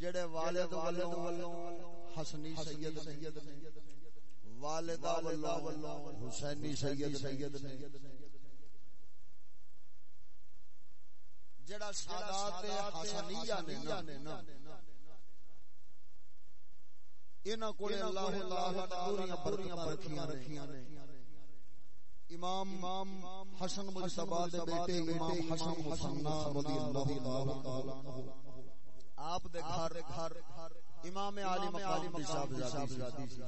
جڑے والد والوں حسنی سید سید والدہ والوں حسینی سید سید نے، جڑا سادات حسنیہ نے نا، انہاں کولے اللہ اللہ پوریاں پوریاں برکھیاں رکھیاں نے۔ امام امام حسن مجتبی دے بیٹے امام حسن حسن رضی اللہ تعالی عنہ۔ آپ دے گھر گھر امام علی مقام دی صاحبزادی سی۔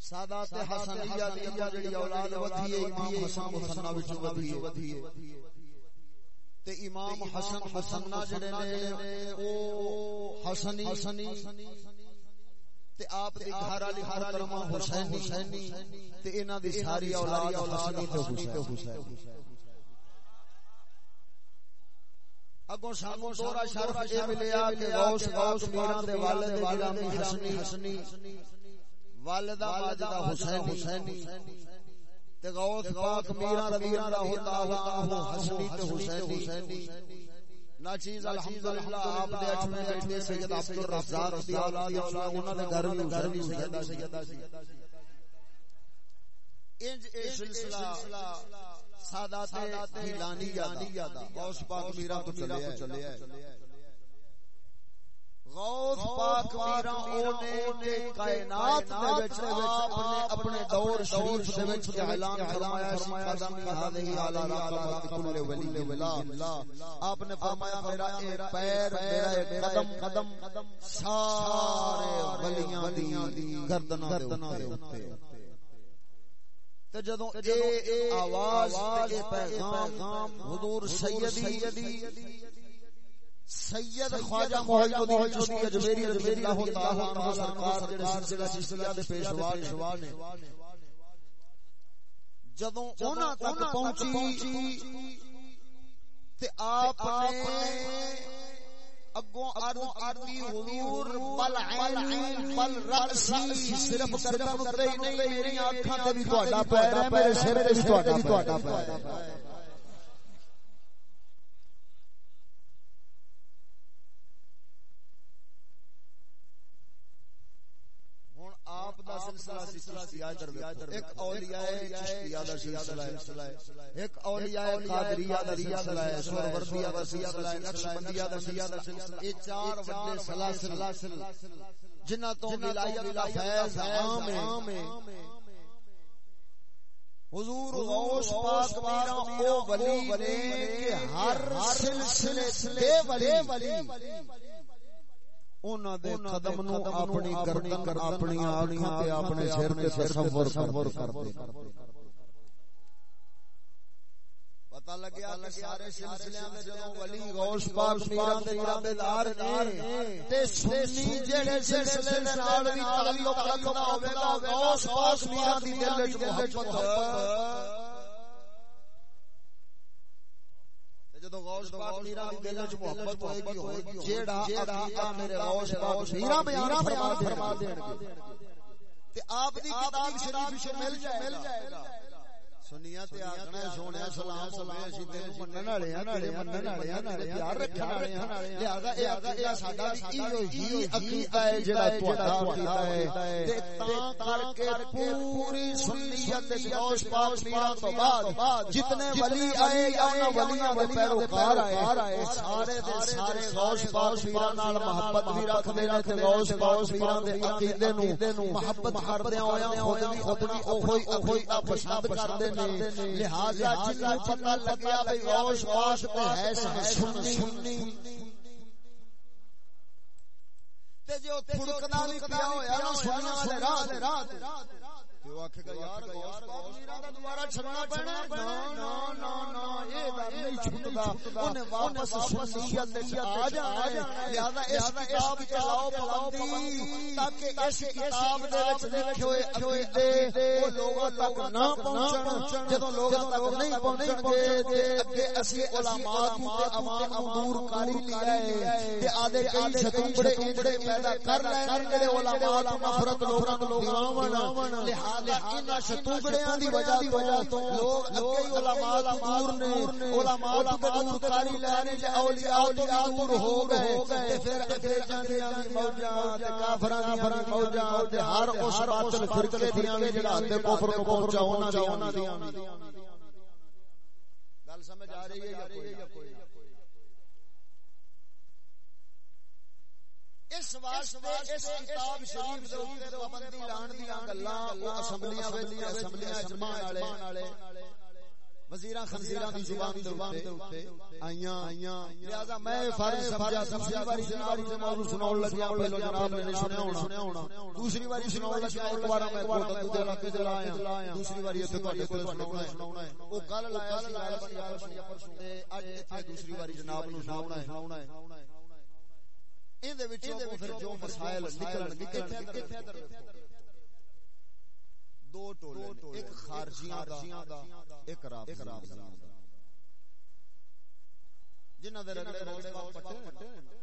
سادات حسنیہ دی جڑی اولاد ودھی ہے امام حسن مصنف وچ ودھی ہے۔ تے امام حسن حسنہ جڑے نے او حسنی۔ تے آپ دی گھر والی محترمہ حسینی۔ تے انہاں دی ساری اولاد حسنی تے حسین اگوں سانو دورا شرف اے ملیا کہ غوث غوث میران دے والد گرامی حسنی حسنی والدہ ماجدہ حسین حسینی تے غوث پاک میران رضی اللہ تعالی عنہ حسنی تے حسین حسینی نا چیز الحمدللہ آپ دے اٹھویں اٹھویں سید عبد الرزاق رضی اللہ تعالی انہاں دے گھر میں گھر میں سیدہ سیدہ انج اے سلسلہ سادات یادا۔ غوث پاک میرا تو چلے ہے غوث پاک میرا اونے کے کائنات دے وچ اپنے اپنے دور شریف دے وچ اعلان فرمایا قدم ہذه علی رقبت کل ولی اللہ۔ آپ نے فرمایا میرا اے پیر میرا اے قدم قدم۔ سارے ولیاں دی گردناں دے اے آواز اے پیغام حضور سیدی سید خواجہ محمد الدین چشتی اجمیری رضی اللہ تعالی عنہ سرکار جڑے سلسلہ سلسلہ دے پیشوا نے جدوں انہاں تک پہنچی تے آپ نے اگوں ارو ارمی حضور بل عین بل رأسی صرف گردن تے نہیں میری آنکھاں تے بھی تہاڈا پیر ہے میرے سر تے بھی تہاڈا پیر ہے دا سلسلہ ادھر ایک اولیاء چشتیہ دا سلسلہ ہے۔ ایک اولیاء قادریہ دا سلسلہ ہے۔ دا سلسلہ ہے۔ نقشبندیہ دا سلسلہ ہے۔ یہ چار وڈے سلاسل جنہ تو ولایت دا فیض عام ہے۔ حضور غوث پاک میرا او ولی نے کہ ہر سلسلے دے ولی۔ انہاں دے قدم نو اپنی گردن اپنی آنکھاں تے اپنے سر تے تصور کرتے پتہ لگیا کہ سارے سلسلے میں جدوں ولی غوث پاک میرا دے تابعدار نے تے سنی جڑے سلسلے دے نال وی تعلق رکھدا ہوے گا غوث پاک میرا دی دل وچ محبت جدو غوث پاک میرا دی دل وچ محبت ہوئے گی جیڑا عقیدہ میرے غوث پاک میرا بیان فرما دین گے تے آپ دی کتاب شریف مل جائے گا سنیا تے آکھنا سونیا سلام سلام اسی تے منن والے ہاں تے منن والے ہاں تے پیار رکھن والے ہاں لہذا اے اے ساڈا وی ایو ہی عقیدہ ہے جڑا تہاڈا عقیدہ ہے تے تاں کر کے پوری سنیت تے غوث پاک میرا تو بعد جتنے ولی آئے یا انہاں ولیاں دے پیروکار آئے سارے دے سارے غوث پاک میرا نال محبت بھی رکھ دے تے غوث پاک میرا دے عقیدے نو محبت کردے ہویا خود بھی خود بھی اوہی اوہی پسند کردے لہذا جنوں پتہ لگیا بھئی غوث پاک تے ہے سنی تے جو پھڑکنا بھی پیا ہویا نا سننا والے رات جو آکھے گا یار غوث پاک میرا دا دوبارہ چھڑنا پینا نا نا نا نا اے دا نہیں چھٹدا اونے واپس سنیت تے آ جانا لہذا اس کتاب تے لاؤ پابندی تاکہ اس کتاب دے وچ لکھے ہوئے عقیدے او لوگاں تک نہ پہنچن جدوں لوگاں تک نہیں پہنچن گے تے اگے اسی علماء تے عوام نوں دور کاری لیا ہے تے آدے کئی ستمبڑے انجڑے پیدا کر لے جڑے علماء تو نفرت لوگاں نوں دیواون لہذا ان شتوگڑیاں دی وجہ تو لوگ اگے علماء دور نے علماء تے دور کاری لینے تے اولیاء تو دور ہو گئے تے پھر انگریزاں دیاں دی موجاں تے کافراں دیاں موجاں تے ہر اس باطل فرقے دیاں وی جڑا تے کفر نو پہنچاونا انہاں دیاں گل سمجھ آ رہی ہے یا کوئی اس واسطے اس کتاب شریف دے اوپر پابندی لان دی گلاں او اسمبلیاں وچ اسمبلیاں جمع والے وزیراں خنزیراں دی زبان دے اوتے آیاں لہذا میں فرض سمجھا دوسری باری جناب دے موضوع سناون لگیا پہلو جناب نے سنیا ہونا دوسری باری سناون لگیا ایک بار میں کوٹا دے علاقے تے لایا دوسری باری تے تواڈے کول سناونا ہے او کل لایا سی غالباً یا پرسوں تے اج ایتھے دوسری باری جناب نو سناونا ہے دے وچوں پھر جو مسائل نکلن نکلن دو ٹولے ایک خارجیاں دا ایک رافضیاں دا۔ جنہاں دے رگڑے پٹے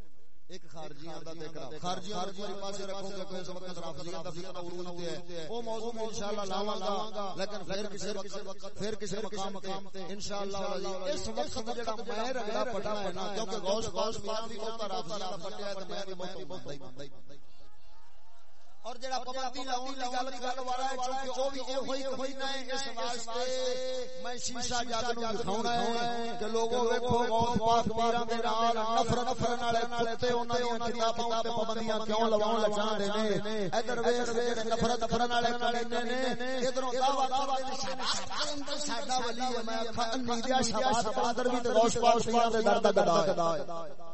ایک خارجیاں دا ایک رافضیاں خارجیاں ہر پاسے رکھو گے کوئی وقت رافضیاں دا فتنہ عروج تے ہے او موضوع میں انشاءاللہ لاواں گا لیکن پھر کسی وقت پھر کسی مقام تے انشاءاللہ اس وقت جڑا میں رگڑا پٹا پڑنا کیونکہ غوث غوث میاں بھی بہت رافضیاں دا پٹیا ہے تے میں بھی بہت بہت اور جڑا پابندی لاون دی گل والا ہے چونکہ او بھی اس واسطے میں شیشہ جگ نو دکھاونا ہے کہ لوگوں ویکھو غوث پاک پیراں دے نال نفرت نفرت والے کتے انہاں دی کتاباں تے پابندیاں کیوں لواون لگا دے نے؟ ادھر ویکھ جڑے نفرت نفرت والے کڑے نے ادھروں دعویٰ ساڈا ولی ہے میں انی دیا بھی تے غوث پاک پیراں دے درد گدا ہے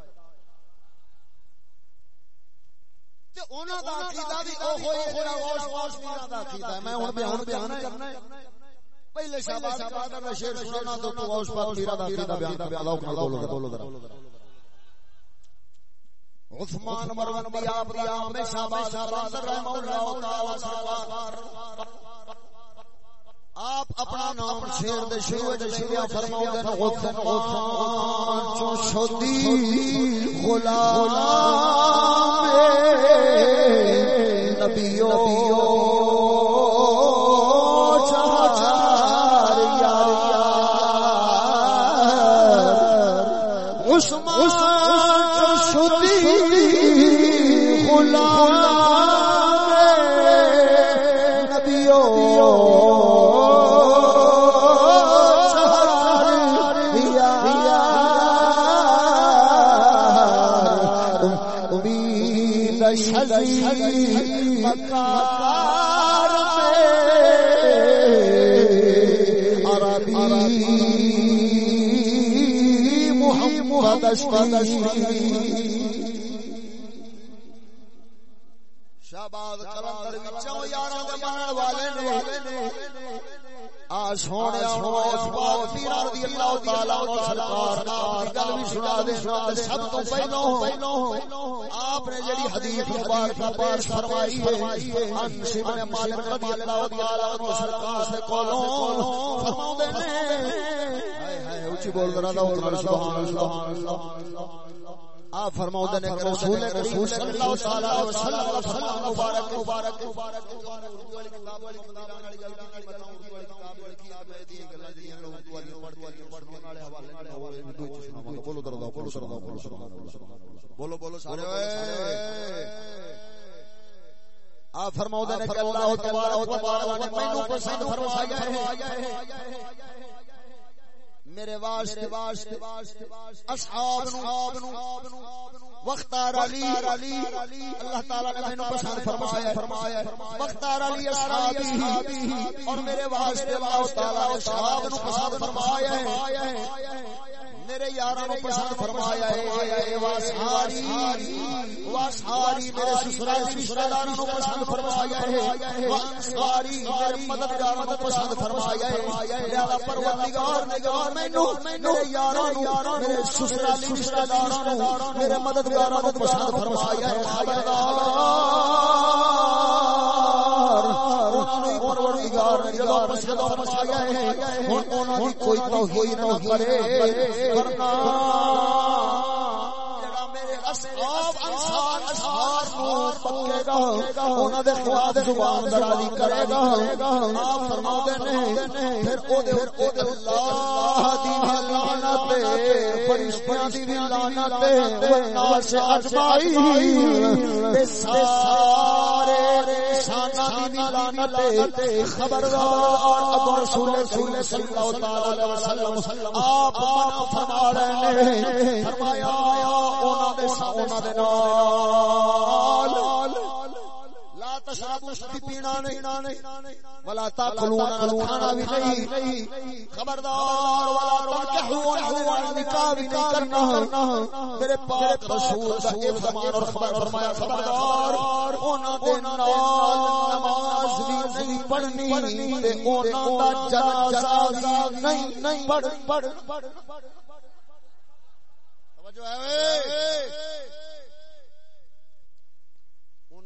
پہلے شیر سنانا تو غوث پاک پیرا دا عقیدہ بیان کر اللہ کو بولو بولو ذرا عثمان مروان دی آپ دی میں شاباش شاباش رحم اللہ تعالی سرکار آپ اپنا نام شیر دے شروع دے شروع فرماؤ دے غفن غفن چو شدی غلام نبیو شہباز کلندر وچوں یاراں دے والے نے۔ آ اس رضی اللہ تعالی عنہ سرکار گل بھی سنا دے سب تو پہلو۔ آپ نے جڑی حدیث مبارک پیش فرمائی ہے انس ابن مالک رضی اللہ تعالی عنہ سرکار سے کولوں ہائے ہائے اونچی بول رہا دا سبحان اللہ۔ آپ فرماؤ نے کہ رسول کریم صلی اللہ تعالی علیہ وسلم فرمان مبارک مبارک مبارک بولو بولو سارے آپ فرماؤ نے کہ اللہ تبارک و تعالی نے مینوں پسند فرمایا ہے۔ میرے واسطے اصحاب نو وختار علی اللہ تعالی نے مینوں پسند فرمایا فرمایا وختار علی اصحابی اور میرے واسطے اللہ تعالی نے اصحاب نو پسند فرمایا ہے۔ میرے یاراں نو پسند فرمایا ہے۔ واساری واساری میرے سسرال داراں نو پسند فرمایا ہے۔ واساری میرے مددگاراں نو پسند فرمایا ہے۔ لہذا پروردگار نگار مینوں میرے یاراں نو میرے نو، میرے مددگاراں پسند فرمایا ہے، خبردار۔ کوئی توہین نہ کرے۔ ورنہ اصحاب انصار اشعار نو پکے گا انہاں دے خلاف زبان درازی کرے گا۔ آپ فرماندے نے، پھر او دے او دے اللہ دی لعنت فرشتیاں دی بھی لعنت والناس اجمعین تے سارے انساناں دی بھی لعنت خبردار ابو رسول رسول صلی اللہ تعالی علیہ وسلم، آپ منع فرما رہے نے فرمایا، انہاں دے انہاں دے نال تشربوا پینا نہیں ولا تاكلون کھانا بھی نہیں خبردار ولا تنكحوا عن نکاح بھی نہیں کرنا میرے پاک رسول دا ایک زمان اور خبر فرمایا خبردار انہاں دے نال نماز بھی نہیں پڑھنی تے انہاں دا جنازہ نہیں نہیں پڑھ پڑھ توجہ ہے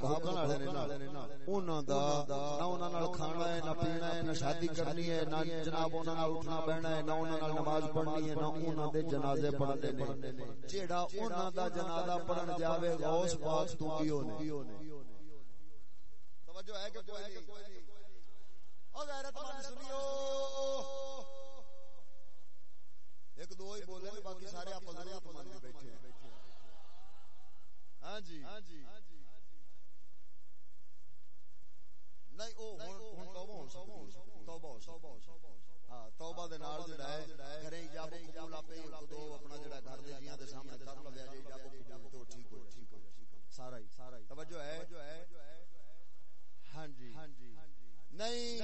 بھوکن والے نے نا انہاں دا نہ انہاں نال کھانا ہے نہ پینا ہے نہ شادی کرنی ہے نہ جناب انہاں نال اٹھنا بیٹھنا ہے نہ انہاں نال نماز پڑھنی ہے نہ انہاں دے جنازے پڑھنے نے جیڑا انہاں دا جنازہ پڑھن جاوے غوث پاک تو کیو نے توجہ ہے کہ کوئی نہیں او غیرت مند سنیو ایک دو ہی بولے باقی سارے ضرورت مند بیٹھے ہاں جی۔ نہیں او ہن توبہ ہو سکتی توبہ ہو سکتی ہاں توبہ دے نال جڑا ہے گھرے ایجاب قبول اپے ایک دو اپنا جڑا گھر دے جیاں دے سامنے کر لو جے ایجاب قبول تو ٹھیک ہو ٹھیک ہو سارا ہی۔ سارا ہی۔ توجہ ہے۔ ہاں جی۔ نہیں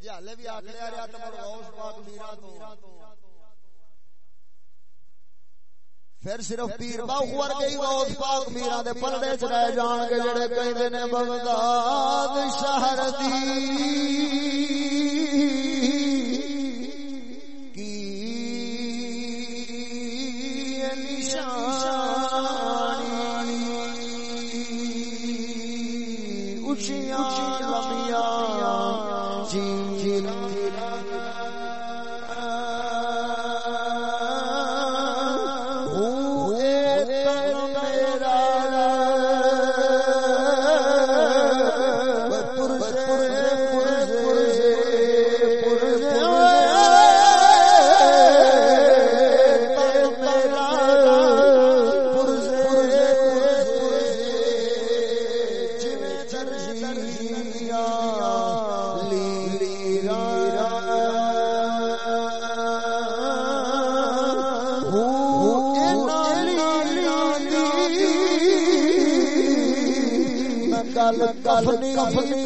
جی ہلے بھی آکڑیا رہا تو مڑ غوث پاک میرا تو۔ پھر صرف پیر باہو ورگے غوث پاک میرا دے پلڑے چ رہ جان گے جڑے کہندے نے بغداد شہر دی کفنی کفنی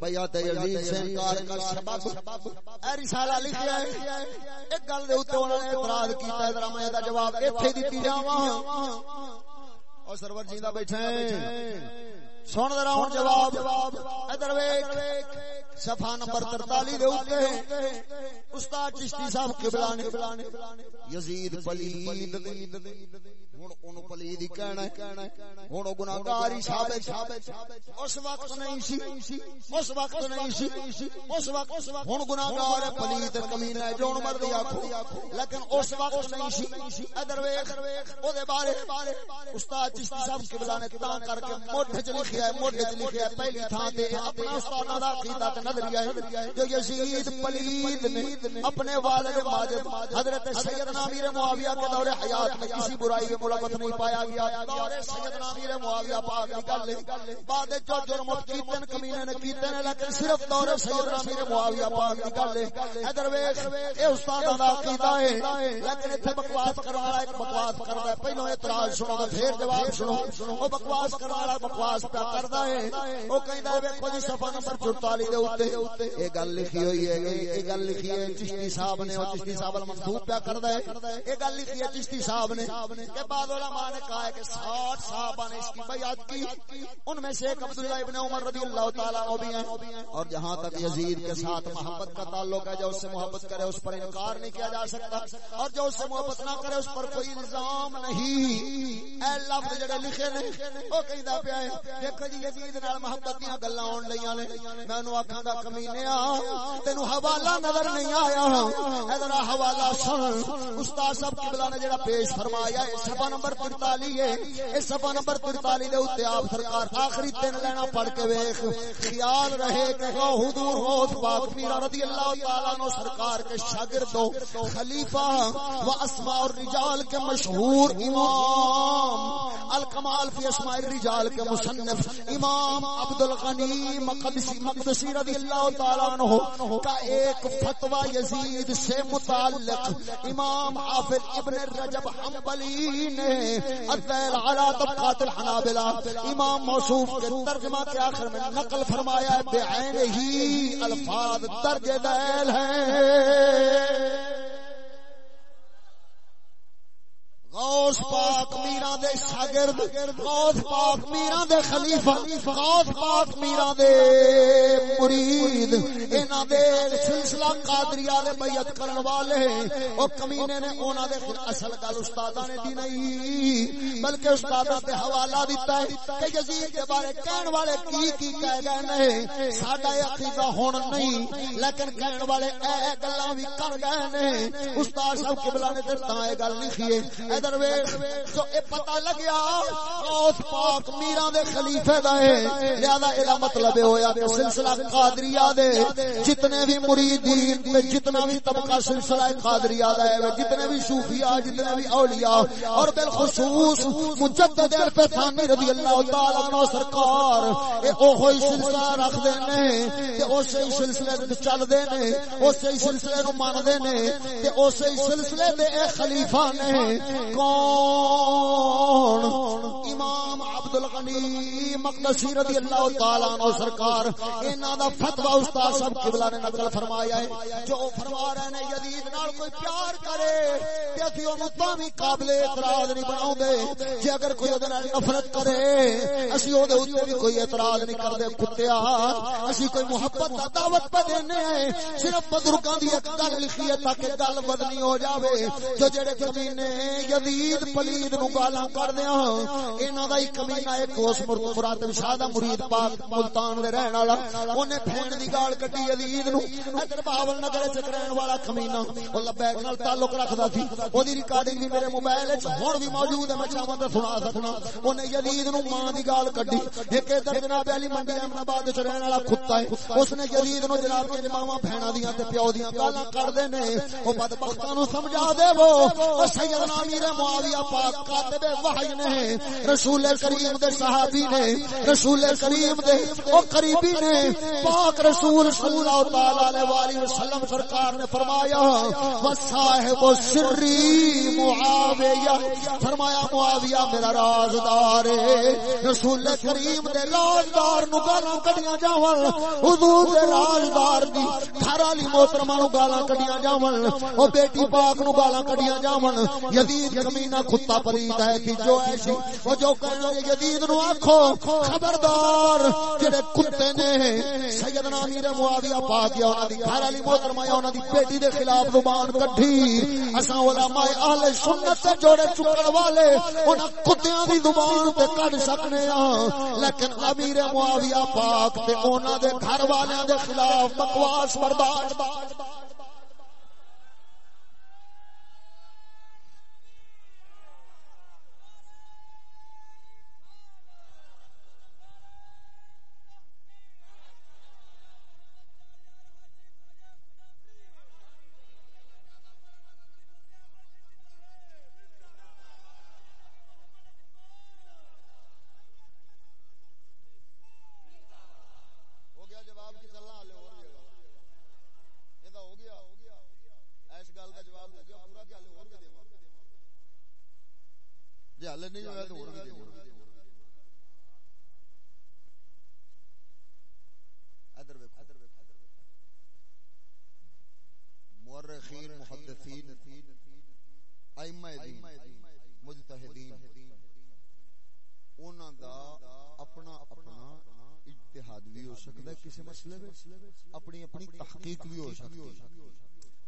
بیعت یزید سے انکار کا سبب اے رسالہ لکھیا ہے ایک گل دے اوتے انہوں نے اعتراض کیتا ہے ذرا میں دا جواب ایتھے دتی جاواں۔ اور سرور جیندا بیٹھے سن ذرا ہن جواب۔ ادھر ویکھ، صفحہ نمبر 43 دے استاد چشتی صاحب قبلہ نے۔ یزید پلید ہن اونوں پلید ہی کہنا ہے۔ ہن او گناہگار ہی ثابت اس وقت نہیں سی۔ اس وقت نہیں سی۔ اس وقت ہن گناہگار ہے، پلید کمینہ ہے۔ جو مرضی آکھو۔ لیکن اس وقت نہیں سی۔ ادھر ویکھ او دے بارے۔ استاد چشتی صاحب قبلہ نے تاں کر کے چ لکھیا ہے موڈھ چ لکھیا ہے، پہلی تھاں تے اپنا استاد دا عقیدہ تے نظریہ ہے۔ جو یزید پلید نے اپنے والد ماجد، حضرت سیدنا امیر معاویہ کے دور حیات میں کسی برائی میں ملوث نہیں پایا گیا۔ دور سیدنا امیر معاویہ پاک کی گل ہے۔ بعد جو جرم کیتن کمینے نے کیتے نے لیکن صرف دور سیدنا امیر معاویہ پاک کی گل ہے۔ ادھر ویکھ اے استاد دا عقیدہ ہے۔ لیکن ایتھے بکواس کرن والا ایک بکواس کردا ہے۔ پہلو اعتراض سنو، پھر جواب سنو۔ او بکواس کرن والا بکواس پیا کردا ہے او کہندا ہے، ویکھو جی صفحہ نمبر 44 دے اوتے اے گل لکھی ہوئی ہے اے گل لکھی ہے، چشتی صاحب نے او چشتی صاحب المنصوب پیا کردا ہے۔ اے گل لکھی ہے چشتی صاحب نے کہ بعد علماء نے کہا ہے کہ 60 صحابہ نے اس کی بیعت کی۔ ان میں سے ایک عبداللہ ابن عمر رضی اللہ تعالی عنہ بھی ہیں۔ اور جہاں تک یزید کے ساتھ محبت کا تعلق ہے، جو اس سے محبت کرے، اس پر انکار نہیں کیا جا سکتا۔ اور جو اس سے محبت نہ کرے، اس پر کوئی الزام نہیں۔ اے لفظ جڑے لکھے نے او کہندا پیا ہے دیکھو جی یزید نال محبت دیاں گلاں ہون لیاں نے۔ میں انہوں آکھاں گا کمینیا تینو حوالہ نظر نہیں آیا۔ اے ذرا حوالہ سن۔ استاد صاحب قبلہ نے جڑا پیش فرمایا ہے صفحہ نمبر 43 ہے۔ اس صفحہ نمبر 43 دے اوتے آپ سرکار آخری تین لینا پڑھ کے ویکھ۔ خیال رہے کہ حضور غوث پاک میرا رضی اللہ تعالی عنہ سرکار کے شاگرد ہو خلیفہ و اسماء الرجال کے مشہور امام الکمال فی اسماء الرجال کے مصنف امام عبد الغنی مقدسی مقدسی رضی اللہ تعالی عنہ کا ایک فتوی یزید سے متعلق امام حافظ ابن رجب حنبلی نے الذیل علی طبقات الحنابلہ امام موصوف کے ترجمہ کے آخر میں نقل فرمایا ہے بعین ہی الفاظ درج ذیل ہیں۔ غوث پاک میرا دے شاگرد، غوث پاک میرا دے خلیفہ، غوث پاک میرا دے مرید۔ انہاں دے سلسلہ قادریہ دے بیعت کرن والے او کمینے نے انہاں دے خود اصل گل استاداں نے دی نہیں، بلکہ استاداں تے حوالہ دیتا ہے کہ یزید کے بارے کہن والے کی کی کہہ گئے نے ساڈا عقیدہ ہون نہیں، لیکن کہن والے اے گلاں وی کر گئے نے استاد صاحب قبلہ نے تے تاں اے گل لکھی ہے۔ درویش تو اے پتہ لگیا، غوث پاک میرا دے خلیفے دا ہے لہذا مطلب اے مطلب ہویا کہ سلسلہ قادریہ دے، جتنے بھی مریدین تے جتنا بھی طبقہ سلسلہ قادریہ دا ہے جتنے بھی صوفیاء، جتنے بھی اولیاء، اور بالخصوص مجدد الفثانی رضی اللہ تعالی عنہ سرکار، اے او ہوئی سلسلہ رکھ دے نے، تے اسی سلسلے تے چل دے نے اسی سلسلے نو مان دے نے، تے اسی سلسلے دے اے خلیفہ نے۔ کون؟ امام عبد الغنی مقدسی رضی اللہ تعالی عنہ سرکار، انہاں دا فتوی استاد صاحب قبلہ نے نقل فرمایا ہے، جو فرما رہے ہیں، یزید نال کوئی پیار کرے تے اسی اونوں تاں وی قابل اعتراض نہیں بناؤ دے جے اگر کوئی اودے نال نفرت کرے، اسی اودے اوتے بھی کوئی اعتراض نہیں کردے کتیا اسی کوئی محبت دا دعوت پہ دینے ہیں۔ صرف بزرگاں دی ایک گل لکھی ہے تاکہ گل بدنی ہو جاوے۔ جو جڑے کمینے یزید پلید نو گالاں کردیاں انہاں دا ہی کمینہ ایک اس مراد شاہ دا مرید پاک ملتان دے رہن والا۔ اونے پھینڈ دی گال کٹی یزید نو۔ ادھر باول نگر وچ رہن والا کمینہ او لبیک نال تعلق رکھدا سی۔ او اودی ریکارڈنگ بھی میرے موبائل وچ ہن بھی موجود ہے، میں چاہاں تے سنا سکنا۔ اونے یزید نو ماں دی گال کڈی۔ ایک ادھر جناب علی منڈی احمد آباد وچ رہن والا کتا ہے۔ اس نے یزید نو جناب کے ماواں بہناں دیاں تے پیو دیاں گالاں کردے نے۔ او بدبختاں نو سمجھا دے وہ۔ او سیدنا امیر معاویہ پاک کاتب وحی نے۔ رسول کریم دے صحابی نے۔ رسول کریم دے او قریبی نے۔ پاک رسول صلی اللہ تعالی علیہ والہ وسلم سرکار نے فرمایا و صاحب سری معاویہ، فرمایا معاویہ میرا رازدار رسول کریم دے رازدار نو گالاں کڈیاں جاون۔ حضور دے رازدار دی گھر والی محترمہ نو گالاں کڈیاں جاون۔ او بیٹی پاک نو گالاں کڈیاں جاون۔ یزید کمینہ کتا پلیت ہے کہ جو ایسی، او جو کہنا یزید نو آکھو، خبردار، جڑے کتے نے سیدنا امیر معاویہ پاک یا انہاں دی گھر والی محترمہ یا انہاں دی بیٹی دے خلاف زبان کڈھی۔ اساں علماء اہل سنت سے جوڑے چکن والے، انہاں کتیاں دی زبان تے کڈ سکنے ہاں۔ لیکن امیر معاویہ پاک تے انہاں دے گھر والیاں دے خلاف بکواس برداشت ہو گیا جواب کی چلنا ہلے اور بھی ہے یہ تو ہو گیا ایس گل کا جواب ہو گیا پورا کہ ہلے اور بھی دیواں جی ہلے نہیں ہویا تو اور بھی دیواں ادھر ویکھو مورخین محدثین ائمہ دین مجتہدین انہاں دا اپنا اپنا اجتہاد بھی ہو سکتا ہے کسی مسئلے میں اپنی اپنی تحقیق بھی ہو سکتی ہے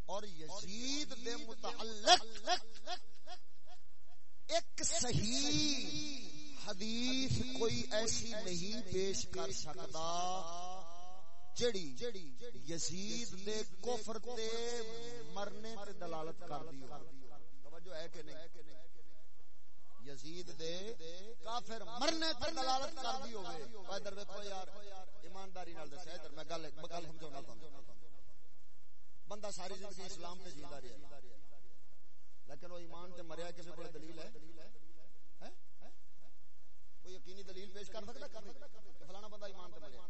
اور یزید دے متعلق ایک صحیح حدیث کوئی ایسی نہیں پیش سکتا جڑی یزید دے کفر تے مرنے تے دلالت کر دی توجہ ہے کہ نہیں یزید دے کافر مرنے تے دلالت کر دی ہوے ادھر دیکھو یار ایمانداری نال دس ادھر میں گل گل سمجھانا تانوں بندہ ساری زندگی اسلام تے جیندا رہیا لیکن وہ ایمان تے مریا کسے کول دلیل ہے ہیں کوئی یقینی دلیل پیش کر سکتا کر کہ فلانا بندہ ایمان تے مریا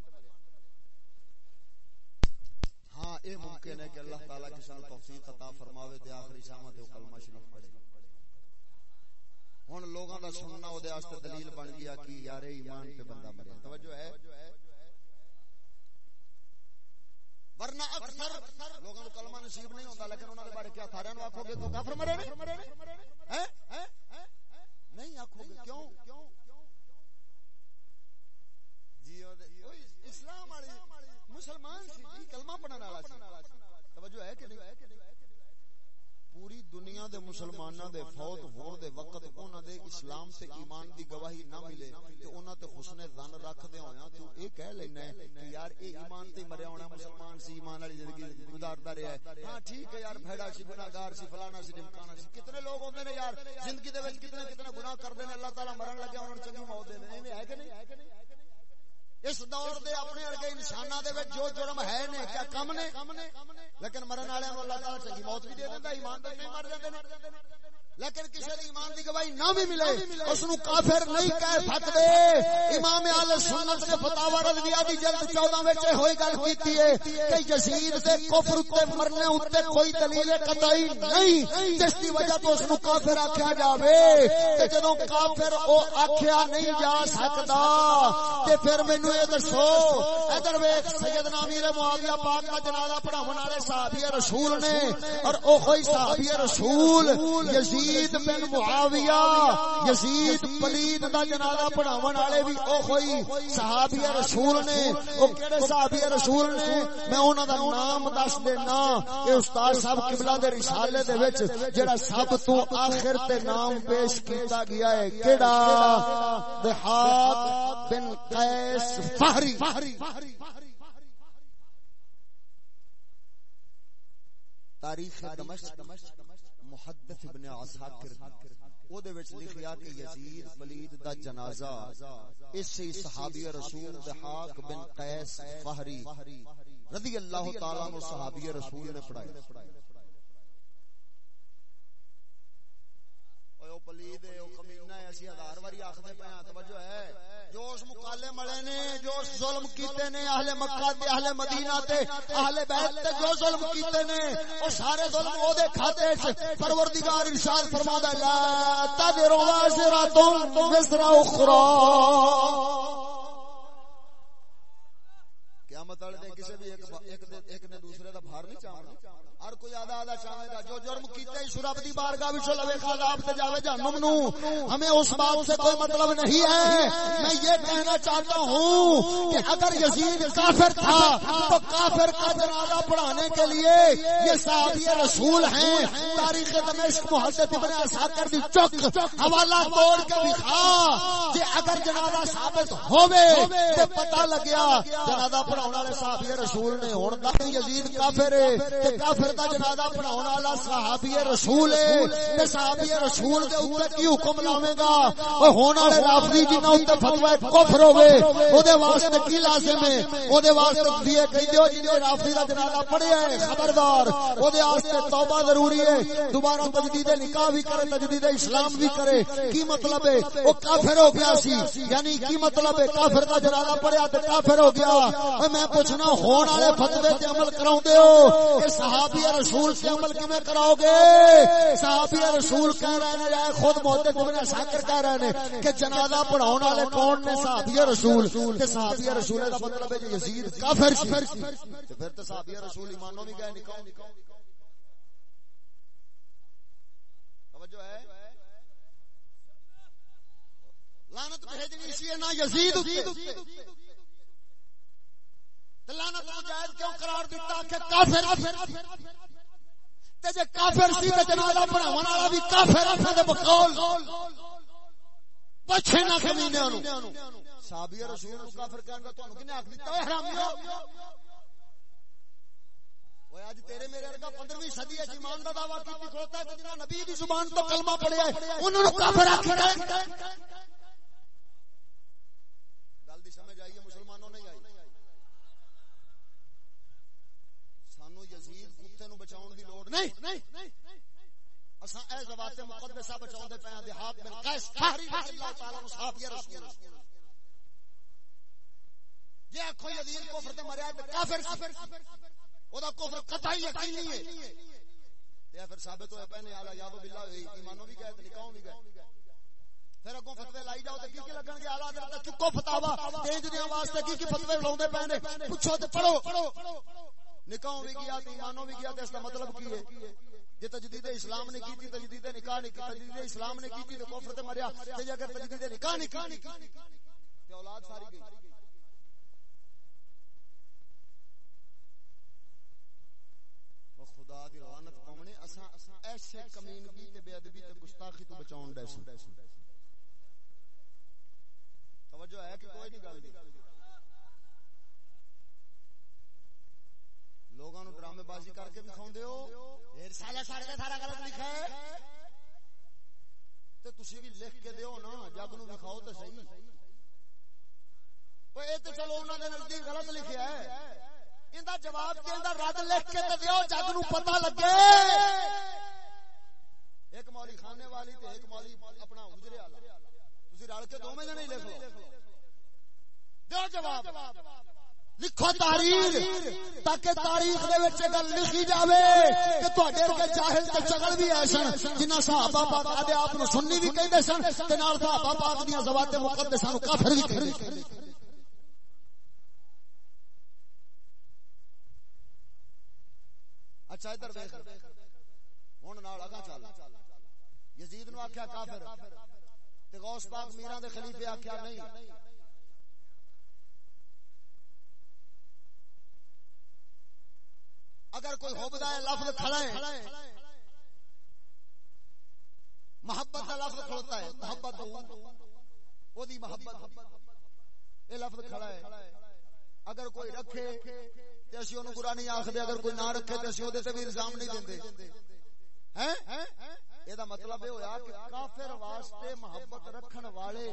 ہاں اے ممکن ہے کہ اللہ تعالی کسی نو توفیق عطا فرماوے تے آخری شام تے کلمہ شریف پڑھے۔ ہن لوگاں دا سننا او دے واسطے دلیل بن گیا کہ یار ایمان تے بندہ مریا۔ توجہ ہے؟ ورنہ اکثر لوگاں نو کلمہ نصیب نہیں ہوندا لیکن انہاں دے بارے کیا سارے آکھو گے تو کافر مرے نے؟ ہیں؟ نہیں آکھو گے کیوں جی اسلام والے مسلمان سی کلمہ پڑھن والا سی۔ توجہ ہے کہ نہیں؟ پوری دنیا دے مسلماناں دے فوت ہون دے وقت انہاں دے اسلام تے ایمان دی گواہی نہ ملے تے انہاں تے حسن ظن رکھ دے ہویا تو اے کہہ لینا ہے کہ یار اے ایمان تے مریا ہونا مسلمان سی، ایمان والی زندگی گزارتا رہیا ہے۔ ہاں ٹھیک ہے یار بھڑا سی، گناہگار سی، فلانا سی ڈمکانا سی۔ کتنے لوگ ہوندے نے یار، زندگی دے وچ کتنے کتنے گناہ کردے نے، اللہ تعالی مرن لگا انہاں چنگی موت دے نے ایویں ہے کہ نہیں؟ اس دور دے اپنے ارگے انساناں دے وچ جو جرم ہے نے، کیا کم نے؟ لیکن مرن والے ہاں اللہ تعالی چنگی موت بھی دے دیندا، ایمان دے نہیں مر جاندے نے۔ لیکن کسی دی ایمان دی گواہی نہ بھی ملے اس نو کافر نہیں کہہ سکدے امام اہل سنت نے فتاوا رضویہ دی جلد 14 وچ ہوئی گل کیتی ہے کہ یزید دے کفر تے مرنے اوتے کوئی دلیل قطعی نہیں جس دی وجہ تو اس نو کافر آکھیا جاوے۔ تے جدوں کافر او آکھیا نہیں جا سکدا تے پھر مینوں اے دسو ادھر ویکھ سیدنا امیر معاویہ پاک دا جنازہ پڑھاون والے صحابی رسول نے اور او کوئی صحابی رسول یزید یزید بن معاویہ، یزید پلید دا جنازہ پڑھاون والے بھی او کوئی صحابی رسول نے۔ او کیڑے صحابی رسول نے؟ میں انہاں دا نام دس دینا۔ اے استاد صاحب قبلہ دے رسالے دے وچ جڑا سب تو آخر تے نام پیش کیتا گیا ہے، کیڑا؟ دہات بن قیس فہری۔ تاریخ دمشق۔ محدث ابن عساکر او دے وچ لکھیا کہ یزید ولید دا جنازہ اس صحابی رسول دحاق بن قیس فہری رضی اللہ تعالی عنہ صحابی رسول نے پڑھایا او پلید او کمینہ ہے اسی ہزار واری آخدے پے ہاں توجہ ہے جو اس مقالے ملے نے جو اس ظلم کیتے نے اہل مکہ تے اہل مدینہ تے اہل بیت تے جو ظلم کیتے نے او سارے ظلم او دے کھاتے وچ پروردگار ارشاد فرمادا لا تذروا وازرۃ وزر اخرى قیامت والے دن کسی بھی ایک ایک نے دوسرے دا بھار نہیں چاہنا ہر کوئی آدھا آدھا چاہے گا۔ جو جرم کیتے ہی رب دی بارگاہ وچ لوے عذاب تے جاوے جہنم نو ہمیں اس بات سے کوئی مطلب نہیں ہے۔ میں یہ کہنا چاہتا ہوں کہ اگر یزید کافر تھا، تو کافر کا جنازہ پڑھانے کے لیے یہ صحابی رسول ہیں۔ تاریخ دمشق محدث ابن اساکر دی چک، حوالہ توڑ کے دکھا کہ اگر جنازہ ثابت ہوے تے پتہ لگیا جنازہ پڑھانے والے صحابی رسول نے ہن دا یزید کافر ہے تے کافر دا جنازہ پڑھاون والا صحابی رسول ہے۔ تے صحابی رسول دے اوپر کی حکم لاوے گا۔ او ہون والے رافضی جنہاں اوپر فتوی کفر ہوے او دے واسطے کی لازم ہے؟ او دے واسطے دیے کہندے ہو جنے رافضی دا جنازہ پڑھیا ہے، خبردار۔ او دے واسطے توبہ ضروری ہے۔ دوبارہ تجدید نکاح بھی کرے، تجدید اسلام بھی کرے۔ کی مطلب ہے؟ او کافر ہو گیا سی۔ یعنی کی مطلب ہے؟ کافر دا جنازہ پڑھیا تے کافر ہو گیا۔ میں پوچھنا، ہون والے فتوی تے عمل کراوندے ہو؟ اے صحابی رسول سے عمل کیویں کراؤ گے؟ صحابی رسول کہہ رہے ہیں خود محدث ابن شاکر کہہ رہے ہیں کہ جنازہ پڑھاون والے کون نے؟ صحابی رسول۔ تے صحابی رسول دا مطلب ہے جی یزید کافر سی۔ تے پھر تے صحابی رسول ایمانوں بھی گئے، نکاح توجہ ہے؟ لعنت بھیجنی سی نہ یزید۔ لعنت مجاہد کیوں قرار دیتا کہ کافر تے جے کافر سی تے جنازہ پڑھاون والا بھی کافر اساں دے بقول۔ پچھے نہ کمینیاں نو صحابی رسول نو کافر کہن دا تانوں کنے آکھ دتا اے حرامیو اوے اج تیرے میرے ورگا 15ویں صدی وچ ایمان دا دعویٰ کیتی کھڑتا ہے، تے جنہاں نبی دی زبان تو کلمہ پڑھیا ہے انہاں نو کافر آکھدا ہے۔ گل دی سمجھ آئی ہے نو مسلمانوں نہیں آئی نہیں۔ اساں اے زوات مقدسہ بچاوندے پے ہیں دیہات بن قیس فہری اللہ تعالی عنہ صاحب یا رسول۔ یہ آکھو یزید کفر تے مریا تے کافر او دا کفر قطعی یقینی ہے۔ تے پھر ثابت ہوئے پے نے اعلی یاد باللہ ایمانوں بھی گئے تے نکاحوں بھی گئے۔ پھر اگوں فتوی لائی جاؤ، تے کی کی لگن گے؟ اعلی حضرت چکو فتاوا تیج دیاں واسطے کی کی فتوی لاوندے پے نے پوچھو تے پڑھو۔ نکاح بھی کیا ایمانوں بھی کیا اس کا مطلب کی ہے؟ جی تجدید اسلام نے کی تجدید نکاح نہیں کی، تجدید اسلام نے کی تو کفر تے مریا۔ تے اگر تجدید نکاح نہیں کی تے اولاد ساری گئی۔ او خدا دی لعنت پاونے اساں ایسے کمینگی تے بے ادبی تے گستاخی تو بچاون دے سن۔ توجہ ہے کہ کوئی نہیں گل دی۔ لوگوں نو ڈرامے بازی کر کے بھی کھاؤندے ہو رسالہ سارے سارا غلط لکھا ہے۔ تے تسی بھی لکھ کے دیو نا، جگ نو دکھاؤ تے صحیح۔ او اے تے چلو انہاں دے نزدیک غلط لکھیا ہے۔ ایندا جواب کے ایندا رد لکھ کے تے دیو، جگ نو پتہ لگے۔ ایک مولوی خانے والی تے ایک مولوی اپنا حجرے والا۔ تسی رل کے دوویں جنے لکھ لو۔ دیو جواب۔ لکھو تحریر تاکہ تاریخ دے وچ گل لکھی جاوے کہ تواڈے ورگے جاہل تے چغل بھی ہے سن، جنہاں صحابہ پاک دے آپ نو سنی بھی کہندے سن تے نال صحابہ پاک دیاں زوات مقدساں نو کافر بھی کہندے اچھا ادھر دیکھ۔ ہن نال اگا چل۔ یزید نو آکھیا کافر، تے غوث پاک میراں دے خلیفے آکھیا نہیں۔ اگر کوئی ہوبدا ہے لفظ کھڑا ہے۔ محبت کا لفظ کھڑتا ہے۔ محبت او دی محبت۔ اے لفظ کھڑا ہے۔ اگر کوئی رکھے تے اسی اونوں برا نہیں آکھدے اگر کوئی نہ رکھے تے اسی اودے تے بھی الزام نہیں دیندے ہیں؟ اے دا مطلب اے ہویا کہ کافر واسطے محبت رکھن والے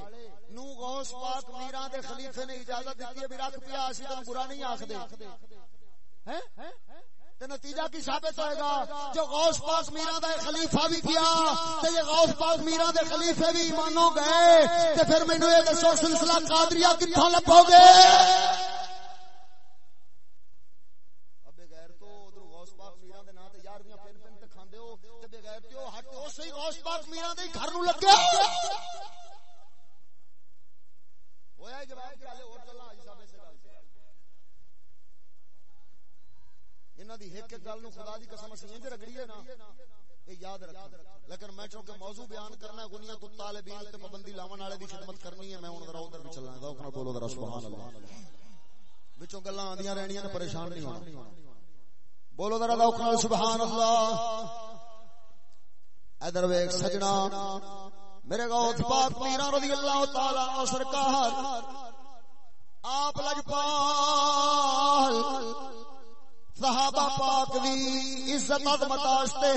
نو غوث پاک میراں دے خلیفے نے اجازت دتی ہے بھی رکھ پیا اسی تے برا نہیں آکھدے ہیں؟ نتیجہ کی ثابت ہوئے گا جو غوث پاک میرا دا خلیفہ بھی کیا تے یہ غوث پاک میرا دے خلیفے بھی ایمانو گئے، تے پھر مینوں یہ دسو، سلسلہ قادریہ کتھوں لبو گے؟ ابے غیر تو ادھر غوث پاک میرا دے نام تے پن پن تے کھاندے ہو، تے بے غیر ہٹ غوث پاک میرا دے گھر نو لگے۔ ہویا جواب کیا لے اور چلا حاجی صاحب سے گل انہاں دی ایک ایک گل نو خدا دی قسم اسی انج رگڑی ہے نا اے یاد رکھ لیکن میں چونکہ موضوع بیان کرنا ہے گنیا تو طالبین تے پابندی لاون والے دی خدمت کرنی ہے، میں ہن ذرا ادھر بھی چلنا ہے۔ ذوق نال بولو ذرا، سبحان اللہ۔ وچوں گلاں آندیاں رہنیاں نے پریشان نہیں ہونا۔ بولو ذرا ذوق نال، سبحان اللہ۔ ادھر ویکھ سجنا۔ میرے غوث پاک میرا رضی اللہ تعالی عنہ سرکار، آپ لجپال صحابہ پاک دی عزت عظمت واسطے۔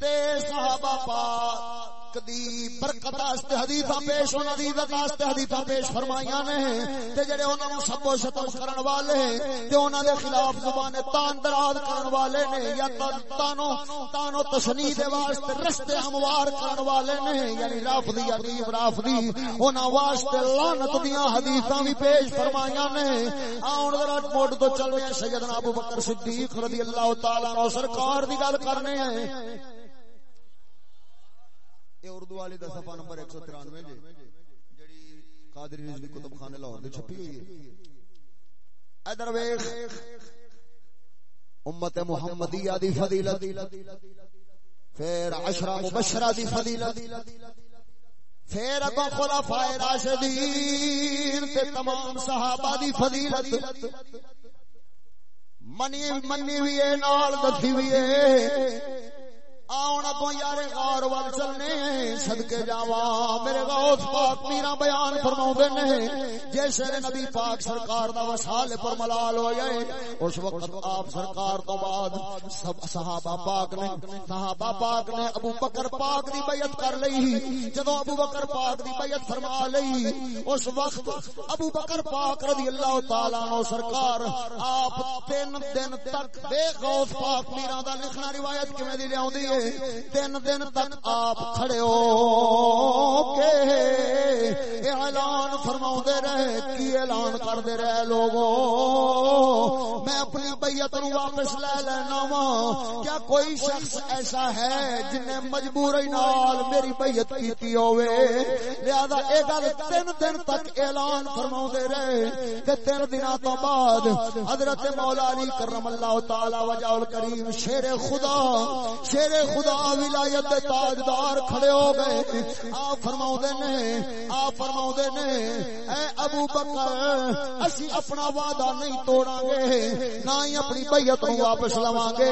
تے صحابہ پاک پاک دی برکت واسطے حدیثاں پیش انہاں دی عزت واسطے حدیثاں پیش فرمائیاں نے تے جڑے انہاں نوں سب و شتم کرن والے تے انہاں دے خلاف زبان تان دراز کرن والے نے یا تانو تانو تشنید دے واسطے رستے ہموار کرن والے نے یعنی رافضی عظیم رافضی انہاں واسطے لعنت دیاں حدیثاں بھی پیش فرمائیاں نے آن ذرا موڈ تو چل سیدنا ابو بکر صدیق رضی اللہ تعالی عنہ سرکار دی گل کرنے ہیں۔ یہ اردو والی دا صفحہ نمبر 193 جی جڑی قادری رضوی کتب خانے لاہور دی چھپی ہوئی ہے۔ ادھر ویکھ امت محمدیہ دی فضیلت، پھر عشرہ مبشرہ دی فضیلت، پھر اگوں خلفائے راشدین تے تمام صحابہ دی فضیلت۔ منی منی ہوئی ہے، نال دسی ہوئی ہے۔ آن اگوں یار غار وال چلنے، صدقے جاواں۔ میرے غوث پاک میرا بیان فرماوندے نے جیسے نبی پاک سرکار دا وصال پر ملال ہو گئے اس وقت آپ سرکار تو بعد سب صحابہ پاک نے، صحابہ پاک نے ابو بکر پاک دی بیعت کر لئی جدوں ابو بکر پاک دی بیعت فرما لئی اس وقت ابو بکر پاک رضی اللہ تعالی عنہ سرکار آپ تین دن تک بے غوث پاک میرا دا لکھنا روایت کیویں دی لیاوندی ہے؟ تین دن تک آپ کھڑے ہو کے اعلان فرما رہے، کی اعلان کرتے رہے لوگوں میں اپنی بیت نو واپس لے لینا وا کیا کوئی شخص ایسا ہے جن نے مجبوری نال میری بیت کی ہوئے لہذا اے گل تین دن تک اعلان فرما رہے۔ کہ تین دن تو بعد حضرت مولا علی کرم اللہ تعالی وجہ الکریم شیر خدا، شیر خدا ولایت دے تاجدار کھڑے ہو گئے۔ آ فرماؤ نے آ فرماؤ نے، اے ابو بکر، اسی اپنا وعدہ نہیں توڑا گے، نہ ہی اپنی بیعت نو واپس لواں گے۔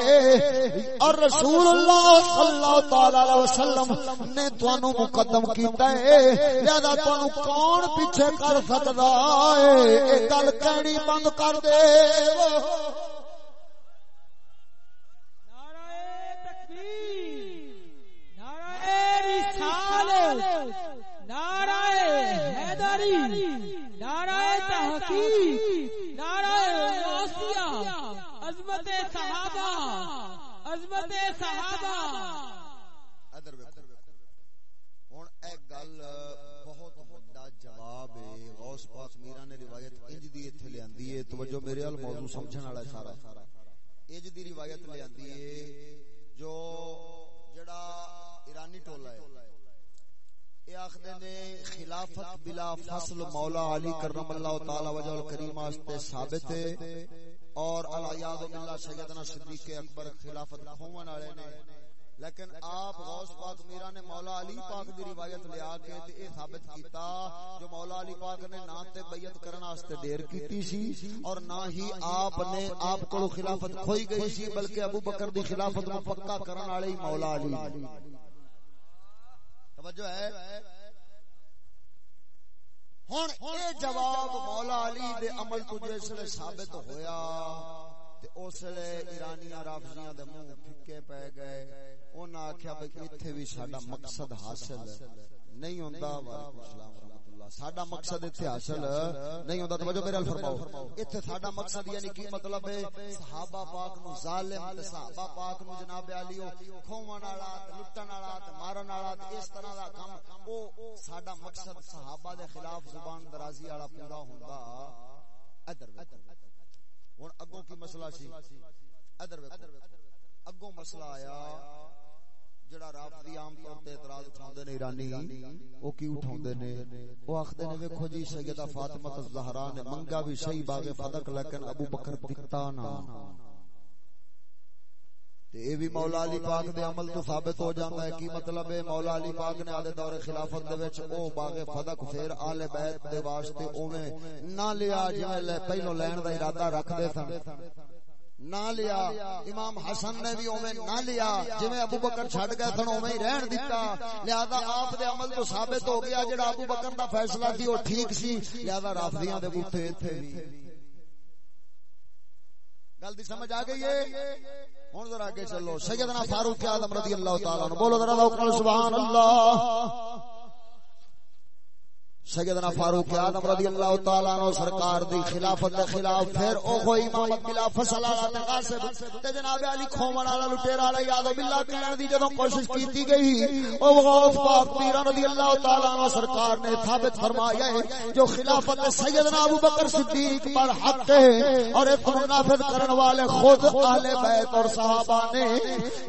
اور رسول اللہ صلی اللہ تعالی علیہ وسلم نے تانوں مقدم کیتا ہے۔ لہذا تانوں کون پیچھے کر سکدا ہے؟ اے گل کہنی بند کر دے۔ نعرہ حیدری، نعرہ تحقیق، نعرہ غوثیہ عظمت صحابہ عظمت صحابہ۔ ادھر ہن اے گل بہت بڑا جواب ہے۔ غوث پاک میرا نے روایت انج دی ایتھے لیاندی ہے۔ توجہ میرے ال موضوع سمجھن والا سارا۔ انج دی روایت لیاندی ہے جو جڑا ایرانی ٹولا ہے۔ اے آخدے نے خلافت بلا فصل مولا علی کرم اللہ تعالی وجہ الکریم واسطے ثابت ہے۔ اور الیاذ باللہ سیدنا صدیق اکبر خلافت کھوون والے نے۔ لیکن آپ غوث پاک میرا نے مولا علی پاک دی روایت لیا کے تے اے ثابت کیتا جو مولا علی پاک نے نہ تے بیعت کرن واسطے دیر کیتی سی اور نہ ہی آپ نے آپ کو خلافت کھوئی گئی سی، بلکہ ابو بکر دی خلافت نو پکا کرن والے مولا علی۔ توجہ ہے۔ ہن اے جواب مولا علی دے عمل تو جس لے ثابت ہویا تے اس لے ایرانیاں رافضیاں دے منہ پھکے پے گئے، انہاں آکھیا بھئی ایتھے بھی ساڈا مقصد حاصل نہیں ہوندا، وعلیکم السلام۔ ساڈا مقصد ایتھے حاصل نہیں ہوندا توجہ میرے ال فرماؤ ایتھے ساڈا مقصد یعنی کی مطلب ہے صحابہ پاک نو ظالم تے صحابہ پاک نو جناب علیو کھوون والا لٹن والا تے مارن والا تے اس طرح دا کام او ساڈا مقصد صحابہ دے خلاف زبان درازی والا پورا ہوندا ادھر ہن اگوں کی مسئلہ سی ادھر اگوں مسئلہ آیا جڑا رافضی عام طور تے اعتراض اٹھاوندے نے ایرانی او کی اٹھاوندے نے؟ او آکھدے نے، ویکھو جی سیدہ فاطمہ الزہرا نے منگا بھی صحیح باغ فدق، لیکن ابو بکر دکتا نہ۔ تے اے بھی مولا علی پاک دے عمل تو ثابت ہو جاندا ہے، کی مطلب ہے؟ مولا علی پاک نے آدے دور خلافت دے وچ او باغ فدق پھر آل بیت دے واسطے اوویں نہ لیا، جویں پہلو لین دا ارادہ رکھ دے سن۔ نہ لیا۔ امام حسن نے بھی اوویں نہ لیا۔ جویں ابو بکر چھڈ گئے تھن اوویں ہی رہن دتا۔ لہذا آپ دے عمل تو ثابت ہو گیا، جڑا ابو بکر دا فیصلہ سی او ٹھیک سی۔ لہذا رافضیاں دے بوٹے ایتھے بھی گل دی سمجھ آ گئی ہے؟ ہن ذرا اگے چلو۔ سیدنا فاروق اعظم رضی اللہ تعالی عنہ، بولو ذرا سبحان اللہ۔ سیدنا فاروق اعظم رضی اللہ تعالی عنہ سرکار دی خلافت دے خلاف پھر او کوئی امام بلا فصل والا تقاسب تے جناب علی کھومن والا لٹیرا والا یاد باللہ کہن دی جدوں کوشش کیتی گئی، او غوث پاک پیر رضی اللہ تعالی عنہ سرکار نے ثابت فرمایا ہے، جو خلافت سیدنا ابو بکر صدیق پر حق ہے اور اس کو نافذ کرنے والے خود اہل بیت اور صحابہ نے،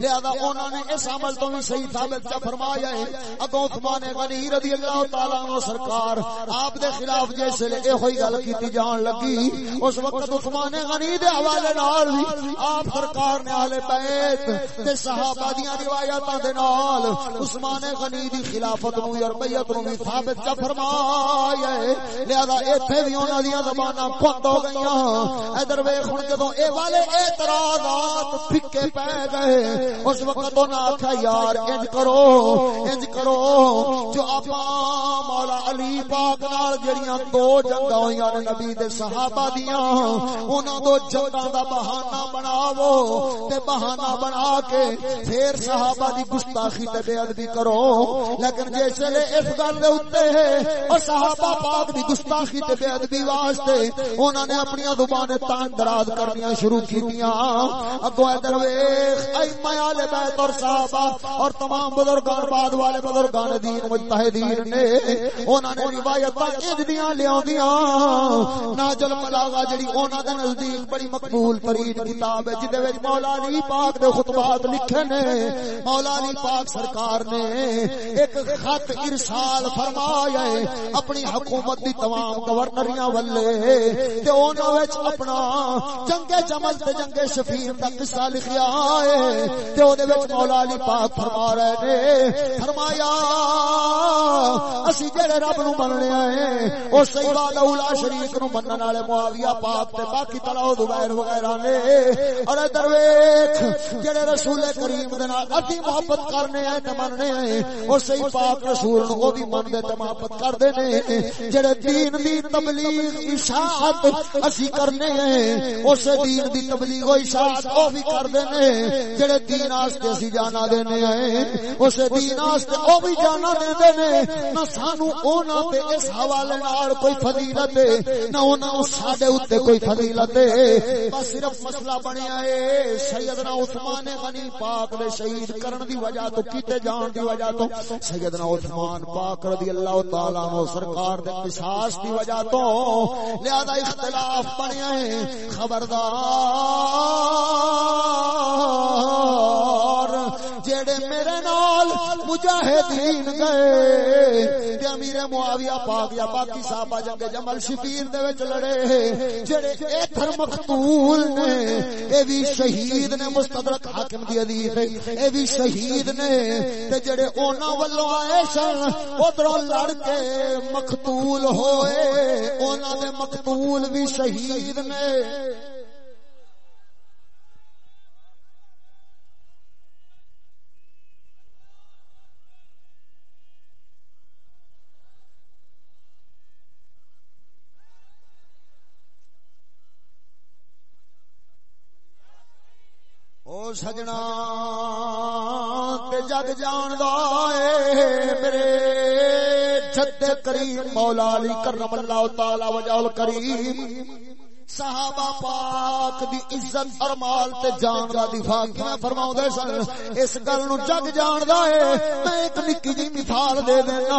لہذا انہوں نے اس عمل تو بھی صحیح ثابت کیا فرمایا ہے۔ اگوں عثمان غنی رضی اللہ تعالی عنہ سرکار سرکار آپ دے خلاف جیسے اے ہوئی گل کیتی جان لگی، اس وقت عثمان غنی دے حوالے نال بھی آپ سرکار نے اہل بیت تے صحابہ دیاں روایتاں دے نال عثمان غنی دی خلافت نو اور بیعت نو بھی ثابت کر فرمایا ہے۔ لہذا ایتھے بھی انہاں دیاں زباناں بند ہو گئیاں۔ ادھر ویکھ ہن جدوں اے والے اعتراضات پھکے پے گئے، اس وقت انہاں آکھیا، یار، انج کرو انج کرو، جو اپا مولا علی پاک نال جڑیاں دو جنگاں ہویاں نے نبی دے صحابہ دیاں، انہاں دو جنگاں دا بہانہ بناو تے بہانہ بنا کے پھر صحابہ دی گستاخی تے بے ادبی کرو۔ لیکن جیسے لے اس گل دے اوتے ہے او صحابہ پاک دی گستاخی تے بے ادبی واسطے انہاں نے اپنی زبان تان دراز کرنیاں شروع کیتیاں۔ اگوں ادھر ویکھ ائمہ ال بیت اور صحابہ اور تمام بزرگان بعد والے بزرگان دین مجتہدین نے انہاں نے روایتاں انج دیاں لیاندیاں ناجل بلاغہ جڑی انہاں دے نزدیک بڑی مقبول ترین کتاب ہے، جدے وچ مولا علی پاک دے خطبات لکھے نے۔ مولا علی پاک سرکار نے ایک خط ارسال فرمایا ہے اپنی حکومت دی تمام گورنریاں ولے تے انہاں وچ اپنا جنگ جمل تے جنگ شفیر دا قصہ لکھیا ہے۔ تے او دے وچ مولا علی پاک فرما رہے نے۔ فرمایا، اسی جڑے رب نو مننے ہیں او سیدا دولا شریک نو منن والے معاویہ پاک تے باقی تلاو زبیر وغیرہ نے۔ اور ادھر ویکھ جڑے رسول کریم دے نال اتی محبت کرنے ہیں تے مننے ہیں او صحیح پاک رسول نو او بھی من دے تے محبت کردے نے۔ جڑے دین دی تبلیغ اشاعت اسی کرنے ہیں اس دین دی تبلیغ و اشاعت او بھی کردے نے۔ جڑے دین واسطے اسی جانا دینے ہیں اس دین واسطے او بھی جانا دیندے نے۔ نہ سانو اونا تے اس حوالے نال کوئی فضیلت نہ اونا ساڈے اوتے کوئی فضیلت بس صرف مسئلہ بنیا ہے، سیدنا عثمان غنی پاک دے شہید کرن دی وجہ تو، کیتے جان دی وجہ تو۔ سیدنا عثمان پاک رضی اللہ تعالی عنہ سرکار دے قصاص دی وجہ تو لہذا اختلاف بنیا ہے۔ خبردار جڑے میرے نال مجاہدین گئے امیر معاویہ پاک یا باقی صحابہ جنگ جمل شفیر دے وچ لڑے جڑے ایتھر مقتول نے، اے وی شہید نے مستدرک حاکم دی حدیث اے وی شہید نے، تے جڑے انہاں والوں آئے سن ادھروں لڑ کے مقتول ہوئے۔ انہاں دے مقتول بھی شہید نے او سجنا تے جگ جان دے میرے جد کریم مولا علی کرم اللہ تعالی وجہ کریم صحابہ پاک دی عزت اور مال تے جان دا دفاع کیویں فرماؤ دے سن؟ اس گل نو جگ جاندا اے، میں ایک نکی جی مثال دے دینا۔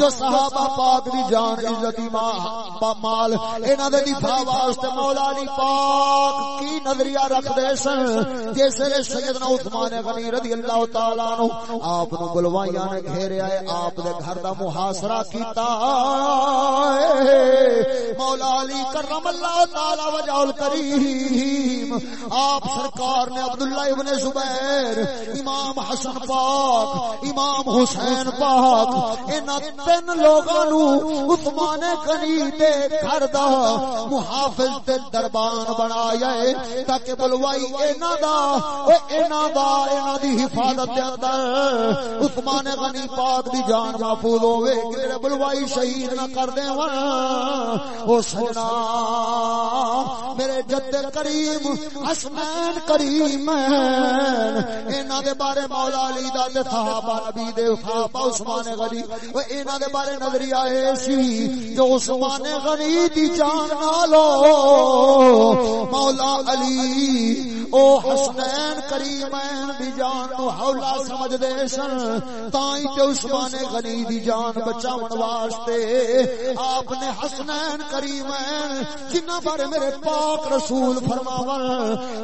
جو صحابہ پاک دی جان، عزت ماں مال، انہاں دے دفاع واسطے مولا علی پاک کی نظریہ رکھ دے سن؟ جس ویلے سیدنا عثمان غنی رضی اللہ تعالی عنہ آپ نو بلوائیاں نے گھیریا اے آپ دے گھر دا محاصرہ کیتا۔ مولا علی کرم اللہ تعالی وجال کریم آپ سرکار نے عبداللہ ابن زبیر، امام حسن پاک، امام حسین پاک ان تین لوگوں نو عثمان غنی دے گھر دا محافظ تے دربان بنایا ہے تاکہ بلوائی انہاں دا، او انہاں دا، انہاں دی حفاظت دے اندر عثمان غنی پاک دی جان محفوظ ہوے کہ بلوائی شہید نہ کر دے او سنا میرے جد کریم، حسنین کریم، انہاں دے بارے مولا علی دا تے صحابہ نبی دے صحابہ عثمان غنی۔ او انہاں دے بارے نظریہ اے سی جو عثمان غنی دی جان نالو۔ مولا علی، او حسنین کریمین دی جان نو حولا سمجھ دے سن۔ تائیں تے عثمان غنی دی جان بچاون واسطے آپ نے حسنین کریمین جنہ بارے میرے پاک رسول فرماون،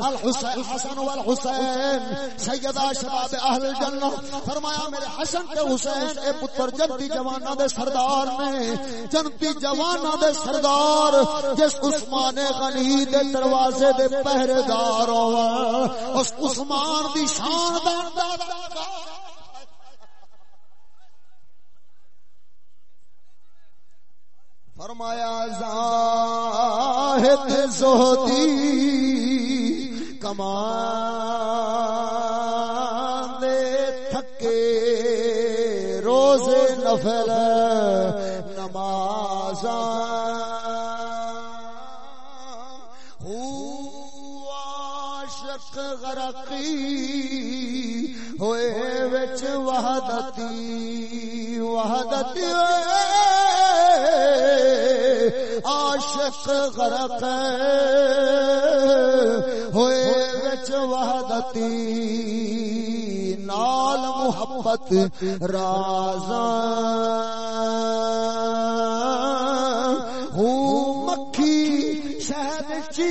الحسین حسن والحسین، سیدہ شباب اہل الجنہ فرمایا میرے حسن تے حسین اے پتر جنتی جوانہ دے سردار نے، جنتی جوانہ دے سردار جس عثمان غنی دے دروازے دے پہرے دار پہرےدار اس عثمان دی شان دا اندازہ فرمایا، زاہد زہدی کمان دے تھکے روز نفل نماز عاشق غرقی ہوئے، وچ وحدتی وحدتی عاشق غرق ہوئے وچ وحدتی، نال محبت رازاں۔ ہوں مکھی شہد چی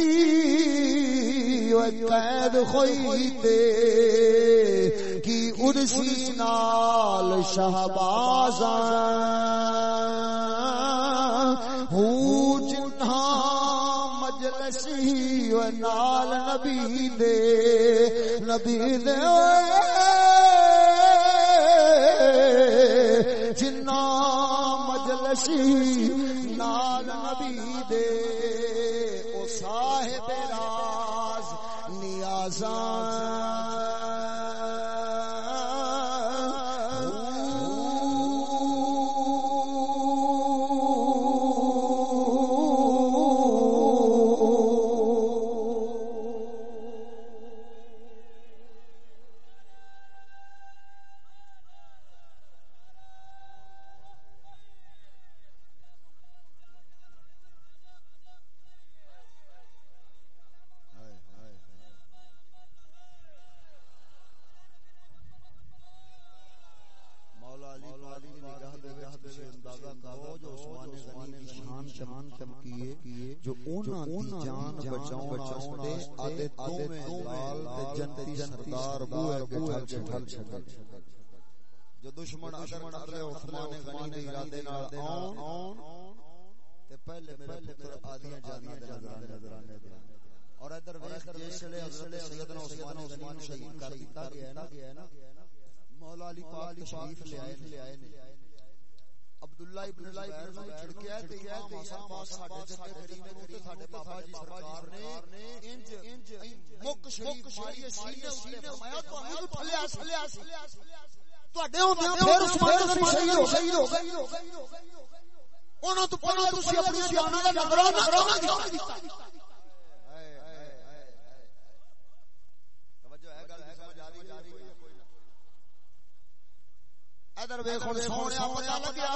قید خوئی تے۔ کی ارسی نال شہبازاں۔ مجلسی نال نبی دے نبی دے۔ جنا مجلسی شہید ہو گئے انہاں تو پہلے تسی اپنی جاناں دا نظرانہ نظرانہ دیتا ادھر ویکھ ہن سونے پتہ لگیا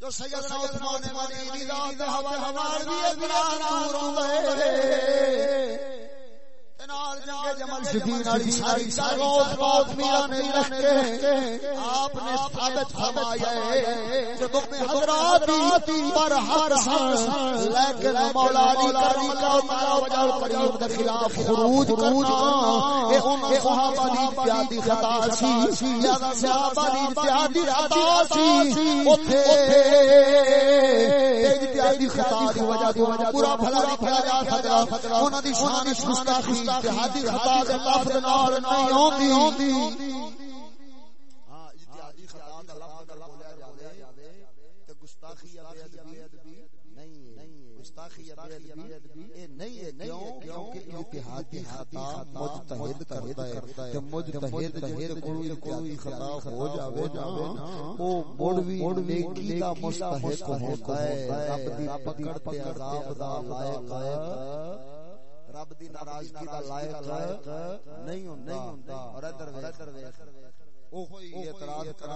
جو سید مدینی دا بھی نور ہوئے نال جنگ جمل شفین علی ساری سروت بات میرا نہیں رکھتے آپ نے ثابت فرمایا ہے جب اپنے حضرات پر ہر سن لیکن مولا علی کرم اللہ تعالی وجہ کریم در خلاف خروج کرنا اے ان صحابہ دی پیادی خطا سی یا صحابہ دی پیادی خطا سی اوتھے پیادی خطا دی وجہ دی وجہ پورا بھلا نہیں جا سکتا انہاں دی شان گستاخی اجتہادی خطا دے لفظ نال نہیں ہوندی ہاں اجتہادی خطا دا لفظ اگر بولیا جاوے تے گستاخی یا بے ادبی نہیں ہے۔ گستاخی یا بے ادبی اے نہیں ہے۔ کیوں؟ کیونکہ اجتہادی خطا مجتہد کرتا ہے۔ تے مجتہد کوئی کوئی خطا ہو جاوے نا۔ او مڑوی نیکی دا مستحق ہوتا ہے۔ رب دی پکڑ تے عذاب دا لائق رب دی ناراضگی دا لائق نہیں ہوندا نہیں اور ادھر ادھر ویکھ۔ او ہوئی اعتراض کرن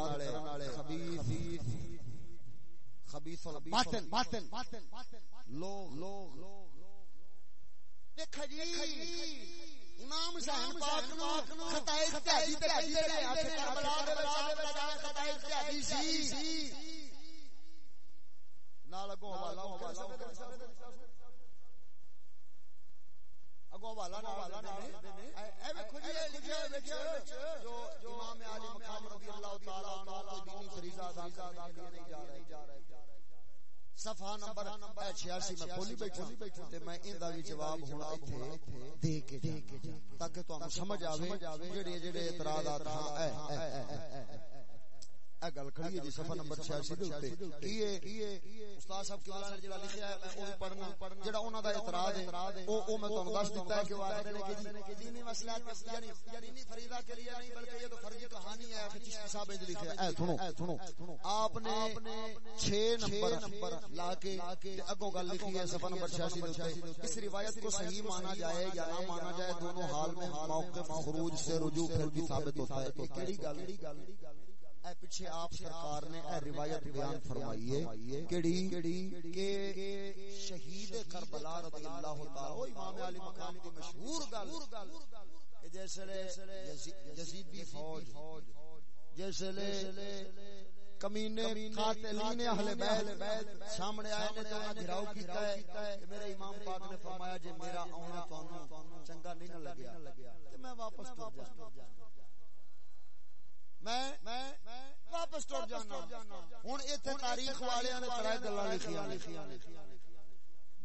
والے خبیث خبیث الباطن باطن لوگ لوگ دیکھ جی امام حسین پاک نو خطا اجتہادی تے نے آکھے کربلا دے وچ خطا اجتہادی۔ سی۔ نال اگوں حوالہ ہو گیا۔ اگوں والا نہ والا نے اے ویکھو جی اے لکھیا وچ جو جو امام علی مقام رضی اللہ تعالی عنہ کوئی دینی فریضہ ادا کرنے نہیں جا رہا صفحہ نمبر 86 میں کھولی بیٹھا تے میں ایندا وی جواب ہن ایتھے دے کے تاکہ تانوں سمجھ آوے جڑے جڑے اعتراضات ہاں اے گل کھڑی ہے جی صفحہ نمبر 86 دے اوتے کی ہے استاد صاحب کی نے جڑا لکھیا ہے، میں او پڑھنا۔ جڑا انہاں دا اعتراض ہے او او میں تانوں دس دیتا ہے کہ وہ آکھدے نے کہ جی، جی، جی، دینی مسئلہ یعنی دینی فریضہ کے لیے نہیں، بلکہ یہ تو فرض کہانی ہے کہ چشتی صاحب نے لکھیا ہے۔ اے سنو سنو۔ آپ نے 6 نمبر لا کے اگوں گل لکھی ہے، صفحہ نمبر 86 دے اوتے اس روایت کو صحیح مانا جائے یا نہ مانا جائے، دونوں حال میں موقف خروج سے رجوع پھر بھی ثابت ہوتا ہے۔ یہ کیڑی گل اے پیچھے آپ سرکار نے اے روایت بیان فرمائی ہے کیڑی کہ شہید کربلا رضی اللہ تعالی امام علی مقام دی مشہور گل۔ کہ جیسے یزیدی فوج۔ جیسے کمینے قاتلین اہل بیت سامنے آئے نے تو انہاں گھراؤ کیتا ہے کہ میرے امام پاک نے فرمایا جے میرا آنا تانوں چنگا نہیں نہ لگیا تے میں واپس ٹر جانا۔ میں واپس ٹر جانا ہوں۔ اتنے تاریخ والے نے ترائے گلا لکھیا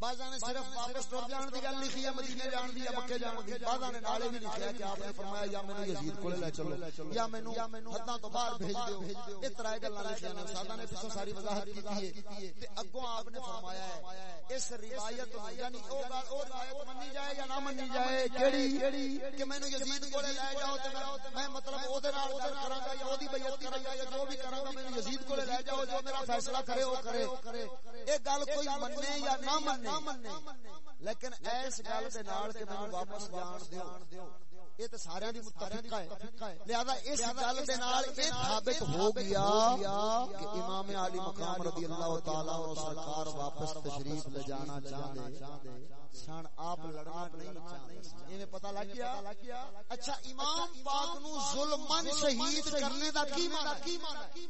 بعضاں نے صرف واپس ٹر جان دی گل لکھی ہے مدینے جان دی یا مکے جان دی بعضاں نے نالے بھی لکھیا کہ آپ نے فرمایا یا مینوں یزید کولے لے چلو یا مینوں حداں تو باہر بھیج دیو۔ اے ترائے گلاں لکھیاں نے استاداں نے پیچھے ساری وضاحت کی ہے۔ تے اگوں آپ نے فرمایا ہے اس روایت یعنی او گل او روایت منی جائے یا نہ منی جائے کیڑی کہ مینوں یزید کولے لے جاؤ تے میں مطلب او دے نال گل کراں گا یا اودی بیعتی کراں یا جو بھی کراں گا مینوں یزید کولے لے جاؤ جو میرا فیصلہ کرے او کرے۔ اے گل کوئی مننے یا نہ مننے لیکن ایس گل دے نال کہ مینوں واپس جان دیو. یہ تے سارے دی متفق ہے. لہذا اس گل دے نال اے ثابت ہو گیا کہ امام علی مقام رضی اللہ تعالی عنہ سرکار واپس تشریف لے جانا چاہندے سن آپ لڑنا نہیں چاہندے ایویں پتہ لگ گیا؟ اچھا امام پاک نو ظلمن شہید کرنے دا کی معنی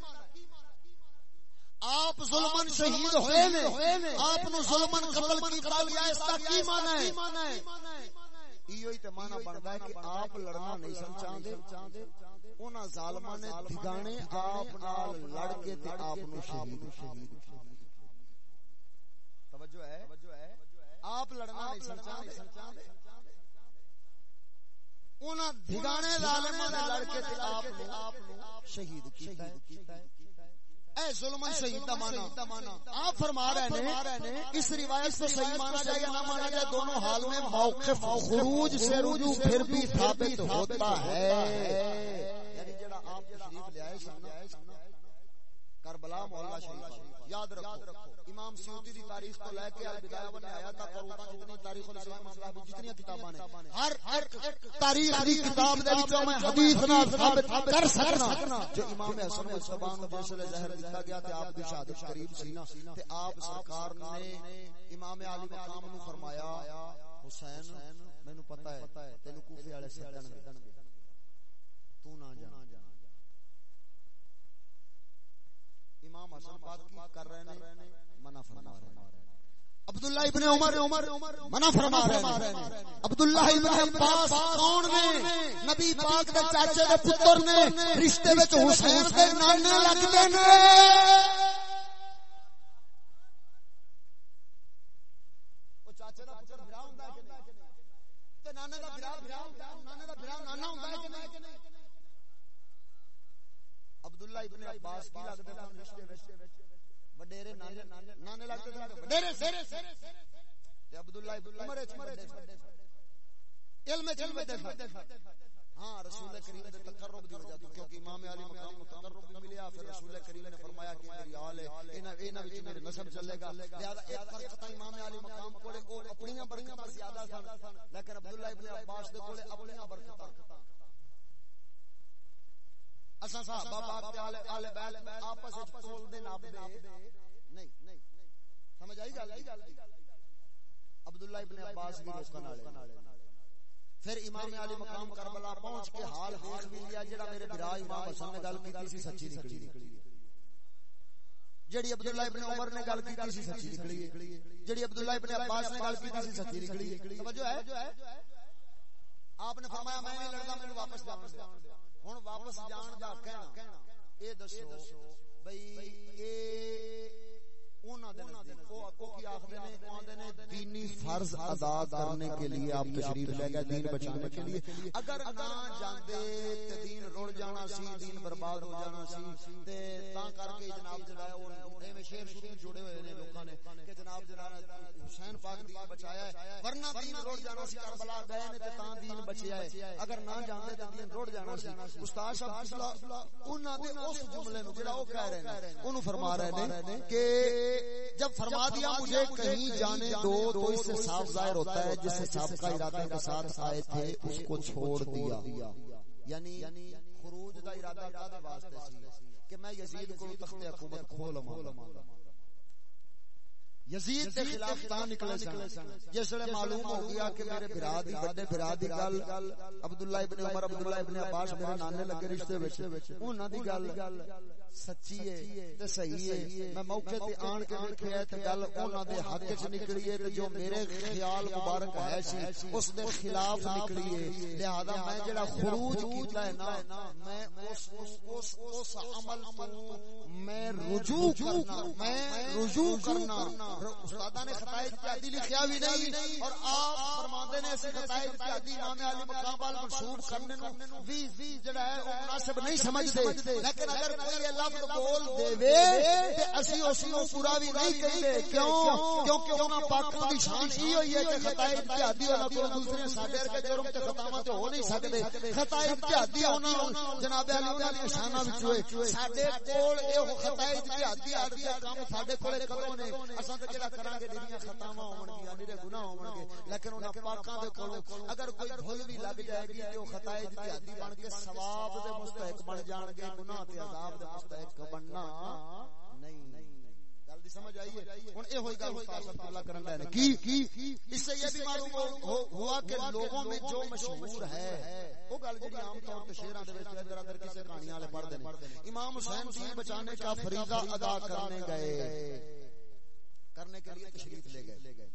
آپ ظلمن شہید ہوئے نے آپ نو ظلمن قتل کیتا گیا اس کا کی معنی ہے۔ تے معنی بندا ہے کہ آپ لڑنا نہیں سن چاہندے انہاں ظالماں نے آپ نال لڑ کے تے آپ نو شہید شہید توجہ ہے؟ آپ لڑنا نہیں سن چاہندے انہاں ظالماں نے لڑ کے تے آپ نو شہید کیتا ہے۔ اے ظلمن دا مانا۔ آپ فرما رہے ہیں اس روایت کو صحیح مانا جائے یا نہ مانا جائے دونوں حال میں موقف خروج سے رجوع پھر بھی ثابت ہوتا ہے۔ یعنی جڑا آپ تشریف لے آئے کربلا مولا شریف یاد رکھو۔ امام سیوطی دی تاریخ تو لے کے البدایہ و نہایت تک اور اوپر جتنی تاریخ الاسلام اسلام جتنی کتاباں نے ہر ہر تاریخ دی کتاب دے وچوں میں حدیث نال ثابت کر سکنا جو امام حسن مصطفی نو جس لے زہر دتا گیا تے آپ دی شہادت قریب سی نا۔ تے آپ سرکار نے امام علی مقام نو فرمایا، حسین، مینوں پتہ ہے، تینوں کوفے والے سٹن گے تو نہ جا۔ امام حسن پاک کی کر رہے ہیں منع فرما رہے ہیں۔ عبداللہ ابن عمر منع فرما رہے ہیں۔ عبداللہ ابن عباس کون نے؟ نبی پاک دے چاچے دے پتر نے۔ رشتے وچ حسین دے نانے لگدے نے۔ او چاچے دا پتر بھرا ہوندا ہے کہ نہیں؟ تے نانے دا بھرا بھرا نانے دا بھرا نانا ہوندا ہے کہ نہیں؟ عبداللہ ابن عباس کی لگدے رشتے وڈیرے نانے نانے لگدے نے وڈیرے تے عبداللہ ابن عمر علم علم وچ ہاں رسول کریم دے تقرب دی وجہ تو، کیونکہ امام علی مقام کو تقرب بھی ملیا، پھر رسول کریم نے فرمایا کہ میری آل ہے انہاں انہاں وچ میرے نسب چلے گا۔ لہذا ایک فرق تھا امام علی مقام کولے، او اپنی برکتاں زیادہ سن۔ لیکن عبداللہ ابن عباس دے کولے اپنی برکتاں۔ اساں صحابہ پاک تے اہل اہل بیت آپس وچ تول دے ناپ دے سمجھ آئی گل؟ عبداللہ ابن عباس بھی روکن والے پھر امام علی مقام کربلا پہنچ کے حال حال بھی لیا جڑا میرے بھرا امام حسن نے گل کیتی سی سچی نکلی۔ جڑی عبداللہ ابن عمر نے گل کیتی سی سچی نکلی۔ جڑی عبداللہ ابن عباس نے گل کیتی سی سچی نکلی۔ توجہ ہے؟ آپ نے فرمایا میں نہیں لڑدا مینوں واپس جان دے ہن واپس جان جا کہنا اے دسو بھئی اے دینی فرض ادا کرنے کے لیے آپ تشریف لے گئے، دین بچانے کے لیے۔ اگر نہ جاندے تے دین رڑ جانا سی، دین برباد ہو جانا سی، تے تاں کر کے جناب جڑا ہے او ایویں شیر شیر جوڑے ہوئے نے لوکاں نے کہ جناب جناب حسین پاک دین بچایا ہے، ورنہ دین رڑ جانا سی، کربلا گئے نے تے تاں دین بچیا ہے۔ اگر نہ جاندے تے دین رڑ جانا سی، استاد صاحب پچھلا انہاں دے اس جملے نو جڑا او کہہ رہے ہیں اونوں فرما رہے نے کہ جب فرما دیا مجھے کہیں جانے دو، تو اس سے صاف ظاہر ہوتا ہے، جس سے سابقہ ارادہ کے ساتھ آئے تھے، اس کو چھوڑ دیا۔ یعنی خروج دا ارادہ کا واسطے سی؟ کہ میں یزید کو تخت حکومت کھول ماں یزید کے خلاف تا نکلے سن۔ جس نے معلوم ہو گیا کہ میرے بھرا دی بڑے بھرا دی گل عبداللہ ابن عمر، عبداللہ ابن عباس میرے نانے لگے رشتے وچ۔ انہاں دی گل سچی ہے تے صحیح ہے۔ میں موقع تے آن کے ویکھیا تے گل انہاں دے حق وچ نکلی ہے تے جو میرے خیال مبارک ہے سی، اس دے خلاف نکلی ہے۔ لہذا میں جڑا خروج کیتا ہے نا، میں اس اس اس عمل تو میں رجوع کرنا، میں رجوع کرنا۔ استاداں نے خطائے اتحادی لکھیا بھی نہیں، اور آپ فرماندے نے اسے خطائے اتحادی امام علی مقام وال منسوب کرنے نو وی جڑا ہے او مناسب نہیں سمجھدے لیکن اگر کوئی لفظ بول دے تے اسی اس نو پورا بھی نہیں کہندے۔ کیوں؟ کیونکہ انہاں پاکاں دی شان کی ہوئی ہے کہ خطائے اتحادی انہاں کو دوسرے ساڈے کے جرم تے خطاواں تے ہو نہیں سکدے۔ خطائے اتحادی انہاں جناب علی دی شاناں وچ ہوئے۔ ساڈے کول اے خطائے اتحادی آ کام ساڈے کول کدوں نے۔ اساں تے جڑا کران گے، جڑیاں خطاواں ہون گیاں میرے گناہ ہون گے۔ لیکن انہاں پاکاں دے کول اگر کوئی بھول بھی لگ جائے گی تے او خطائے اتحادی بن کے ثواب دے مستحق بن جان گے، گناہ تے عذاب دے مستحق بننا نہیں۔ گل دی سمجھ آئی ہے؟ ہن اے ہوئی گل استاد اللہ کرن دے کی؟ اس سے یہ بھی معلوم ہوا کہ لوگوں میں جو مشہور ہے، وہ گل جڑی عام طور تے شعراں دے وچ ادھر ادھر کسے کہانیاں والے پڑھ دے امام حسین دین بچانے کا فریضہ ادا کرنے گئے۔ کرنے کے لیے تشریف لے گئے۔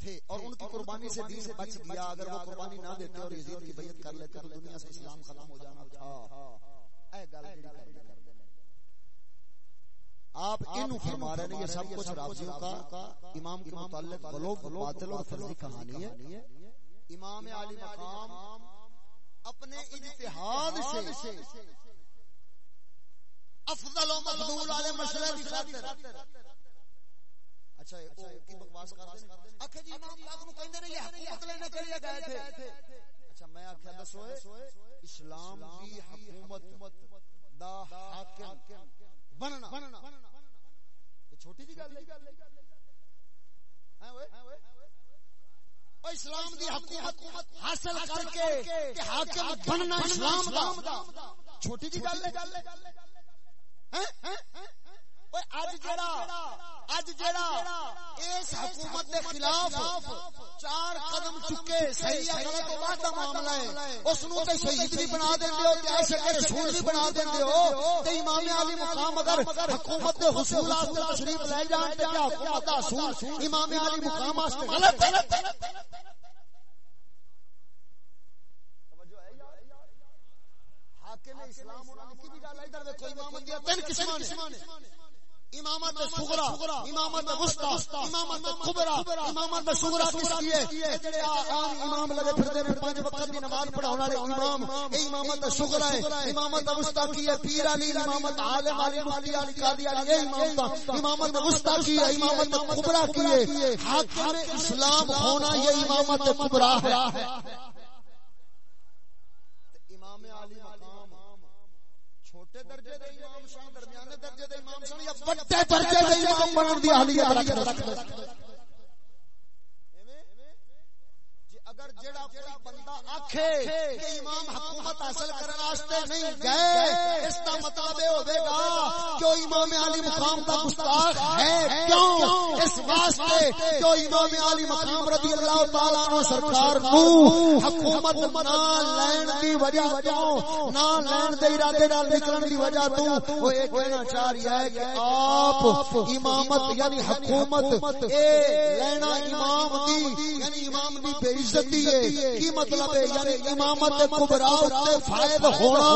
تھے، اور ان کی قربانی سے دین بچ گیا۔ اگر وہ قربانی نہ دیتے اور یزید کی بیعت کر لیتے تو دنیا سے اسلام ختم ہو جانا تھا۔ اے گل جڑی کر دے آپ ان فرما رہے ہیں یہ سب کچھ رافضیوں کا امام کے متعلق غلوب باطل اور فرضی کہانی ہے۔ امام علی مقام اپنے اجتہاد سے۔ افضل و مفضول والے مسئلے کی خاطر۔ اچھا او کی بکواس ہیں۔ اکھے جی امام پاک نو کہندے نے یہ حکومت لینے کے لیے گئے تھے اچھا میں آکھیا دسو اسلام کی حکومت دا حاکم۔ بننا۔ چھوٹی جی گل ہاں اسلام دی حکومت حاصل کر کے حاکم بننا اسلام دا۔ چھوٹی جی گل ہے۔ ہاں؟ ہاں؟ اج جڑا اج جڑا اس حکومت دے خلاف چار قدم چکے صحیح غلط تو بعد دا معاملہ ہے اس نو تے شہید بھی بنا دیندے ہو تے ایسے کہ رسول بھی بنا دیندے ہو تے امام علی مقام اگر حکومت دے حصول واسطے تشریف لے جان تے کیا حکومت دا حصول امام علی مقام واسطے غلط ہے حاکم اسلام انہاں نے کی بھی گل ادھر دیکھو امامت دی تین قسماں نے امامت صغرا، امامت وسطا، امامت کبرا، امامت صغرا کس کی ہے؟ جڑے عام امام لگے پھردے نے پانچ وقت دی نماز پڑھاون والے امام، اے امامت صغرا ہے، امامت وسطا کی ہے، پیر علی، امامت عالم علی، مفتی علی، قاضی علی، اے امامت امامت وسطا کی ہے، امامت کبرا کی ہے، حاکم اسلام ہونا یہ امامت کبرا ہے۔ امام علی مقام، چھوٹے درجے دے امام درجے دے امام شاہ یا بڑے درجے دے امام بنن دی اہلیت رکھ جی، اگر جڑا کوئی بندہ آکھے کہ امام حکومت حاصل کرنے واسطے نہیں گئے۔ اس کا مطلب ہوے گا کہ امام علی مقام کا گستاخ ہے۔ کیوں؟ اس واسطے جو امام علی مقام رضی اللہ تعالی عنہ سرکار نو حکومت نہ لین دی وجہ تو، نہ لین دے ارادے نال نکلن دی وجہ تو وہ ایک کہنا چاہ رہا ہے کہ آپ امامت یعنی حکومت اے لینا امام دی یعنی امام دی بے عزت کی مطلب ہے یعنی امامت کبرا تے فائد ہونا۔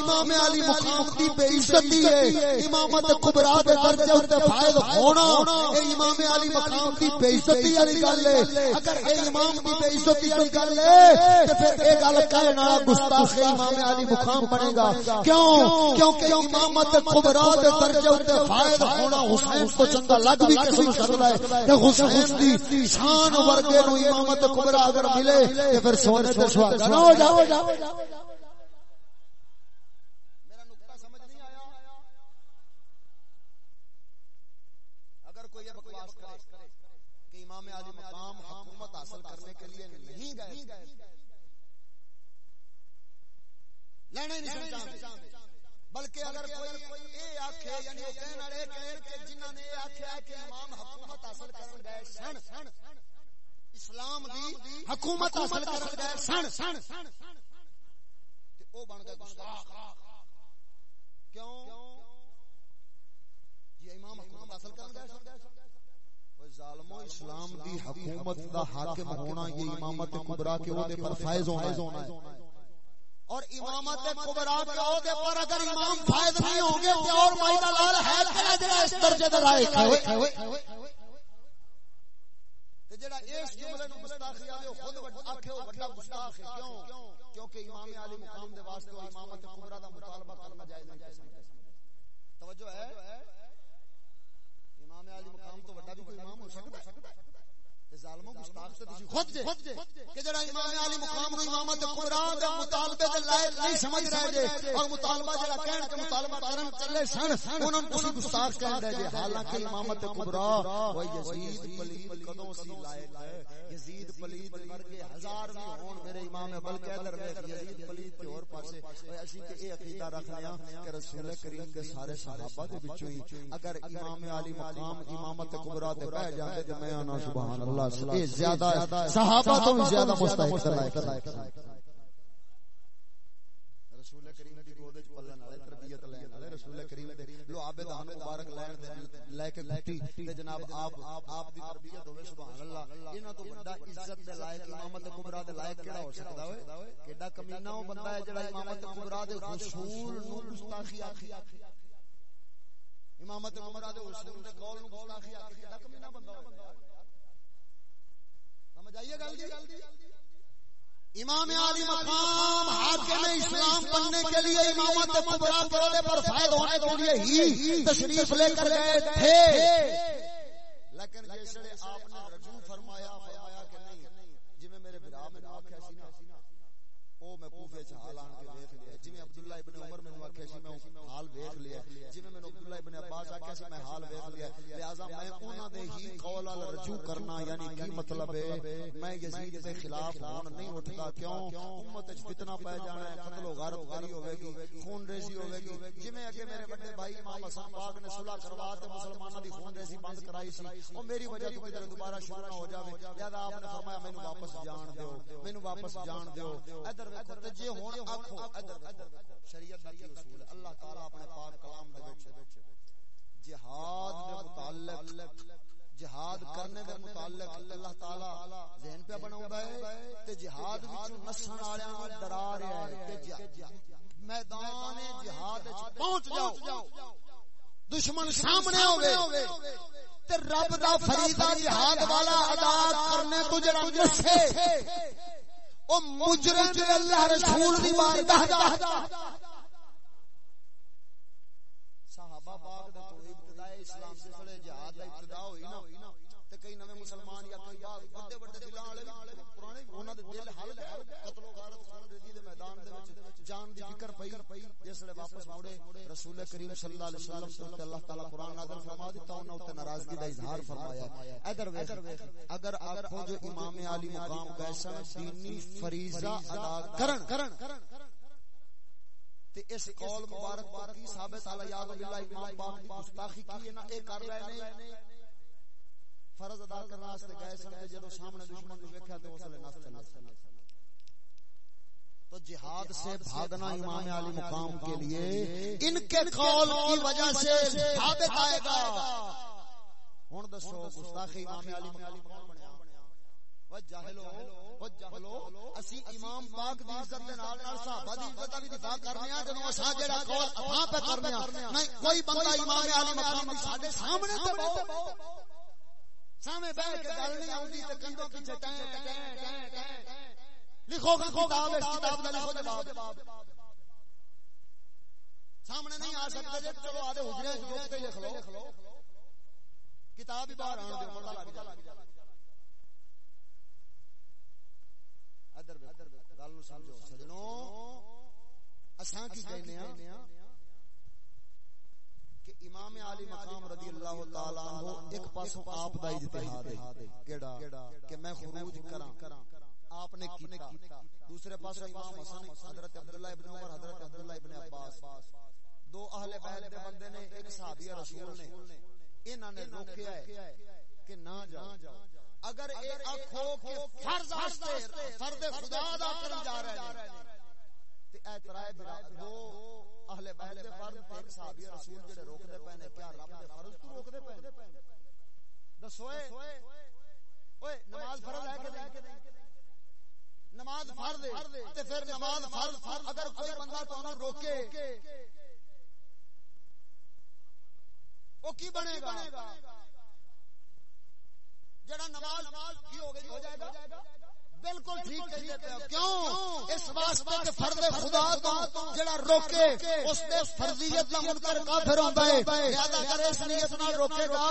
امام علی مقام دی بے عزتی ہے۔ امامت کبرا دے درجے تے فائد ہونا۔ اے امام علی مقام دی بے عزتی والی گل ہے۔ اگر اے امام دی بے عزتی والی گل ہے، تے پھر اے گل کہن والا گستاخ امام علی مقام بنے گا۔ کیوں؟ کیونکہ امامت کبرا دے درجے تے فائد ہونا حسین تو چنگا لگ بھی کس سکتا ہے کہ حسین دی شان ورگے نو امامت کبرا اگر ملے، تے پھر سونے تے سہاگا ہو جاؤ میرا نقطہ سمجھ نہیں آیا۔ اگر کوئی یہ بکواس کرے کہ امام علی مقام حکومت حاصل کرنے کے لیے نہیں گئے لینا ہی نہیں چاہتے بلکہ اگر کوئی اے آکھے یعنی وہ کہنے والے کہیں کہ جنہاں نے یہ آکھیا کہ امام حکومت حاصل کرن گئے سن اسلام دی حکومت حاصل کرن گئے سن۔ سن۔ تے او بن گئے گستاخ۔ کیوں؟ یہ امام حکومت حاصل کرن گئے ظالمو اسلام دی حکومت دا حاکم ہونا یہ امامت کبرا کے عہدے پر فائز ہونا ہے۔ اور امامت کبرا کے عہدے پر اگر امام فائز نہیں ہوں گے تو اور مائدہ لال ہے کیا جڑا اس درجے تے لائق ہے جڑا اس جملے نو گستاخی آوے او خود آکھے او بڑا گستاخ ہے کیوں کیونکہ امام علی مقام دے واسطے امامت کبرا دا مطالبہ کرنا جائز نہیں توجہ ہے امام علی مقام تو بڑا بھی کوئی امام ہو سکتا ہے ظالموں گستاخ تسی خود جے کہ جڑا امام علی مقام نو امامت کبرا دے مطالبے دے لائق نہیں سمجھ رہے جے اور مطالبہ جڑا کہن کہ مطالبہ کرن چلے سن انہاں نوں تسی گستاخ کہہ رہے جے حالانکہ امامت کبرا وہ یزید کدوں سی لائق ہے یزید پلید ورگے ہزار بھی ہون میرے امام بلکہ ادھر ویکھ یزید پلید تے اور پاسے۔ اسی تے اے عقیدہ رکھنے ہاں کہ رسول کریم دے سارے صحابہ دے وچوں ہی اگر امام علی مقام امامت کبرا تے بیٹھ جاندے تے میں انا سبحان اللہ۔ اے زیادہ صحابہ تو بھی زیادہ مستحق ہے۔ رسول کریم دی گود وچ پلن والے تربیت لین والے رسول کریم دے، لو عابدان مبارک لین دے، لے کے گٹی تے جناب آپ آپ دی تربیت ہوے سبحان اللہ۔ انہاں تو بڑا عزت دے لائق، امامت کبرا دے لائق کیڑا ہو سکدا ہوئے کیڑا کمینہ او بندہ ہے جڑا امامت کبرا دے حصول نو گستاخی آکھی امامت کبرا دے حصول دے قول نو گستاخی آکھی کیڑا کمینہ بندہ ہوئے سمجھ آئیے گل دی امام علی مقام حاکم اسلام بننے کے لیے امامت کبرا پردے پر فائد ہونے کے لیے ہی تشریف لے کر گئے تھے۔ لیکن جیسے آپ نے رجوع فرمایا فرمایا کہ نہیں جی میں میرے برا میں آکھیا سی نا او میں کوفے چ حال آن کے دیکھ لیا۔ جی میں عبداللہ ابن عمر میں آکھیا سی، میں حال دیکھ لیا جی میں عبداللہ ابن عباس آکھیا سی میں حال ویکھ لیا لہذا میں انہاں دے ہی قول ال رجوع کرنا یعنی کی مطلب ہے، میں یزید دے خلاف ہون نہیں اٹھدا کیوں؟ امت وچ فتنہ پے جانا ہے، قتل و غارت کاری ہوے گی خون ریزی ہوے گی جویں اگے میرے بڑے بھائی امام حسن پاک نے صلح کروا تے مسلماناں دی خون ریزی بند کرائی سی، او میری وجہ تو کدھر دوبارہ شروع نہ ہو جاوے۔ لہذا آپ نے فرمایا، مینوں واپس جان دیو، مینوں واپس جان دیو۔ ادھر ویکھو تے جے ہن آکھو۔ ادھر شریعت دا اصول اللہ تعالی اپنے پاک کلام دے وچ۔ جہاد دے متعلق، جہاد کرنے دے متعلق اللہ تعالی ذہن پہ بناوندا ہے تے جہاد وچوں نسن والےاں نوں ڈرا رہا ہے کہ میدان جہاد وچ پہنچ جاؤ، دشمن سامنے ہوے تے رب دا فریضہ جہاد والا ادا کرنے تو جڑا نسے او مجرم تے اللہ رسول دی بارگاہ دا۔ صحابہ پاک دا کوئی اسلام سے سڑے جہاد دا ابتدا ہوئی نا، تے کئی نویں مسلمان یا کوئی بعد بڑے بڑے دلاں والے پرانے انہاں دے دل حل قتل و غارت خون ریزی دے میدان دے وچ جان دی فکر پئی، جس لے واپس مڑے رسول کریم صلی اللہ علیہ وسلم تے اللہ تعالی قرآن نازل فرما دیتا انہاں تے ناراضگی دا اظہار فرمایا۔ ادھر ویکھ، اگر آکھو جو امام علی مقام گئے دینی فریضہ ادا کرن تے اس قول مبارک پر کی ثابت علی یاد باللہ امام پاک دی گستاخی کی ہے نا اے کر رہے نے فرض ادا کرنے واسطے گئے سن تے جدوں سامنے دشمن نو ویکھیا تے اس نے نس چلے تو جہاد سے بھاگنا امام علی مقام کے لیے ان کے قول کی وجہ سے ثابت آئے گا ہن دسو گستاخی امام علی مقام اسی امام پاک دی عزت دے نال نال صحابہ دی عزت دا بھی دفاع کرنے جدوں جڑا قول پہ کرنے نہیں، کوئی بندہ امام علی مقام دی ساڈے سامنے تے بہو سامنے بیٹھ کے گل نہیں تے پیچھے ٹیں ٹیں ٹیں لکھو کتاب اس کتاب دا لکھو جواب۔ سامنے نہیں آ سکتے جے چلو آدھے حجرے لکھ لو۔ کتاب ہی باہر آن دیو پتہ لگ جائے گل نو سمجھو۔ سجنوں اساں کی کہنے ہاں کہ امام علی مقام رضی اللہ تعالی عنہ ایک پاسوں آپ دا اجتہاد ہے۔ کیڑا؟ کہ میں خروج کراں۔ آپ نے کیتا۔ دوسرے پاسوں امام حسن حضرت عبداللہ ابن عمر حضرت عبداللہ ابن عباس۔ دو اہل بیت دے بندے نے ایک صحابی رسول نے انہاں نے روکیا ہے کہ نہ جاؤ۔ اگر اے کہ فرض واسطے فرض خدا ادا کرن جا رہے ہیں۔ تے اے ترائے دو اہل بیت دے فرض ایک صحابی رسول جڑے روک دے پے نے کیا رب دے فرض تو روک دے پے دسو اے اوئے نماز فرض ہے کہ نہیں؟ نماز فرض ہے تے پھر نماز فرض اگر کوئی بندہ روکے او کی بنے گا؟ جڑا نماز کی ہو گئی، ہو جائے گا۔ بالکل ٹھیک کہتے ہو کیوں؟ اس واسطے کہ فرض خدا تو جڑا روکے، اس دے فرضیت دا منکر کافر ہوندا ہے۔ لہذا اگر اس نیت نال روکے گا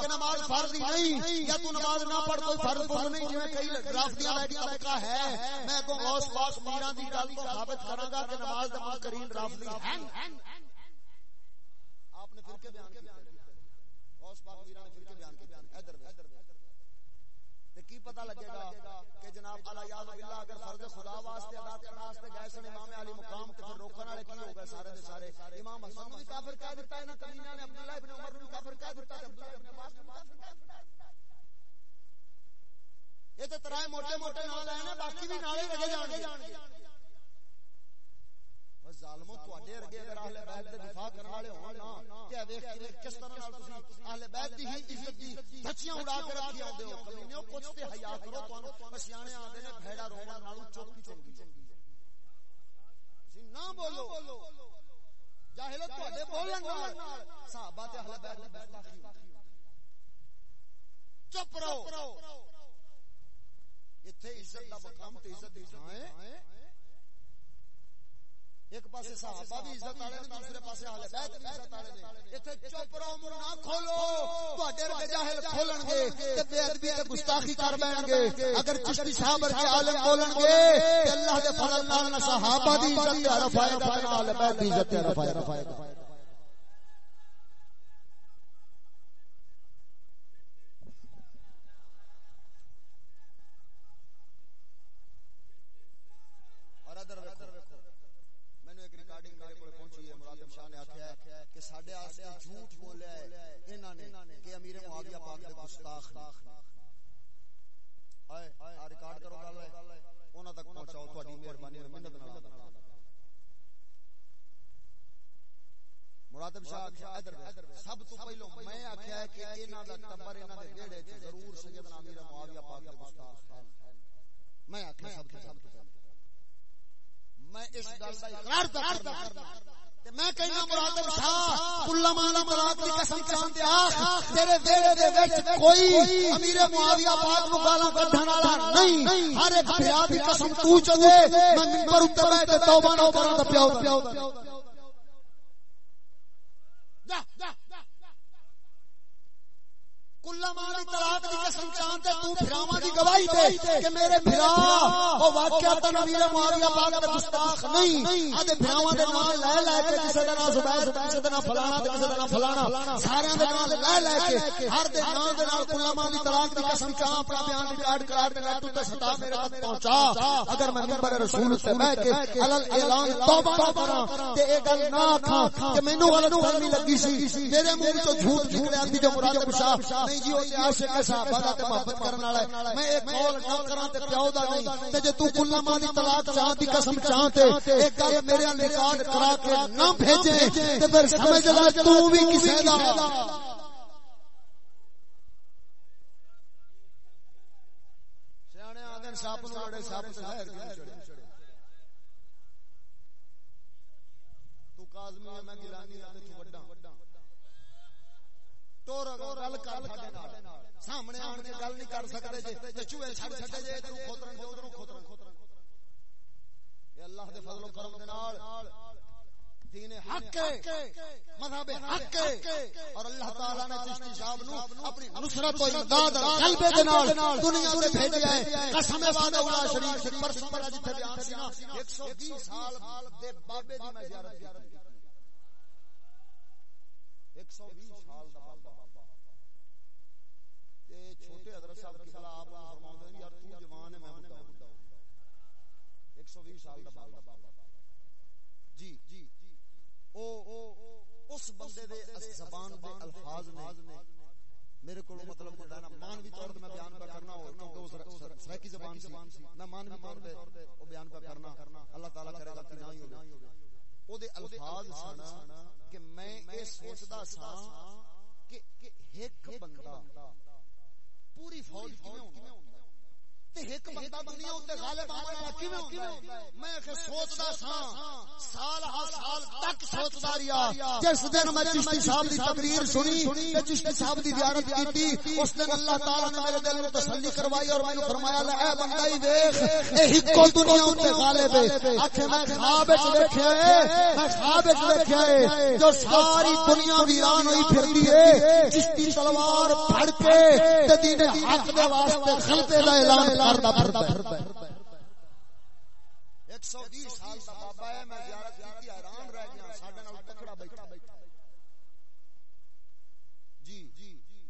کہ نماز فرض ہی نہیں، یا تو نماز نہ پڑھ، کوئی فرض فرض نہیں، جویں کئی رافضیاں دا طبقہ ہے۔ میں کو غوث پاک میران دی گل کو ثابت کراں گا کہ نماز دے منکرین رافضی ہیں۔ آپ نے فرقے بیان کیتے غوث پاک میران نے فرقے بیان کیتے ادھر ادھر کی پتہ لگے گا کہ جناب اعلی یاد باللہ اگر فرض خدا واسطے ادا کرنے واسطے گئے سن امام علی مقام تے پھر روکن والے کی ہو گئے سارے دے سارے؟ امام حسن نو بھی کافر کہہ دیتا ہے نا کمینہ نے عبداللہ ابن عمر کو کافر کہہ دیتا ہے، عبداللہ ابن عباس نو کافر کہہ دیتا ہے۔ یہ تے ترائے موٹے موٹے نال ہیں نا باقی بھی نالے رہ جان گے۔ ظالموں تواڈے ارگے اگر اہل بیت دے دفاع کرن والے ہون نا تے ویکھ کے کس طرح نال تسی اہل بیت دی ہی عزت دی دھچیاں اڑا کے رکھی آندے ہو کمینے کچھ تے حیا کرو تانوں سیانے آندے نے بھیڑا رونا نالوں چوکی چنگی تسی نہ بولو جاہلو تواڈے بولن نال صحابہ تے اہل بیت دی گستاخی چپ رہو ایتھے عزت دا مقام تے عزت دی تھاں ہے ایک پاسے صحابہ بھی عزت والے نے دوسرے پاسے اہل بیت بھی عزت والے نے۔ ایتھے چپ رہو منہ نہ کھولو۔ تواڈے ورگے جاہل کھولن گے تے بے ادبی تے گستاخی کر بیٹھن گے۔ اگر چشتی صاحب ورگے عالم بولن گے تے اللہ دے فضل نال صحابہ دی عزت تے گا تے اہل بیت دی عزت تے رفائے گا جھوٹ بولیا ہے انہاں نے کہ امیر معاویہ پاک دے گستاخ نے آئے آ ریکارڈ کرو گل ہے انہاں تک پہنچاؤ تہاڈی مہربانی محنت نال مرادب شاہ ادھر سب تو پہلو میں آکھیا ہے کہ انہاں دا ٹبر انہاں دے ویڑے وچ ضرور سیدنا امیر معاویہ پاک دے گستاخ ہیں میں آکھیا سب تو پہلے میں اس گل دا اقرار کرنا تے میں کہنا مرادب شاہ کلا مانا مراد دی قسم چاہندے آکھ تیرے ویڑے دے وچ کوئی امیر معاویہ پاک نو گالاں کڈھن والا نہیں۔ ہر ایک بھرا دی قسم تو چلے۔ میں منبر اوپر بیٹھ کے توبہ نہ کراں تے پیو پیو طلاق دی قسم تو دی گواہی دے کہ میرے بھرا او معاویہ پاک دے گستاخ نہیں۔ بھراواں دے نام لے لے کے کسے دا نام زبیر، کسے دا نام فلانا تے کسے دا نام فلانا۔ سارے دے نام لے لے کے ہر دے نام دے نال طلاق دی قسم اپنا بیان ریکارڈ کرا تو تے ستا میرے تک پہنچا۔ اگر میں منبر رسول تے بیٹھ کے علل اعلان توبہ کراں تے اے گل نہ آکھاں کہ مینوں غلط فہمی لگی سی۔ میرے منہ تو جھوٹ جھوٹ آندی جو مراد نہیں جی او عاشق صحابہ دا تے محبت کرن والا ہے۔ میں ایک قول نہ کراں تے پیو دا نہیں۔ تے جے تو کلا مانی طلاق چاہ دی قسم چاہ تے ایک گل میرے ال ریکارڈ کرا کے نہ بھیجے، تے پھر سمجھ لے تو بھی کسے دا۔ سیانے آدن ساپ نو لڑے ساپ تے ظاہر کیوں چڑے تو کاظمی ہے، میں گیلانی تے ٹور گل کر ساڈے نال سامنے آن کے گل نہیں کر سکدے جے تے چوہے چھڑ چھڑے جے تے کھوترن دے ادھروں کھوترن اے اللہ دے فضل و کرم دے نال دین حق مذہب حق اور اللہ تعالی نے چشتی صاحب نو اپنی نصرت و امداد غلبے دے نال دنیا تے بھیجیا ہے قسم وعدہ اللہ شریف سے پرسوں پر جتھے بیان سی نا 120 سال دے بابے دی میں زیارت کی 120 سال دا بابا تے چھوٹے حضرت صاحب کی بلا آپ نے فرماؤندے نے یار تو جوان ہے میں بڈھا ہوں 120 سال دا بابا جی جی او اس بندے دے زبان دے الفاظ نے میرے کو مطلب جڑا نا مانوی طور تے میں بیان پہ کرنا ہو، کیونکہ اس سرائکی زبان سی۔ میں مانوی طور تے او بیان پہ کرنا۔ اللہ تعالی کرے گا کہ نہ ہی ہوے او دے الفاظ سنا کہ میں اے سوچدا سا کہ ایک بندہ پوری فوج کیویں ہوندا تے ایک بندہ دنیا تے غالب آنے والا کیویں ہوندا میں کہ سوچدا سا سال ہا سال تک سوچدا رہیا۔ جس دن میں چشتی صاحب دی تقریر سنی، تے چشتی صاحب دی زیارت کیتی، اس دن اللہ تعالی نے میرے دل میں تسلی کروائی اور میں نے فرمایا، لے اے بندہ ہی دیکھ اے ہکو دنیا تے غالب ہے۔ اکھے میں خواب وچ ویکھیا اے میں خواب وچ ویکھیا اے جو ساری دنیا ویران ہوئی پھردی ہے، چشتی تلوار پھڑ کے تے دین حق دے واسطے غلبے دا اعلان کردا پھردا ہے۔ 120 سال دا بابا ہے، میں زیارت کیتی حیران رہ گیا، ساڈے نال تکڑا بیٹھا۔ جی جی, جی۔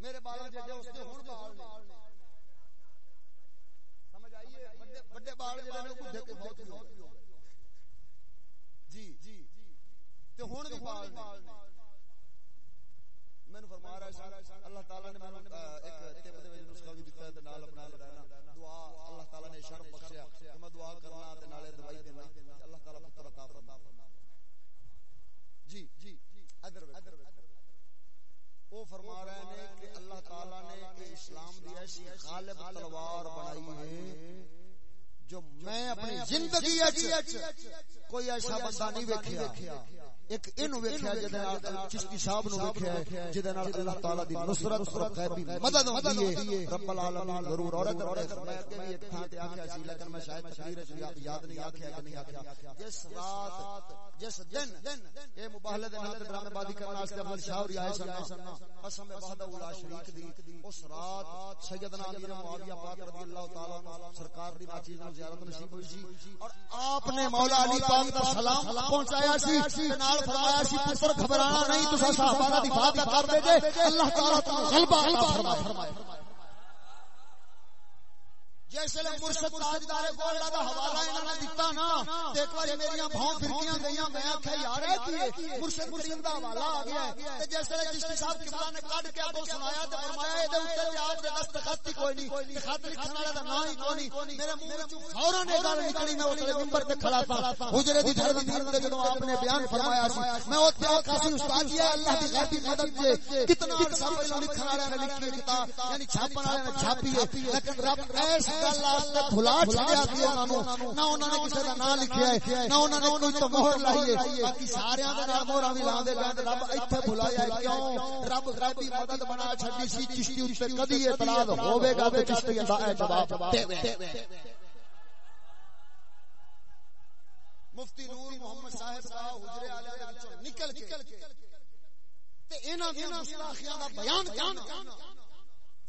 میرے بال جڑے اس دے ہن بال نے۔ سمجھ آئیے بڑے بڑے بال جڑے نے بڈھے کے بہت بھی ہو جی،, جی جی تے ہن بھی بال نے۔ میں فرما رہا ہے اللہ تعالی نے میں ایک ٹپ دے وچ نسخہ بھی دتا ہے تے نال اپنا لگانا دعا اللہ تعالی نے شرف بخشیا کہ میں دعا کرنا تے نالے دوائی دینا اللہ تعالی پتر عطا فرما جی جی ادھر ادھر وہ فرما رہے ہیں کہ اللہ تعالی نے کہ اسلام دی ایسی غالب تلوار بنائی ہے جو میں اپنی زندگی کوئی ایسا بندہ نہیں ویکھیا۔ ایک اینو ویکھیا جے چشتی صاحب نو ویکھیا ہے جے نال اللہ تعالی دی نصرت اور غیبی مدد ہوندی ہے۔ رب العالمین ضرور اور میں اگے بھی ایک تھاں تے آکھیا سی لیکن میں شاید تقریر یاد نہیں آکھیا کہ نہیں آکھیا۔ جس رات جس دن اے مباہلے دے نال ڈرامے بازی کرن واسطے افضل شاہ اور آئے سن قسم وحدہ الا شریک دی۔ اس رات سیدنا امیر معاویہ پاک رضی اللہ تعالی عنہ سرکار دی ناچیز نو زیارت نصیب ہوئی سی۔ اور آپ نے مولا علی پاک دا سلام پہنچایا سی۔ نال فرمایا سی، پتر گھبرانا نہیں تسا صحابہ دا دفاع کر دے جے اللہ تعالی تانوں غلبہ عطا فرمائے۔ جے جس مرشد تاجدار گولڈا دا حوالہ انہاں نے دتا نا، تے ایک واری میریاں بھاؤں پھرکیاں گئیاں، میں آکھیا، یار اے کی مرشد کریم دا حوالہ آ گیا ہے۔ تے جس ویلے چشتی صاحب قبلہ نے کڈ کے اگوں سنایا تے فرمایا، اے دے اوپر آپ دے دستخط ہی کوئی نہیں، تے خط لکھن والا دا نام ہی کوئی نہیں۔ میرے منہ وچوں فوراں نے گل نکلی، میں اس منبر تے کھڑا تھا۔ حجرے دی دھڑ دی جدوں آپ نے بیان فرمایا سی، میں اوتھے آکھا سی، استاد جی اللہ دی غیبی مدد سے کتنا عرصہ پہلے لکھن والے نے لکھی کتاب یعنی چھاپن والے نے چھاپی ہے۔ لیکن رب ایس گل واسطے بھلا چھڑیا سی انہاں نو نہ انہاں نے کسے دا نام لکھیا ہے، نہ انہاں نے کوئی تو مہر لائی ہے۔ باقی سارے دے نال مہراں وی لاندے گئے رب ایتھے بھلایا ہے، کیوں؟ رب غیبی مدد بنا چھڈی سی، چشتی اُتے کدی اعتراض ہوے گا تے چشتی دا جواب دے۔ مفتی نور محمد صاحب کا حجرے والے دے وچوں نکل کے، تے انہاں دی گستاخیاں دا بیان کرنا۔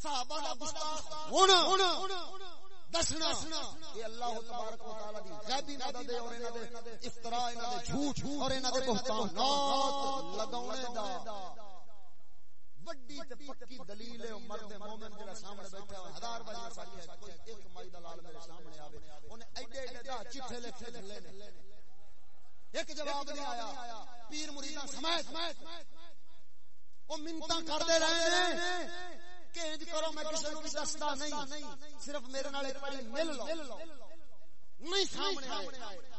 صحابہ دا گستاخ ہونا۔ دسنا یہ اللہ تبارک و تعالی دی غیبی مدد ہے اور انہاں دے افتراء، انہاں دے جھوٹ اور انہاں دے بہتانات لگاونے دا۔ وڈی تے پکی دلیل ہے، مرد مومن جڑا سامنے بیٹھا ہے ہزار بار ساری ہے کوئی ایک مائی دا لال میرے سامنے آوے۔ اونے ایڈے ایڈے دا چٹھے لکھے لکھے نے ایک جواب نہیں آیا۔ پیر مریداں سمیت۔ او منتاں کردے رہے ہیں کہ کرو میں کسی نو بھی دستا نہیں صرف میرے نال ایک بار مل لو نہیں سامنے آئے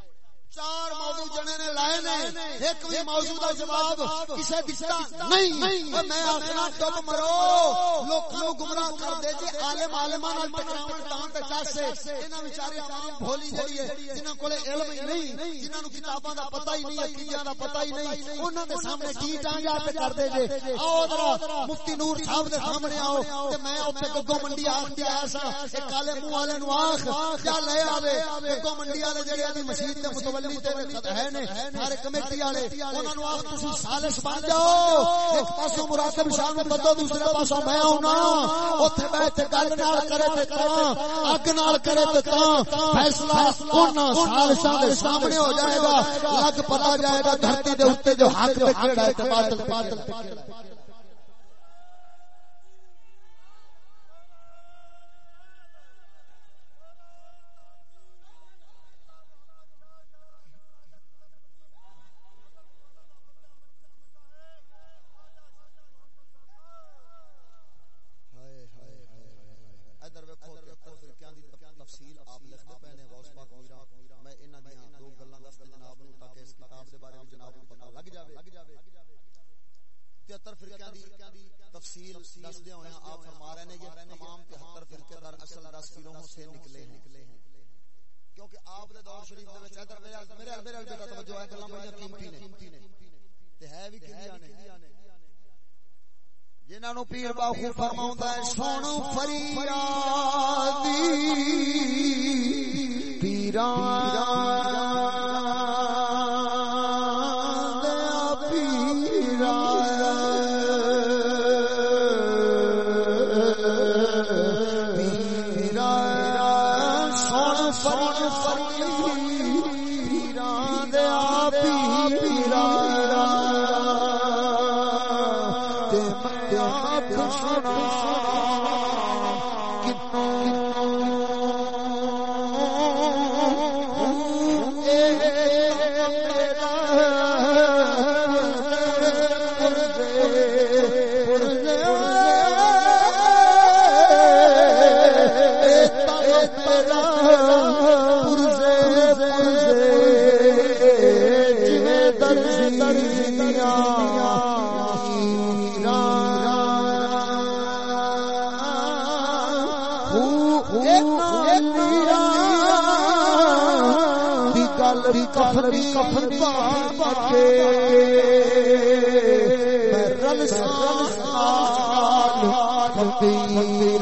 چار موضوع جنے نے لائے نے ایک بھی موضوع دا جواب کسے دتا نہیں۔ میں آخنا ڈب مرو۔ لوکاں نو گمراہ کر دے جی عالم عالماں نال ٹکراون تاں تے انہاں بیچارے عوام بھولی جڑی ہے۔ جنہاں کولے علم ہی نہیں جنہاں نو کتاباں دا پتہ ہی نہیں عقیدہ دا پتہ ہی نہیں انہاں دے سامنے کی ٹانگا تے کر دے جے۔ ذرا مفتی نور صاحب دے سامنے آؤ۔ تے میں اوتے گگو منڈی اے کالے منہ والے نو آکھ جا لے آوے۔ گگو منڈی والے جڑے دی مسجد تے ہے نے سارے کمیٹی والے انہاں نو آکھ تسی سالس بن جاؤ ایک پاسوں مراتب شاہ نو بدو دوسرے پاسوں میں آونا اوتھے بیٹھ کے گل نال کرے تے تاں اگ نال کرے تے تاں فیصلہ انہاں سالساں دے سامنے ہو جائے گا لگ پتا جائے گا دھرتی دے اوتے جو حق تے کھڑا ہے تے باطل کھڑا ہے تفصیل دسدے ہوئے آپ فرما رہے ہیں یہ تمام تہتر فرقے در اصل دس گروہوں سے نکلے ہیں کیونکہ آپ دے دور شریف دے وچ ادھر میرے میرے میرے بیٹا توجہ ہے گلاں بڑی قیمتی نے۔ تے ہے وی کیڑیاں نے جنہاں نو پیر باخو فرماوندا ہے سن فریادی پیراں شہر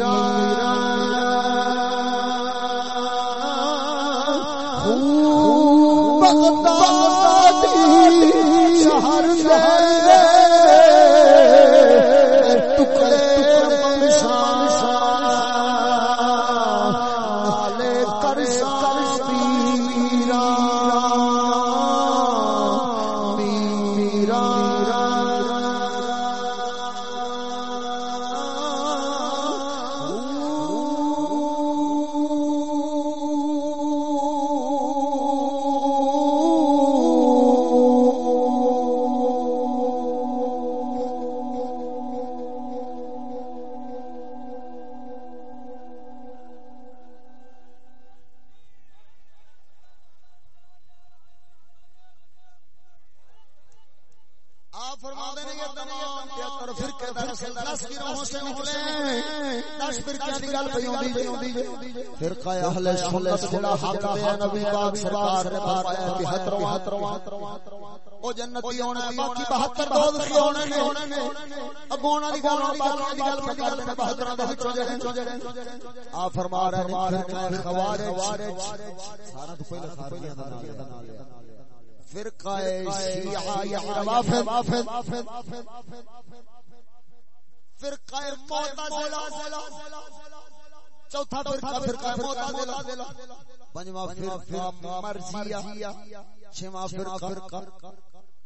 سنت جڑا حق پہ نبی پاک سرکار نے فرمایا کہ ہترواں ہترواں او جنتی ہونا ہے باقی 72 دوزخی ہونے نے اگونا دی گل باقی دی گل پہ کر دے 72 دے وچوں جڑے آ فرما رہے ہیں فرقہ خوارج۔ سارا تو پہلے خارجیاں دا نام لیا فرقہ شیعہ یا روافض فرقہ معتزلہ چوتھا فرقہ فرقہ معتزلہ پنجواں فرقہ مرجیہ چھواں فرقہ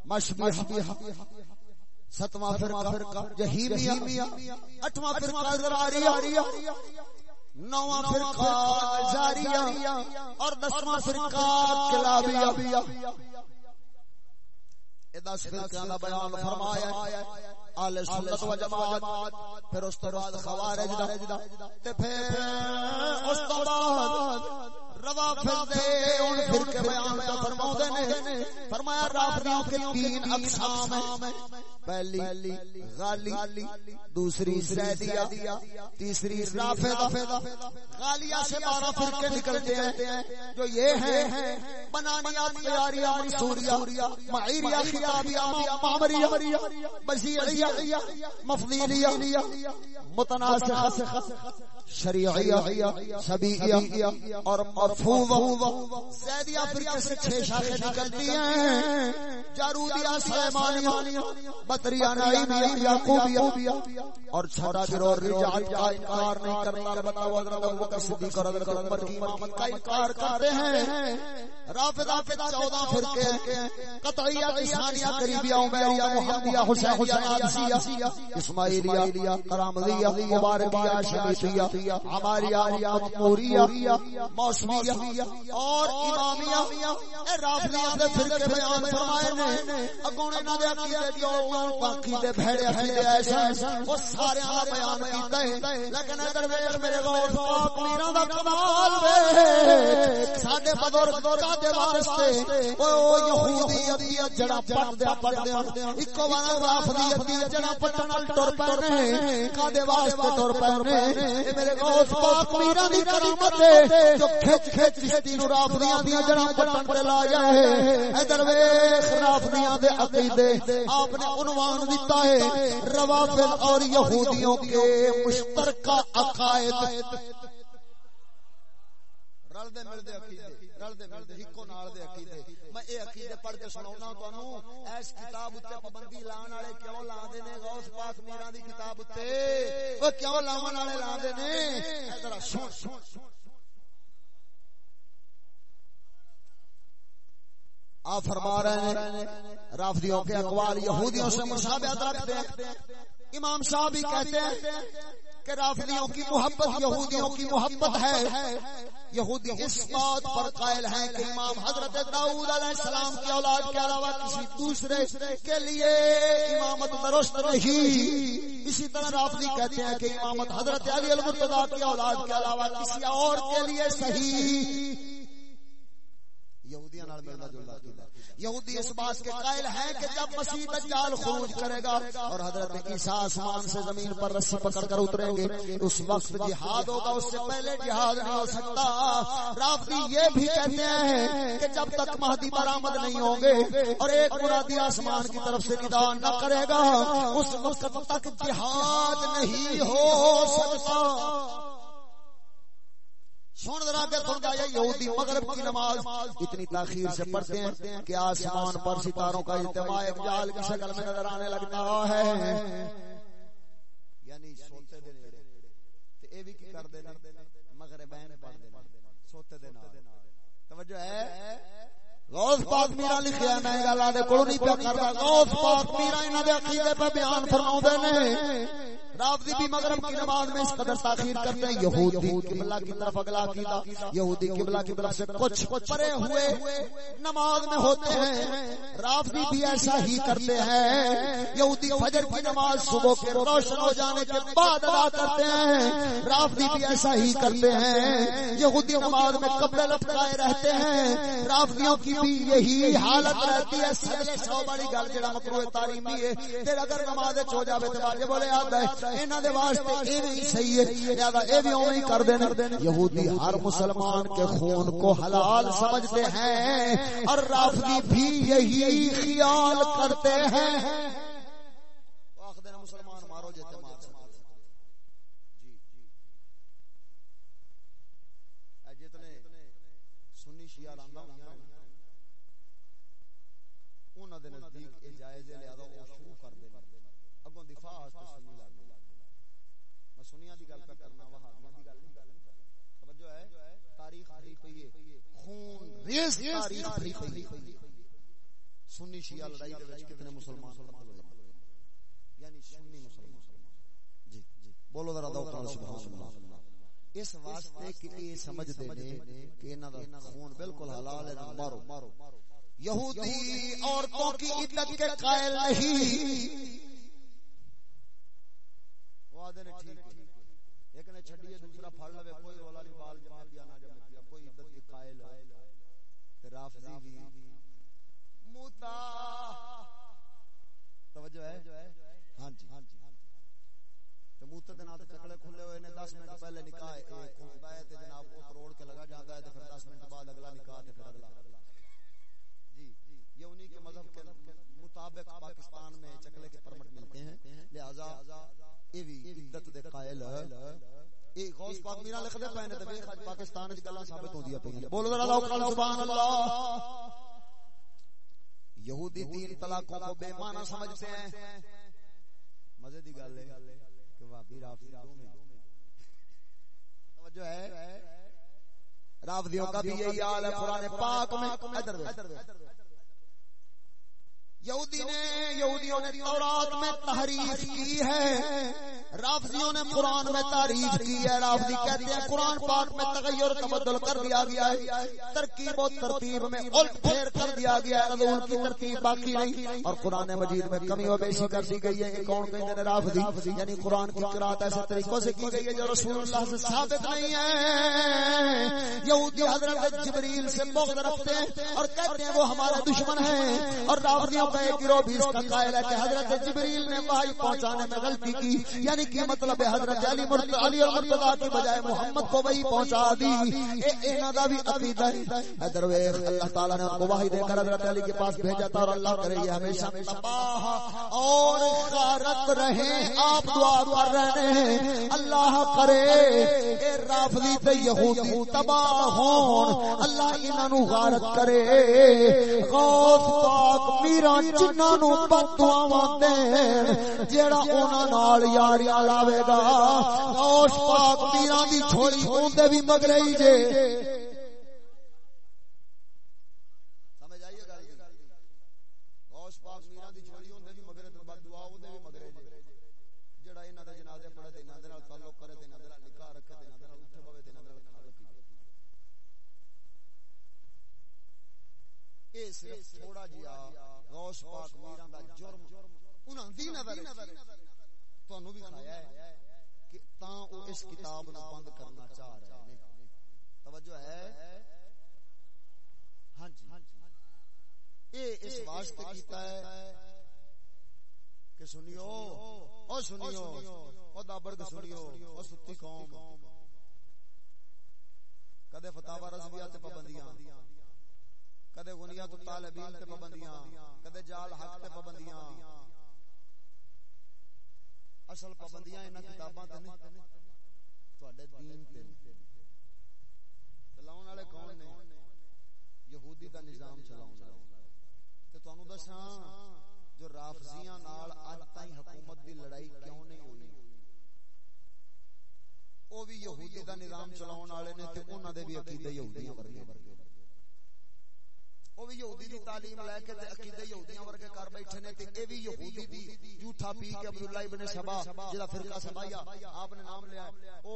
مشبیہ. ستواں فرقہ جہیمیہ. اٹھواں فرقہ ذراریہ نواں فرقہ جاریہ. اور دسواں فرقہ کلابیہ. دس فرقیاں دا بیان فرمایا اہل سنت و جماعت، پھر اس تو بعد خوارج دا، تے پھر اس تو بعد روافض دے ان فرقے بیان کا فرماوندے نے، فرمایا رافضیوں کے تین اقسام ہیں۔ پہلی غالی، دوسری زیدیہ، تیسری رافضہ۔ غالیہ سے بارہ فرقے نکلتے ہیں، جو یہ ہیں بنانیہ تیاریہ منصوریہ معیریہ خطابیہ معمریہ بزیعیہ مفضیلیہ متناسخ شریعیہ، سبیعیہ اور مرفوضہ زیدیہ فرقے سے چھ شاخیں نکلتی ہیں؟ جارودیہ، سلیمانیہ، بطریہ، نعیمیہ، یعقوبیہ۔ اور چھوٹا گروہ رجال کا انکار نہیں کرتا البتہ وہ حضرت ابو بکر صدیق اور حضرت عمر کی امامت کا انکار کرتے ہیں۔ رافضہ کے چودہ فرقے قطعیہ ثانیہ قریبیہ عمیریہ محمدیہ حسینیہ نادسیہ اسماعیلیہ کرامدیہ مبارکیہ شمیتیہ عماریہ مطموریہ موسمیہ اور امامیہ، اے دے فرقے بیان فرمائے نے دے عقیدے باقی دے بھڑے عقیدے ایسے سارے دا بیان کیتا ہے لیکن میرے پاک دا کمال وے ساڈے بزرگ دے واسطے او یہودیت جڑا پڑھ دے اکو رافضیت جڑا پٹن ٹر پے واسطے ٹر پے میرے غور پاک میرا دی کرامت ہے جو کھچ کھچ چشتی نو رافضیاں دی جڑا پٹن تے لا جائے ادھر ویکھ رافضیاں دے عقیدے آپ نے عنوان دیتا ہے۔ روافض اور یہودیوں کے مشترکہ عقائد۔ رل دے مل دے عقیدے رل دے مل دے ہکو نال دے عقیدے۔ میں اے عقیدے پڑھ کے سناونا تانوں اس کتاب اتے پابندی لان والے کیوں لاندے نے؟ غوث پاک میرا دی کتاب اتے او کیوں لاون والے لاندے نے؟ ذرا سن۔ سن آپ فرما رہے ہیں رافضیوں کے اقوال یہودیوں سے مشابہت رکھتے ہیں۔ امام صاحب بھی کہتے ہیں کہ رافضیوں کی محبت یہودیوں کی محبت ہے۔ یہودی اس بات پر قائل ہیں کہ امام حضرت داؤد علیہ السلام کی اولاد کے علاوہ کسی دوسرے کے لیے امامت درست نہیں۔ اسی طرح رافضی کہتے ہیں کہ امامت حضرت علی المرتضی کی اولاد کے علاوہ کسی اور کے لیے صحیح۔ یہودیاں نال ملنا جلنا یہودی اس بات کے قائل ہیں کہ جب مسیح دجال خروج کرے گا اور حضرت عیسیٰ آسمان سے زمین پر رسی پکڑ کر اتریں گے اس وقت جہاد ہوگا اس سے پہلے جہاد نہیں ہو سکتا۔ رافضی یہ بھی کہتے ہیں کہ جب تک مہدی برآمد نہیں ہوں گے اور ایک مرادی آسمان کی طرف سے ندا نہ کرے گا۔ اس وقت تک جہاد نہیں ہو سکتا۔ سن ذرا کے سن جائے یہودی مغرب کی نماز۔ اتنی تاخیر سے پڑھتے ہیں کہ آسمان پر ستاروں کا اجتماع جال کی شکل میں نظر آنے لگتا ہے۔ یعنی سوتے دے تے اے وی کی کر دینا مغربین پڑھ دینا سوتے دے نال توجہ ہے؟ غوث پاک میرا لکھیا میں گل آدے کولوں نہیں پیا کردا غوث پاک میرا انہاں دے عقیدے پہ بیان فرماوندے نے۔ رافضی بھی مغرب کی نماز میں اس قدر تاخیر کرتے ہیں، یہودی قبلہ کی طرف اگلا عقیدہ، یہودی قبلہ کی طرف سے کچھ پرے ہوئے نماز میں ہوتے ہیں۔ رافضی بھی ایسا ہی کرتے ہیں۔ یہودی فجر کی نماز صبح کے روشن ہو جانے کے بعد ادا کرتے ہیں۔ رافضی بھی ایسا ہی کرتے ہیں۔ یہودی نماز میں کپڑے لٹکائے رہتے ہیں۔ رافضیوں کی بھی یہی حالت رہتی ہے۔ سب سو بڑی گل جڑا مکرو تعلیمی ہے۔ پھر اگر نماز ہو جاوے تے واجب بولے آدا ہے انہاں دے واسطے اے صحیح ہے اے بھی اوویں کر دین یہودی ہر مسلمان کے خون کو حلال سمجھتے ہیں، اور رافضی بھی یہی خیال کرتے ہیں مسلمان مارو جتے مار جی جی جتنے سنی شیعہ لاندا ہویاں انہاں دے نزدیک اے جائز ہے لہذا او شروع کر دے اگوں دفاع واسطے سنی لا میں سنیاں دی گل پہ کرنا وہابیاں دی گل نہیں توجہ ہے تاریخ بھری پئی ہے خون ریز تاریخ بھری پئی ہے۔ سنی شیعہ لڑائی دے وچ کتنے مسلمان قتل ہوئے یعنی سنی مسلمان۔ جی جی۔ بولو ذرا دو سبحان اللہ۔ اس واسطے کہ یہ سمجھ دے نے کہ انہاں دا خون بالکل حلال ہے مارو۔ یہودی عورتوں کی عزت کے قائل نہیں۔ وعدے نے ٹھیک ہے ایک نے چھڈی ہے دوسرا پھڑ لے کوئی رولا نہیں بال جما دیا نہ جما دیا کوئی عزت کے قائل ہے تے رافضی بھی توجہ ہے؟ ہاں جی ہاں جی, ہاں جی۔ دے نال چکلے کھلے ہوئے نے 10 منٹ پہلے نکاح ہے تے جناب وہ کے لگا جاندا ہے تے پھر 10 منٹ بعد اگلا نکاح تے پھر اگلا۔ جی یہ انہی کے مذہب کے مطابق پاکستان میں چکلے کے پرمٹ ملتے ہیں۔ لہذا بھی دے قائل۔ اے غوث پاک میرا لکھ دے پے نے تے پاکستان وچ گلاں ثابت ہوندیاں پئیاں بولو ذرا سبحان اللہ۔ یہودی تین طلاقوں کو بے معنی سمجھتے ہیں۔ مزے دی گل ہے کہ وہابی رافضی میں۔ توجہ ہے۔ رافضیوں کا بھی یہی حال ہے قرآن پاک میں ادھر یہودی نے یہودیوں نے تورات میں تحریف کی ہے۔ رافضیوں نے قرآن میں تعریف کی ہے، رافضی کہتے ہیں، قرآن پاک میں تغیر تبدل کر دیا گیا ہے، ترکیب و ترتیب میں الٹ پھیر کر دیا گیا ہے رضول کی ترتیب باقی نہیں۔ اور قرآن مجید میں کمی و بیشی کر دی گئی ہے کہ کون کہتے ہیں رافضی یعنی قرآن کی قرآت ایسے طریقوں سے کی گئی ہے جو رسول اللہ سے ثابت نہیں ہے۔ یہودی حضرت جبریل سے بغض رکھتے ہیں اور کہتے ہیں وہ ہمارا دشمن ہے اور رافضیوں کا ایک گروہ بھی اس کا قائل ہے کہ حضرت جبریل نے وحی پہنچانے میں غلطی کی۔ یعنی کی مطلب ہے، حضرت علی مرتضی علی اور مرتضی کی بجائے محمد کو وہی پہنچا دی۔ اے انہاں دا بھی عقیدہ ہے۔ ادھر ویکھ اللہ تعالی نے ان کو وحی دے کر حضرت علی کے پاس بھیجا تھا اور اللہ کرے یہ ہمیشہ تباہ اور غارت رہے آپ دعا کر رہے ہیں۔ اللہ کرے۔ اے رافضی تے یہودی تباہ ہون۔ اللہ انہاں نو غارت کرے۔ غوث پاک، میرا جنہاں نو بد دعاواں دین، جیڑا انہاں نال یاری لاوے گا غوث پاک پیران دی چھوڑی ہوندے بھی مگرے ہی جے سمجھ آئیے گل غوث پاک میرا دی چھوڑی ہوندے بھی مگرے تے بد دعا ہوندے بھی مگرے جے جیڑا انہاں دے جنازے پڑھے تے انہاں دے نال تعلق کرے تے انہاں دے نال نکاح رکھے تے انہاں دے نال اٹھے پوے تے انہاں دے نال کھا پی اے صرف تھوڑا جیا غوث پاک میرا دا جرم انہاں دی نظر تانوں بھی کھایا ہے کہ تاں او اس کتاب نو بند کرنا چاہ رہے ہیں۔ توجہ ہے؟ ہاں جی۔ اے اس واسطے کیتا ہے کہ سنیو، او سنیو، او دابرد سنیو، او ستی قوم۔ کدے فتاوا رضویہ تے پابندیاں، کدے غنیات الطالبین تے پابندیاں، کدے جال حق تے پابندیاں۔ اصل پابندیاں انہاں کتاباں تے نہیں۔ دین تے چلاون والے کون نے یہودی دا نظام چلاون والے تے تانوں دساں جو رافضیاں نال اج تائیں حکومت دی لڑائی کیوں نہیں ہوئی او بھی یہودی دا نظام چلاون والے نے تے انہاں دے بھی عقیدے یہودیاں ورگے او بھی یہودی دی تعلیم لے کے تے عقیدے یہودیاں ورگے کر بیٹھے نے تے اے بھی یہودی دی جھوٹا پی کے عبداللہ ابن سبا جدا فرقہ سبایا آپ نے نام لیا او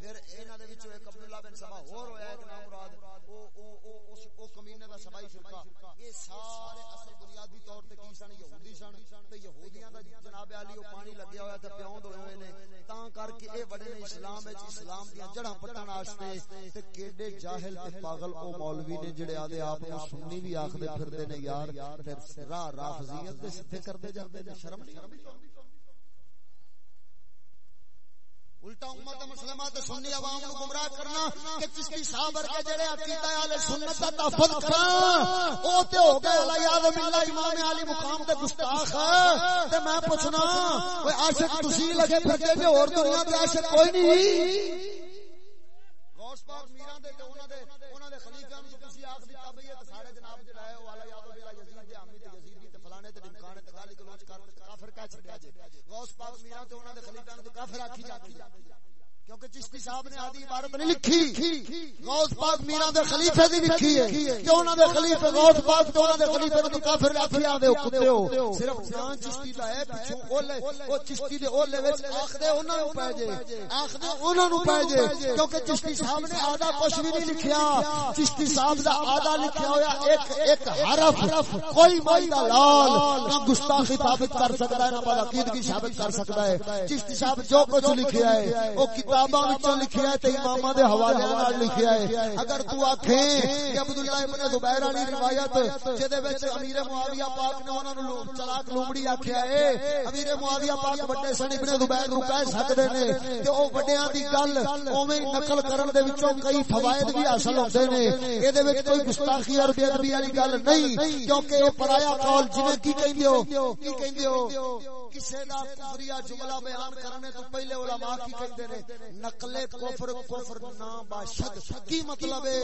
پھر انہاں دے وچوں ایک عبداللہ بن سبا اور ہویا ایک نام مراد۔ او او او اس او کمینے دا سبائی فرقہ۔ یہ سارے اصل بنیادی طور تے کی سن؟ یہودی سن۔ تے یہودیاں دا جناب علی او پانی لگیا ہویا تے پیوند ہوئے ہوئے نے۔ تاں کر کے اے بڑے نے اسلام وچ اسلام دیاں جڑاں پٹن واسطے تے کیڑے جاہل تے پاگل او مولوی نے جڑے آدے آپ نو سنی بھی آکھدے پھردے نے، یار تے راہ رافضیت دے سدھے کردے جاندے نے، شرم نہیں آندی الٹا امت مسلمہ تے سنی عوام نو گمراہ کرنا کہ چشتی صاحب ورگے جڑے عقیدہ اہل سنت دا تحفظ کراں، او تے ہو گئے اللہ یاد باللہ امام علی مقام تے گستاخ۔ تے میں پوچھنا ہاں، کوئی عاشق تسی لگے پھردے تے اور دنیا تے عاشق کوئی نہیں۔ غوث پاک میران دے تے انہاں دے خلیفہ نو تسی آکھ دتا بھئی تے سارے جناب جڑا ہے او والا یاد باللہ یزید دے امی تے یزید دی تے فلانے تے ڈمکانے تے گالی گلوچ کر تے کافر جے۔ غوث پاک میرا تے انہاں دے خلیفہ نوں کافر آکھی جاتی ہے کیونکہ چشتی صاحب نے آدھی عبارت نہیں لکھی۔ غوث پاک میرا دے خلیفے دی لکھی ہے۔ کہ انہاں دے خلیفے غوث پاک تے انہاں دے خلیفے کافر آکھیا دے کتے ہو۔ صرف جان چشتی دا ہے پیچھے اولے او چشتی دے اولے وچ آکھدے انہاں پے جے۔ آکھدے انہاں پے جے۔ کیونکہ چشتی صاحب نے آدھا کچھ بھی نہیں لکھیا۔ چشتی صاحب دا آدھا لکھیا ہویا ایک ایک حرف۔ کوئی مائی دا لال نہ گستاخی ثابت کر سکتا ہے نہ بدعقیدگی ثابت کر ہے۔ چشتی صاحب جو کچھ لکھیا ہے او کتاب کتاباں وچوں لکھیا ہے تے اماماں دے حوالے نال لکھیا ہے۔ اگر تو آکھیں کہ عبداللہ ابن زبیر علی روایت جدے وچ امیر معاویہ پاک نے انہاں نو چلاک لومڑی آکھیا ہے، امیر معاویہ پاک بڑے سن ابن زبیر نو کہہ سکدے نے کہ او بڑیاں دی گل اوویں نقل کرن دے وچوں کئی فوائد بھی حاصل ہوندے نے۔ اے دے وچ کوئی گستاخی اور بے ادبی والی گل نہیں، کیونکہ اے پرایا قول جویں کی کہندے ہو؟ کی کہندے ہو؟ کسے دا کفریہ جملہ بیان کرنے تو پہلے علماء کی کہندے نے۔ نقل کفر کفر نا باشد۔ کی مطلب ہے؟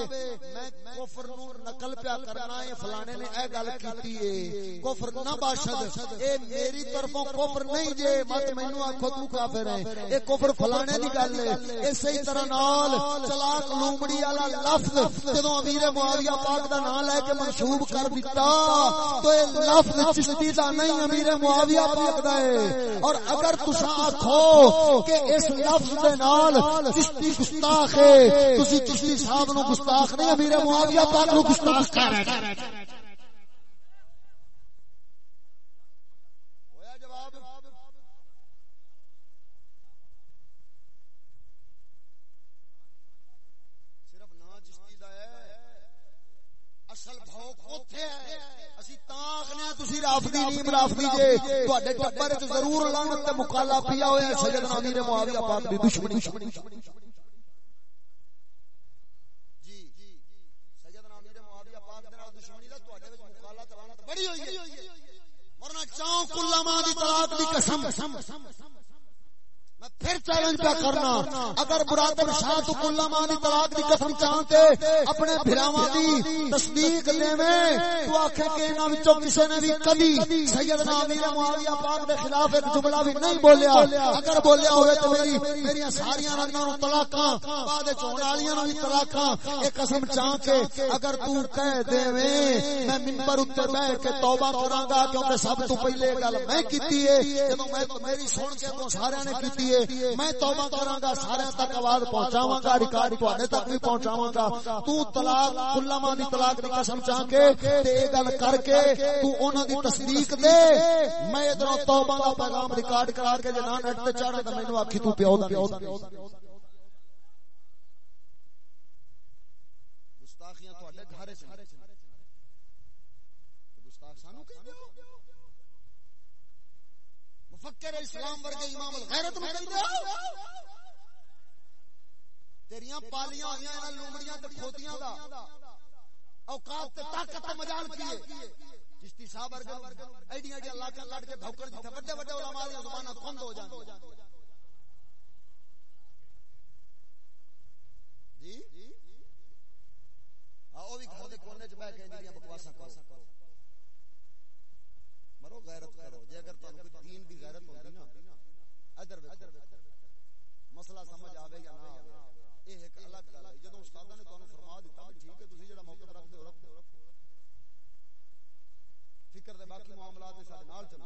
میں کفر نو نقل پیا کرنا ہے، فلانے نے اے گل کیتی ہے۔ کفر نا باشد۔ اے میری طرفوں کفر نہیں جے۔ مت مینوں آکھو تو کافر ہے۔ اے کفر فلانے دی گل ہے۔ اسی طرح نال چلاک لومڑی والا لفظ جدوں امیر معاویہ پاک دا نام لے کے منسوب کر دیتا تو اے لفظ چشتی دا نہیں، امیر معاویہ پاک دا ہے۔ اور اگر تساں آکھو کہ اس لفظ دے نال چشتی گستاخ ہے۔ تسی چشتی صاحب نو گستاخ نہیں امیر معاویہ پاک نو گستاخ کہہ رہے ضرور لانت مقالا پیا ہویا ہے نامی نے معاویہ پاک دی دشمنی جی، جی، جی، دشمنی بڑی ہوئی ہے۔ ورنہ چاؤں کلا ماں دی طلاق دی قسم۔ پھر چیلنج پہ کرنا۔ اگر برادر شاہ تو کلا ماں دی طلاق دی قسم چاہتے اپنے بھراواں دی تصدیق لے میں تو آکھے کہ انہاں وچوں کسے نے بھی کبھی سیدنا امیر معاویہ پاک دے خلاف ایک جملہ بھی نہیں بولیا۔ اگر بولیا ہوئے تو میری میری ساری رنگاں نو طلاقاں بعد وچ ہون والیاں نو بھی طلاقاں۔ اے قسم چاہ کے اگر تو کہہ دے میں منبر اوپر بیٹھ کے توبہ کراں گا کیونکہ سب تو پہلے گل میں کیتی ہے۔ جدوں میں میری سن کے تو سارے نے کیتی ہے میں توبہ کراں گا سارے تک آواز پہنچاواں گا ریکارڈ تواڈے تک بھی پہنچاواں گا تو طلاق کلما دی طلاق دی قسم چاہ کے تے اے گل کر کے تو انہاں دی تصدیق دے۔ میں ادھروں توبہ دا پیغام ریکارڈ کرا کے جنان نیٹ تے چڑھا تے مینوں آکھی تو پیو پیو گستاخیاں تواڈے گھر وچ گستاخ سانو کہندے مفکر اسلام ورگے امام الغیرت نو کہندے تیریاں پالیاں ہویاں انہاں لومڑیاں تے کھوتیاں دا۔ اوقات تے طاقت تے مجال کیے۔ چشتی صاحب ورگے ایڈیاں ایڈیاں لاکھاں لڑ کے بھوکڑ دے بڑے بڑے علماء دی زباناں کھند ہو جاندی۔ جی؟ آؤ بھی گھر دے کونے چ بیٹھ کے انجیاں بکواساں کرو۔ کرو، غیرت کرو۔ جی اگر تانوں دین دی غیرت ہوندی نا، ادھر ویکھو۔ مسئلہ سمجھ آوے یا نہ آوے یہ ایک الگ گل ہے۔ جدوں استاداں نے تانوں فرما دیتا بھی ٹھیک ہے، تسی جڑا موقف رکھدے ہو رکھو۔ فکر دے باقی معاملات دے سارے نال چلو۔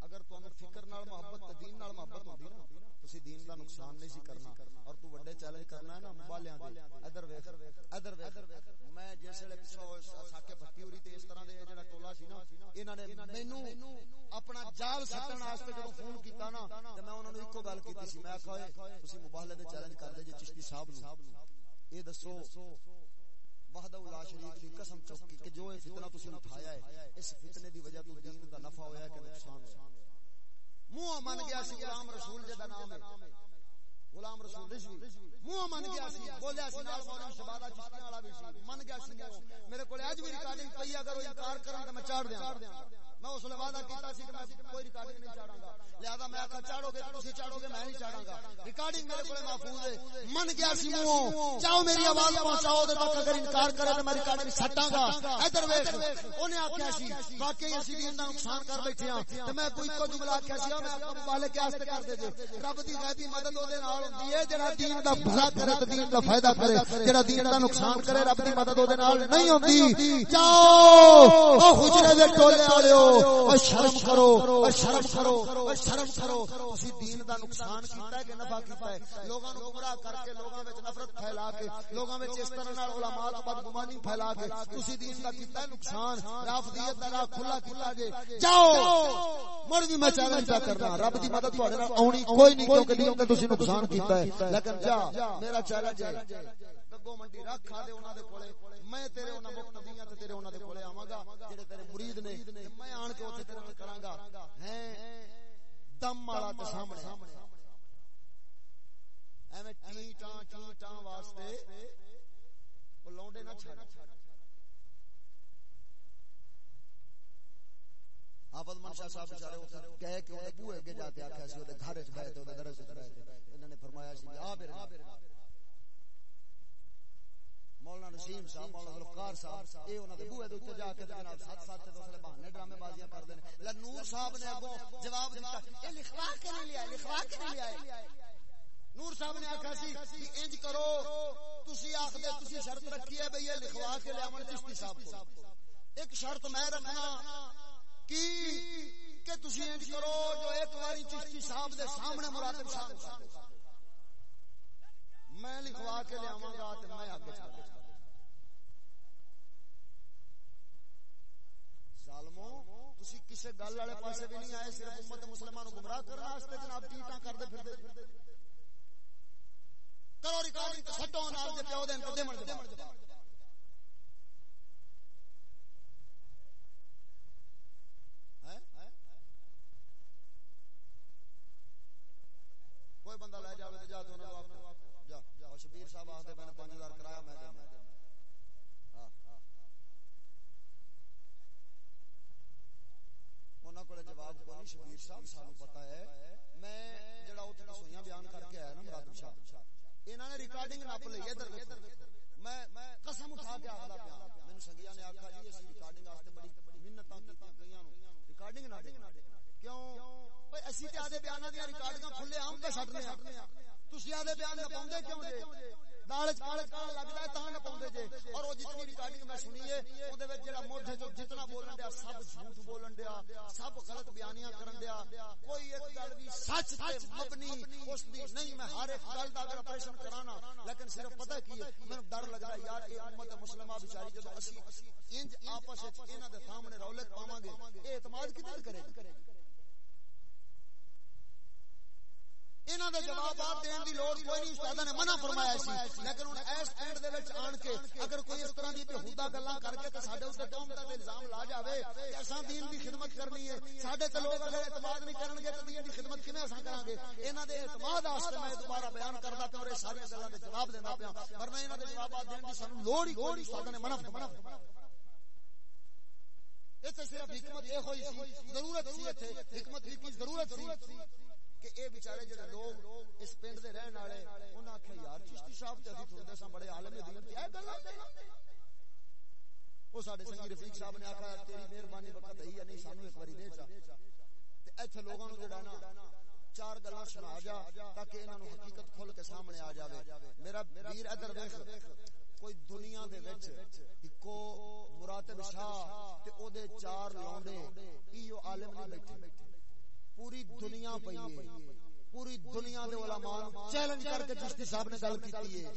اگر تانوں فکر نال محبت تے دین نال محبت ہوندی نا، تسی دین دا نقصان نہیں سی کرنا۔ اور تو بڑے چیلنج کرنا ہے نا، مبالیاں دے۔ ادھر ویکھ ادھر ویکھ۔ میں جس ویلے پچھو ساکے بھٹی اس طرح دے جڑا ٹولا سی نا، انہاں نے مینوں اپنا جال سٹن واسطے جدوں فون کیتا نا، تے میں انہاں نوں اکو گل کیتی سی، میں آکھیا تسی مباہلے دے چیلنج کر دے جے چشتی صاحب نوں۔ اے دسو، وحدہ لا شریک دی قسم چوکی کہ جو فتنہ تسی اٹھایا ہے، اس فتنے دی وجہ تو دین دا نفع ہویا ہے کہ نقصان ہویا منہ من گیا سی، غلام رسول جے نام ہے۔ غلام رسول رضوی منہ من گیا سی، بولیا سی، نال مولانا شبادہ چشتیاں والا بھی سی۔ من گیا سی میرے کول اج بھی ریکارڈنگ پئی اگر وہ انکار کرن تے میں چاڑ دیاں۔ میں اس وعدہ کیتا سی کہ میں کوئی ریکارڈنگ نہیں چاڑاں گا۔ لہذا میں آخا چاڑو گے تسی چاڑو گے میں نہیں چاڑاں گا۔ ریکارڈنگ میرے کولے محفوظ ہے۔ من گیا سی منہ چاہو میری آواز پہنچاؤ، تے تک اگر انکار کرے تے میں ریکارڈنگ سٹاں گا۔ ادھر ویکھ اونے آکھیا سی، واقعی اسی دین دا نقصان کر بیٹھے ہاں۔ تے میں کوئی کو جملہ آکھیا سی ہاں، میں اپنے مبالغے کے واسطے کر دے جے رب دی غیبی مدد اودے نال ہوندی ہے، جڑا دین دا بھلا کرے تے دین دا فائدہ کرے۔ جڑا دین دا نقصان کرے، رب دی مدد اودے نال نہیں ہوندی۔ جاؤ، او حجرے دے ٹولے والےو او شرم کرو او شرم کرو او شرم کرو تسی دین دا نقصان کیتا ہے کہ نفع کیتا ہے لوگاں نو گمراہ کر کے لوگاں وچ نفرت پھیلا کے لوگاں وچ اس طرح نال علماء دا بدگمانی پھیلا کے تسی دین دا کیتا ہے نقصان رافضیت دا راہ کھلا کیتا جے جاؤ مر بھی میں چیلنج کرنا رب دی مدد تواڈے نال اونی کوئی نہیں کیونکہ دین تے تسی نقصان کیتا ہے لیکن جا میرا چیلنج ہے گگو منڈی رکھ آ دے انہاں دے کولے میں تیرے انہاں مقتدیاں تے تیرے انہاں دے کولے آواں گا جڑے تیرے مرید نے میں آن کے اوتھے تیرے نال کراں گا ہیں دم والا تے سامنے ایویں ٹی ٹاں ٹی ٹاں واسطے او لونڈے نہ چھڑ آفت منشا صاحب بیچارے اوتھے کہے کہ اودے بوئے اگے جا کے آکھیا سی اودے گھر وچ گئے تے اودے درس وچ رہے تے انہاں نے فرمایا سی آ میرے مولانا نسیم صاحب، مولانا ذوالفقار صاحب اے انہاں دے بوئے دے اوتے جا کے جناب ساتھ ساتھ تے اسلے بہانے ڈرامے بازیاں کردے نے۔ لا نور صاحب نے اگوں جواب دتا اے لکھوا کے نہیں لیا، لکھوا کے نہیں لیا نور صاحب نے آکھا سی کہ انج کرو، تسی آکھدے، تسی شرط رکھی ہے بھئی یہ لکھوا کے لے امن چشتی صاحب کو۔ ایک شرط میں رکھنا کی کہ تسی انج کرو جو ایک واری چشتی صاحب دے سامنے مراتب صاحب میں لکھوا کے لے آواں گا تے میں آگے چل تسی کسے گل والے پاسے بھی نہیں آئے، صرف امت مسلمان کو گمراہ کرنے واسطے جناب ٹیٹاں کردے پھردے۔ کرو ریکارڈنگ تے سٹو نال دے پیو تے دمن دے کوئی بندہ لے جاوے تے جا انہاں جا شبیر صاحب آکھدے میں 5000 کرایا، میں انہاں کولے جواب کوئی شبیر صاحب، سانو پتہ ہے۔ میں جڑا اوتھے رسویاں بیان کر کے آیا نا مراد شاہ۔ انہاں نے ریکارڈنگ ناپ لئی ادھر میں قسم اٹھا کے آکھدا پیا۔ مینوں سنگیاں نے آکھا جی اسی ریکارڈنگ واسطے بڑی منتاں کیتاں کئیاں نوں۔ ریکارڈنگ نہ دے کیوں؟ اوے اسی تے آدے بیاناں دی ریکارڈنگاں کھلے عام تے چھڈنے ہاں تسی آدے بیان نہ پاوندے کیوں جے؟ دال کال کال لگدا ہے تاں نہ پاوندے جے اور او جتنی ریکارڈنگ میں سنی ہے اودے وچ جڑا مودھ جو جتنا بولن دیا سب جھوٹ بولن دیا سب غلط بیانیاں کرن دیا کوئی ایک گل بھی سچ تے مبنی اس دی نہیں میں ہر ایک گل دا اگر آپریشن کرانا لیکن صرف پتہ کی ہے مینوں ڈر لگدا ہے یار اے امت مسلمہ بیچاری جدوں اسی انج آپس وچ انہاں دے سامنے رولت پاواں گے اے اعتماد کدھر کرے گی انہاں دے جوابات دین دی لوڑ کوئی نہیں استاداں نے منع فرمایا سی۔ لیکن ہن اس اینڈ دے وچ آن کے اگر کوئی اس طرح دی بےہودہ گلاں کر کے تے ساڈے اوتے توہمت دا الزام لا جاوے کہ اساں دین دی خدمت کرنی ہے۔ ساڈے تے لوگ اگر اعتماد نہیں کرن گے تے دین دی خدمت کیویں اساں کران گے؟ انہاں دے اعتماد واسطے میں دوبارہ بیان کردا پیا اور یہ ساری گلاں دے جواب دیندا پیا ورنہ انہاں دے جوابات دین دی سانو لوڑ ہی کوئی نہیں استاداں نے منع فرمایا۔ ایتھے صرف حکمت اے ہوئی سی۔ ضرورت سی ایتھے حکمت کی ضرورت سی۔ کہ اے بیچارے جڑے لوگ اس پنڈ دے رہن والے، انہاں آکھیا یار چشتی صاحب تے اسی تھوڑے سا بڑے عالم دین تے اے گلاں او ساڈے سنگی رفیق صاحب نے آکھا، تیری مہربانی وقت ہے یا نہیں، سانو ایک واری دے چا. تے ایتھے لوگاں نوں جڑا نا چار گلاں سنا جا تاکہ انہاں نوں حقیقت کھل کے سامنے آ جاوے۔ میرا ویر ادھر ویکھ، کوئی دنیا دے وچ اکو مراتب شاہ تے او دے چار لونڈے ایو عالم نہیں بیٹھے۔ پوری دنیا پئی ہے۔ پوری دنیا دے علماء چیلنج کر کے چشتی صاحب نے گل کیتی ہے۔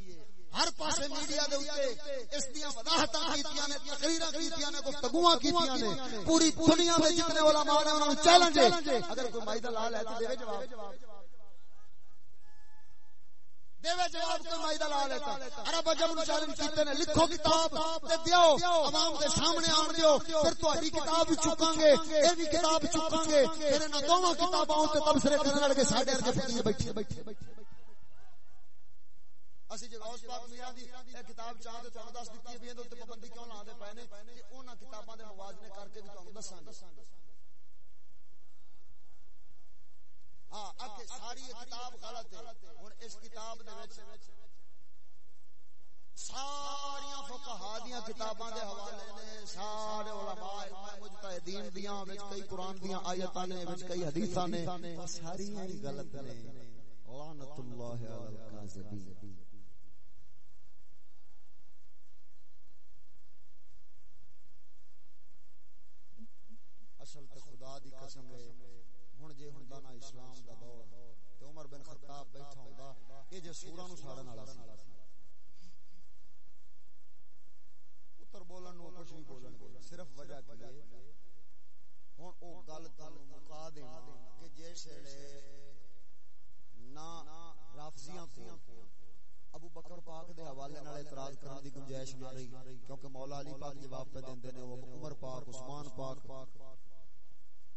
ہر پاسے میڈیا دے اوتے اس دیاں وضاحتاں کیتیاں نے، تقریراں کیتیاں نے، گفتگوواں کیتیاں نے۔ پوری دنیا دے جتنے علماء نے انہاں نوں چیلنج ہے۔ اگر کوئی مائی دا لال ہے تے دے جواب۔ دیوے جواب کوئی مائدہ لا لیتا عرب انہوں چیلنج کیتے نے لکھو کتاب تے دیو عوام دے سامنے آن دیو پھر تہاڈی کتاب بھی چکاں گے اے بھی کتاب چکاں گے پھر انہاں دوواں کتاباں تے تبصرے کرن لگے ساڈے ارگے فقیر بیٹھے بیٹھے۔ اسی جے غوث پاک میاں دی اے کتاب چاہ تے تانوں دس دتی بھی ایں تے پابندی کیوں لا دے پئے نے؟ تے انہاں کتاباں دے موازنے کر کے بھی تانوں دساں گے۔ ہاں اگے ساری کتاب غلط ہے۔ ہن اس کتاب دے وچ ساری فقہا دیاں کتاباں دے حوالے نے سارے علماء مجتہدین دیاں وچ، کئی قران دیاں آیتاں نے وچ، کئی حدیثاں نے۔ ساری غلط نے۔ لعنت اللہ علی الکاذبین اصل تے خدا دی قسم ہے ہن جے ہوندا نا اسلام دا دور تے عمر بن خطاب بیٹھا ہوندا اے جے سوراں نو ساڑن والا سی پتر بولن نو کچھ بھی بولن گے صرف وجہ کی ہے ہن او گل تانوں مکا دینا کہ جیسے نا رافضیاں کو ابو بکر پاک دے حوالے نال اعتراض کرن دی گنجائش نہ رہی کیونکہ مولا علی پاک جواب پہ دیندے نے وہ عمر پاک عثمان پاک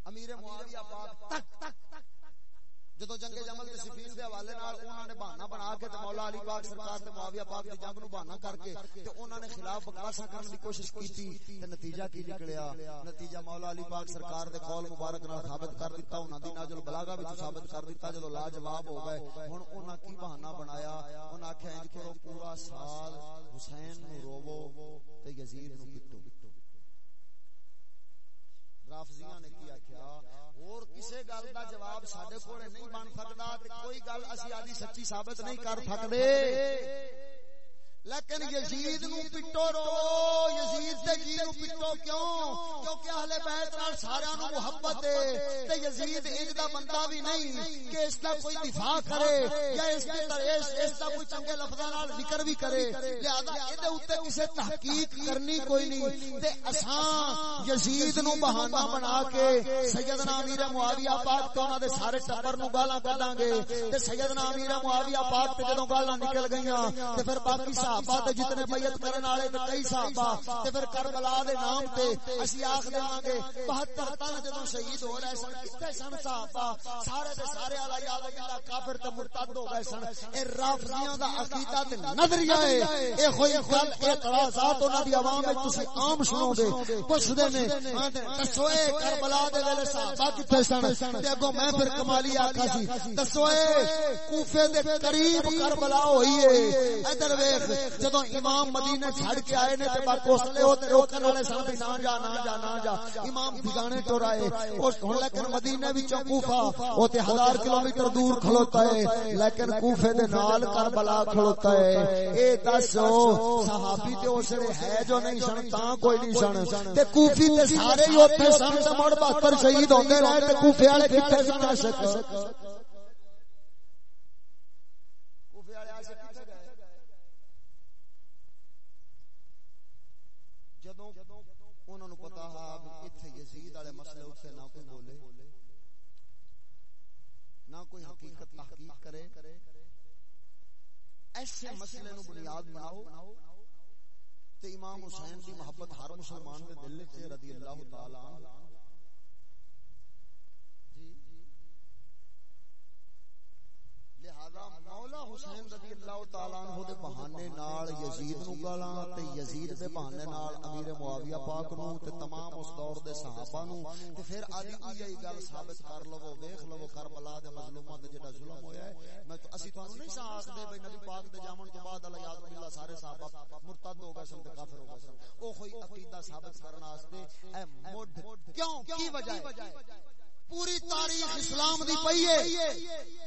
امیر معاویہ پاک تک تک جدو جنگ جمل کے سفین دے حوالے نال انہاں نے بہانہ بنا کے تے مولا علی پاک سرکار تے معاویہ پاک دی جنگ نو بہانہ کر کے تے انہاں نے خلاف بکاسا کرن دی کوشش کیتی تے نتیجہ کی نکلیا؟ نتیجہ مولا علی پاک سرکار دے قول مبارک نال ثابت کر دیتا انہاں دی ناجل بلاغا وچ ثابت کر دیتا جدو لا جواب ہو گئے۔ ہن انہاں کی بہانہ بنایا؟ انہاں آکھیا انج کرو پورا سال حسین نو روو تے یزید نو کٹو۔ رافضیاں نے کی آکھیا؟ اور کسے گل دا جواب ساڈے کو نہیں بن سکدا تے کوئی گل اسی آدھی سچی ثابت نہیں کر سکدے لیکن یزید نو پٹو رو یزید تے جی نو پٹو کیوں؟ کیونکہ اہل بیت نال سارا نو محبت ہے تے یزید انج دا بندہ بھی نہیں کہ اس دا کوئی دفاع کرے یا اس دے اس اس دا کوئی چنگے لفظاں نال ذکر بھی کرے لہذا اے دے اوتے کسے تحقیق کرنی کوئی نہیں۔ تے اساں یزید نو بہانہ بنا کے سیدنا امیر معاویہ پاک تو انہاں دے سارے ٹبر نو گالاں کڈاں گے۔ تے سیدنا امیر معاویہ پاک تے جدوں گالاں نکل گئیاں تے پھر باقی صاحب صحابہ تے جتنے بیعت کرن والے تے کئی صحابہ تے پھر کربلا دے نام تے اسی آکھ دیواں گے 72 تن جدوں شہید ہو رہے سن، کتے سن صحابہ، سارے دے سارے علی یاد اللہ کافر تے مرتد ہو گئے سن۔ اے رافضیاں دا عقیدہ تے نظریہ ہے اے کوئی گل اعتراضات انہاں دی عوام وچ تسی عام سنو گے پوچھ دے نے دسو اے کربلا دے ویلے صحابہ کتے سن؟ تے اگوں میں پھر کمالی آکھا سی، دسو اے، کوفے دے قریب کربلا ہوئی ہے ادھر ویکھ جدو امام مدینے چھڑ کے آئے نے تے با کوسلے او تے روکن والے سن بھی نہ جا نہ جا نہ جا۔ امام دگانے ٹورائے او ہن لیکن مدینے وچوں کوفہ او تے ہزار کلومیٹر دور کھلوتا ہے، لیکن کوفے دے نال کربلا کھلوتا ہے۔ اے دسو صحابی تے اسے ہے جو نہیں سن، تاں کوئی نہیں سن۔ تے کوفی تے سارے ہی اوتھے سن، تے مڑ 72 شہید ہوندے رہے تے کوفے والے کتے سن؟ عاشق ایسے مسئلے نو بنیاد بناؤ تے امام حسین دی محبت ہر مسلمان دے دل وچ رضی اللہ تعالی عنہ جی لہذا مولا حسین رضی اللہ تعالی عنہ دے بہانے نال یزید نو گالاں تے یزید دے بہانے نال امیر معاویہ پاک نو تے تمام اس دور دے صحابہ نو تے پھر آدی یہ گل ثابت کر لو، ویکھ لو کربلا دے مظلوماں تے جڑا ظلم ہویا ہے۔ میں تو اسی تانوں نہیں سا آکھ دے بھئی نبی پاک دے جامن تو بعد اللہ یاد باللہ سارے صحابہ مرتد ہو گئے سن تے کافر ہو گئے سن۔ او کوئی عقیدہ ثابت کرن واسطے، اے مڈ، کیوں؟ کی وجہ ہے؟ پوری تاریخ اسلام دی پئی ہے۔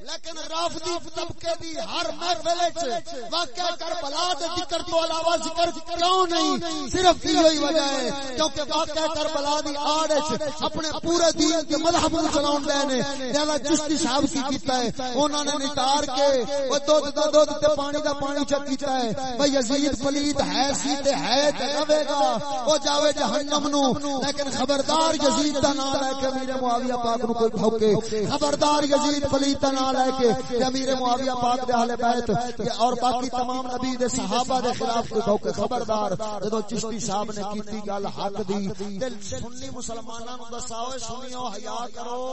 لیکن رافضی طبقے دی ہر محفل وچ واقعہ کربلا دے ذکر تو علاوہ ذکر کیوں نہیں؟ صرف یہی وجہ ہے کیونکہ واقعہ کربلا دی آڑ وچ اپنے پورے دین کے مذہب نو چلاون دے نے۔ جیلا چشتی صاحب کی کیتا ہے، انہاں نے نتار کے او دودھ دا دودھ تے پانی دا پانی چ کیتا ہے۔ بھئی یزید پلید ہے سی تے ہے تے رہے گا او جاوے جہنم نو۔ لیکن خبردار یزید دا نام لے کے میرے معاویہ پاک نو کوئی بھوکے۔ خبردار یزید پلید دا نام لے کے امیر معاویہ پاک دے اہل بیت اور باقی تمام نبی دے صحابہ دے خلاف کوئی بھوکے۔ خبردار جدو چشتی صاحب نے کیتی گل حق دی، دل سنی مسلماناں نو دساؤ سنیو، حیا کرو۔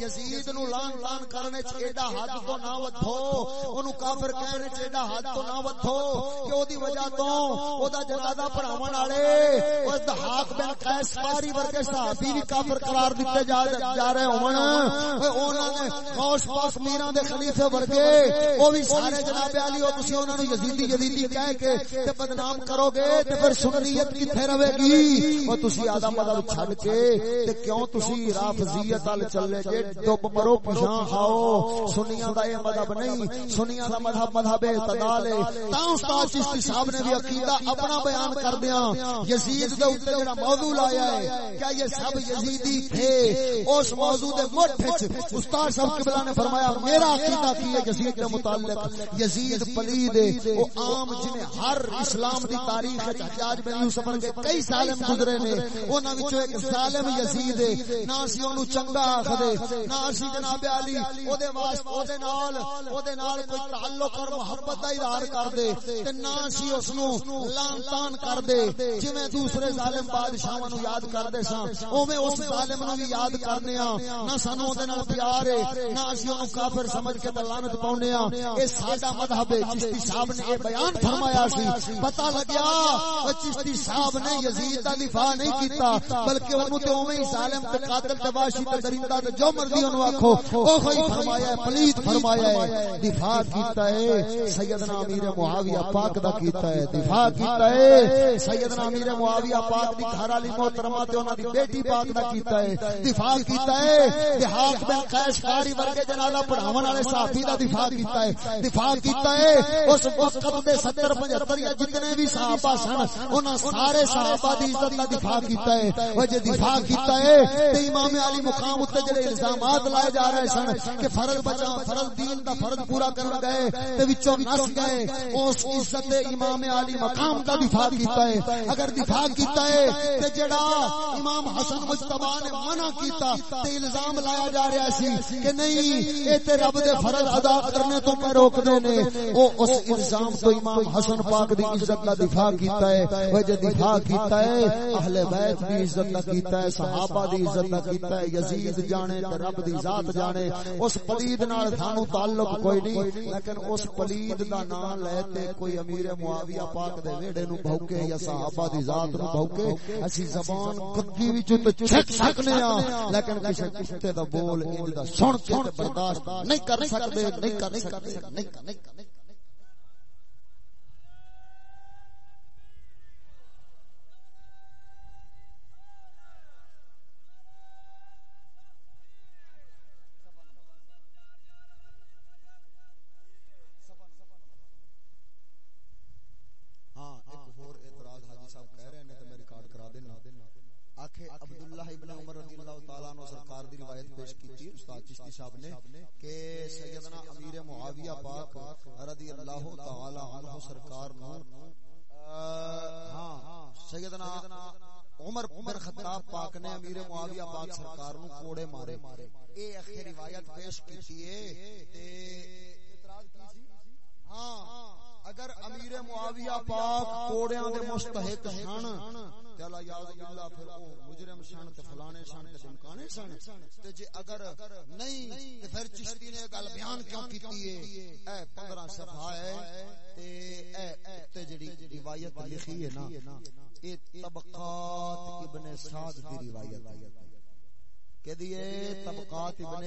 یزید نو لان لان کرنے چ ایڈا حد تو نہ ودھو اونوں کافر کہنے چ ایڈا حد تو نہ ودھو کہ اودی وجہ تو او دا جنازہ پڑھاون والے او دہاق بن قیس فاری ورگے صحابی بھی کافر قرار دتے جا جا رہے ہون۔ انہاں نے غوث پاک میرا دے خلیفے ورگے او بھی سارے جناب علی او تسی انہاں نو یزیدی یزیدی کہہ کے تے بدنام کرو گے تے پھر سنیت کتے رہے گی؟ او تسی آدھا مذہب چھڈ کے تے کیوں تسی رافضیت ال چلے جے ڈب مرو پچھاں آؤ سنیاں دا اے مذہب نہیں، سنیاں دا مذہب مذہب اعتدال ہے۔ تا استاد چشتی صاحب نے بھی عقیدہ اپنا بیان کر دیاں یزید دے اوپر جڑا موضوع لایا ہے، کیا یہ سب یزیدی تھے؟ اس موضوع دے مٹھ وچ استاد صاحب قبلہ نے فرمایا، میرا عقیدہ کی ہے یزید کے متعلق یزید پلید او عام جنے ہر اسلام دی تاریخ وچ حجاج بن یوسف کے کئی ظالم گزرے نے، انہاں وچوں ایک ظالم یزید ہے، نہ سی اونوں چنگا آکھدے نہ سی جناب علی او دے واسطے او دے نال او دے نال کوئی تعلق اور محبت دا اظہار کر دے، تے نہ سی اس نو لان تان کر دے، جویں دوسرے ظالم بادشاہاں نو یاد کر دے ساں، اوویں اس ظالم نو بھی یاد کرنے ہاں نہ سانو دے نال پیار ہے، نہ اسی اونوں کافر سمجھ کے تے لعنت پاونے ہاں اے ساڈا مذہب ہے، چشتی صاحب نے اے بیان فرمایا سی۔ پتہ لگیا چشتی صاحب نے یزید دا دفاع نہیں کیتا، بلکہ اونوں تے اوویں ہی ظالم تے قاتل تے واشی تے درندہ تے جو مرضی اونوں آکھو، او کوئی فرمایا ہے پلید فرمایا ہے۔ دفاع کیتا ہے، سیدنا امیر معاویہ پاک دا کیتا ہے۔ دفاع کیتا ہے، سیدنا امیر معاویہ پاک دی گھر والی محترمہ تے انہاں دی بیٹی پاک دا کیتا ہے۔ دفاع کیتا ہے قیس ورگے جنازہ پڑھاون والے صحابی دا دفاع کیتا ہے، دفاع کیتا ہے۔ اس وقت دے 70 75 یا جتنے بھی صحابہ سن، انہاں سارے صحابہ دی عزت دا دفاع کیتا ہے۔ او جے دفاع کیتا ہے، تے امام علی مقام تے جڑے الزامات لائے جا رہے سن کہ فرض بچا فرض دین دا فرض پورا کرن گئے، تے وچوں نس گئے۔ اس عزت امام علی مقام دا دفاع کیتا ہے۔ اگر دفاع کیتا ہے، تے جڑا امام حسن مجتبی نے منع کیتا، تے الزام لایا جا رہا سی کہ نہیں اے تے رب دے فرض ادا کرنے تو میں روک دے نے۔ او اس الزام تو امام حسن پاک دی عزت دا دفاع کیتا ہے، وہ جے دفاع کیتا ہے، اہل بیت دی عزت دا کیتا ہے، صحابہ دی عزت دا کیتا ہے، یزید جانے تے رب دی ذات جانے۔ اس پلید نال سانو تعلق کوئی نہیں، لیکن اس پلید دا نام لے تے کوئی امیر معاویہ پاک دے ویڑے نو بھوکے یا صحابہ دی ذات نو بھوکے۔ اسی زبان کدی وچ تے چھک سکنے ہاں لیکن کسی کتے دا بول انج دا سن کے برداشت نہیں کر سکدے نہیں کر سکدے نہیں کر سکدے ہاں ایک اور اعتراض حاجی صاحب کہہ رہے نے تے میں ریکارڈ کرا دینا آکھے عبداللہ ابن عمر رضی اللہ تعالی عنہ سرکار دی روایت پیش کی استاد چشتی صاحب نے کہ سیدنا امیر معاویہ پاک رضی اللہ تعالی عنہ سرکار نو ہاں سیدنا عمر بن پاک نے امیر معاویہ پاک سرکار نو کوڑے مارے۔ اے اخی روایت پیش کیتی ہے تے اعتراض کی سی؟ ہاں اگر امیر معاویہ پاک کوڑیاں دے مستحق سن، تے اللہ یاد باللہ پھر او مجرم سن تے فلانے سن تے دمکانے سن، تے جے اگر نہیں تے پھر چشتی نے گل بیان کیوں کیتی ہے؟ اے 15 صفحہ ہے، تے اے تے جڑی روایت لکھی ہے نا اے طبقات ابن سعد دی روایت ہے۔ کہ دیے طبقات ابن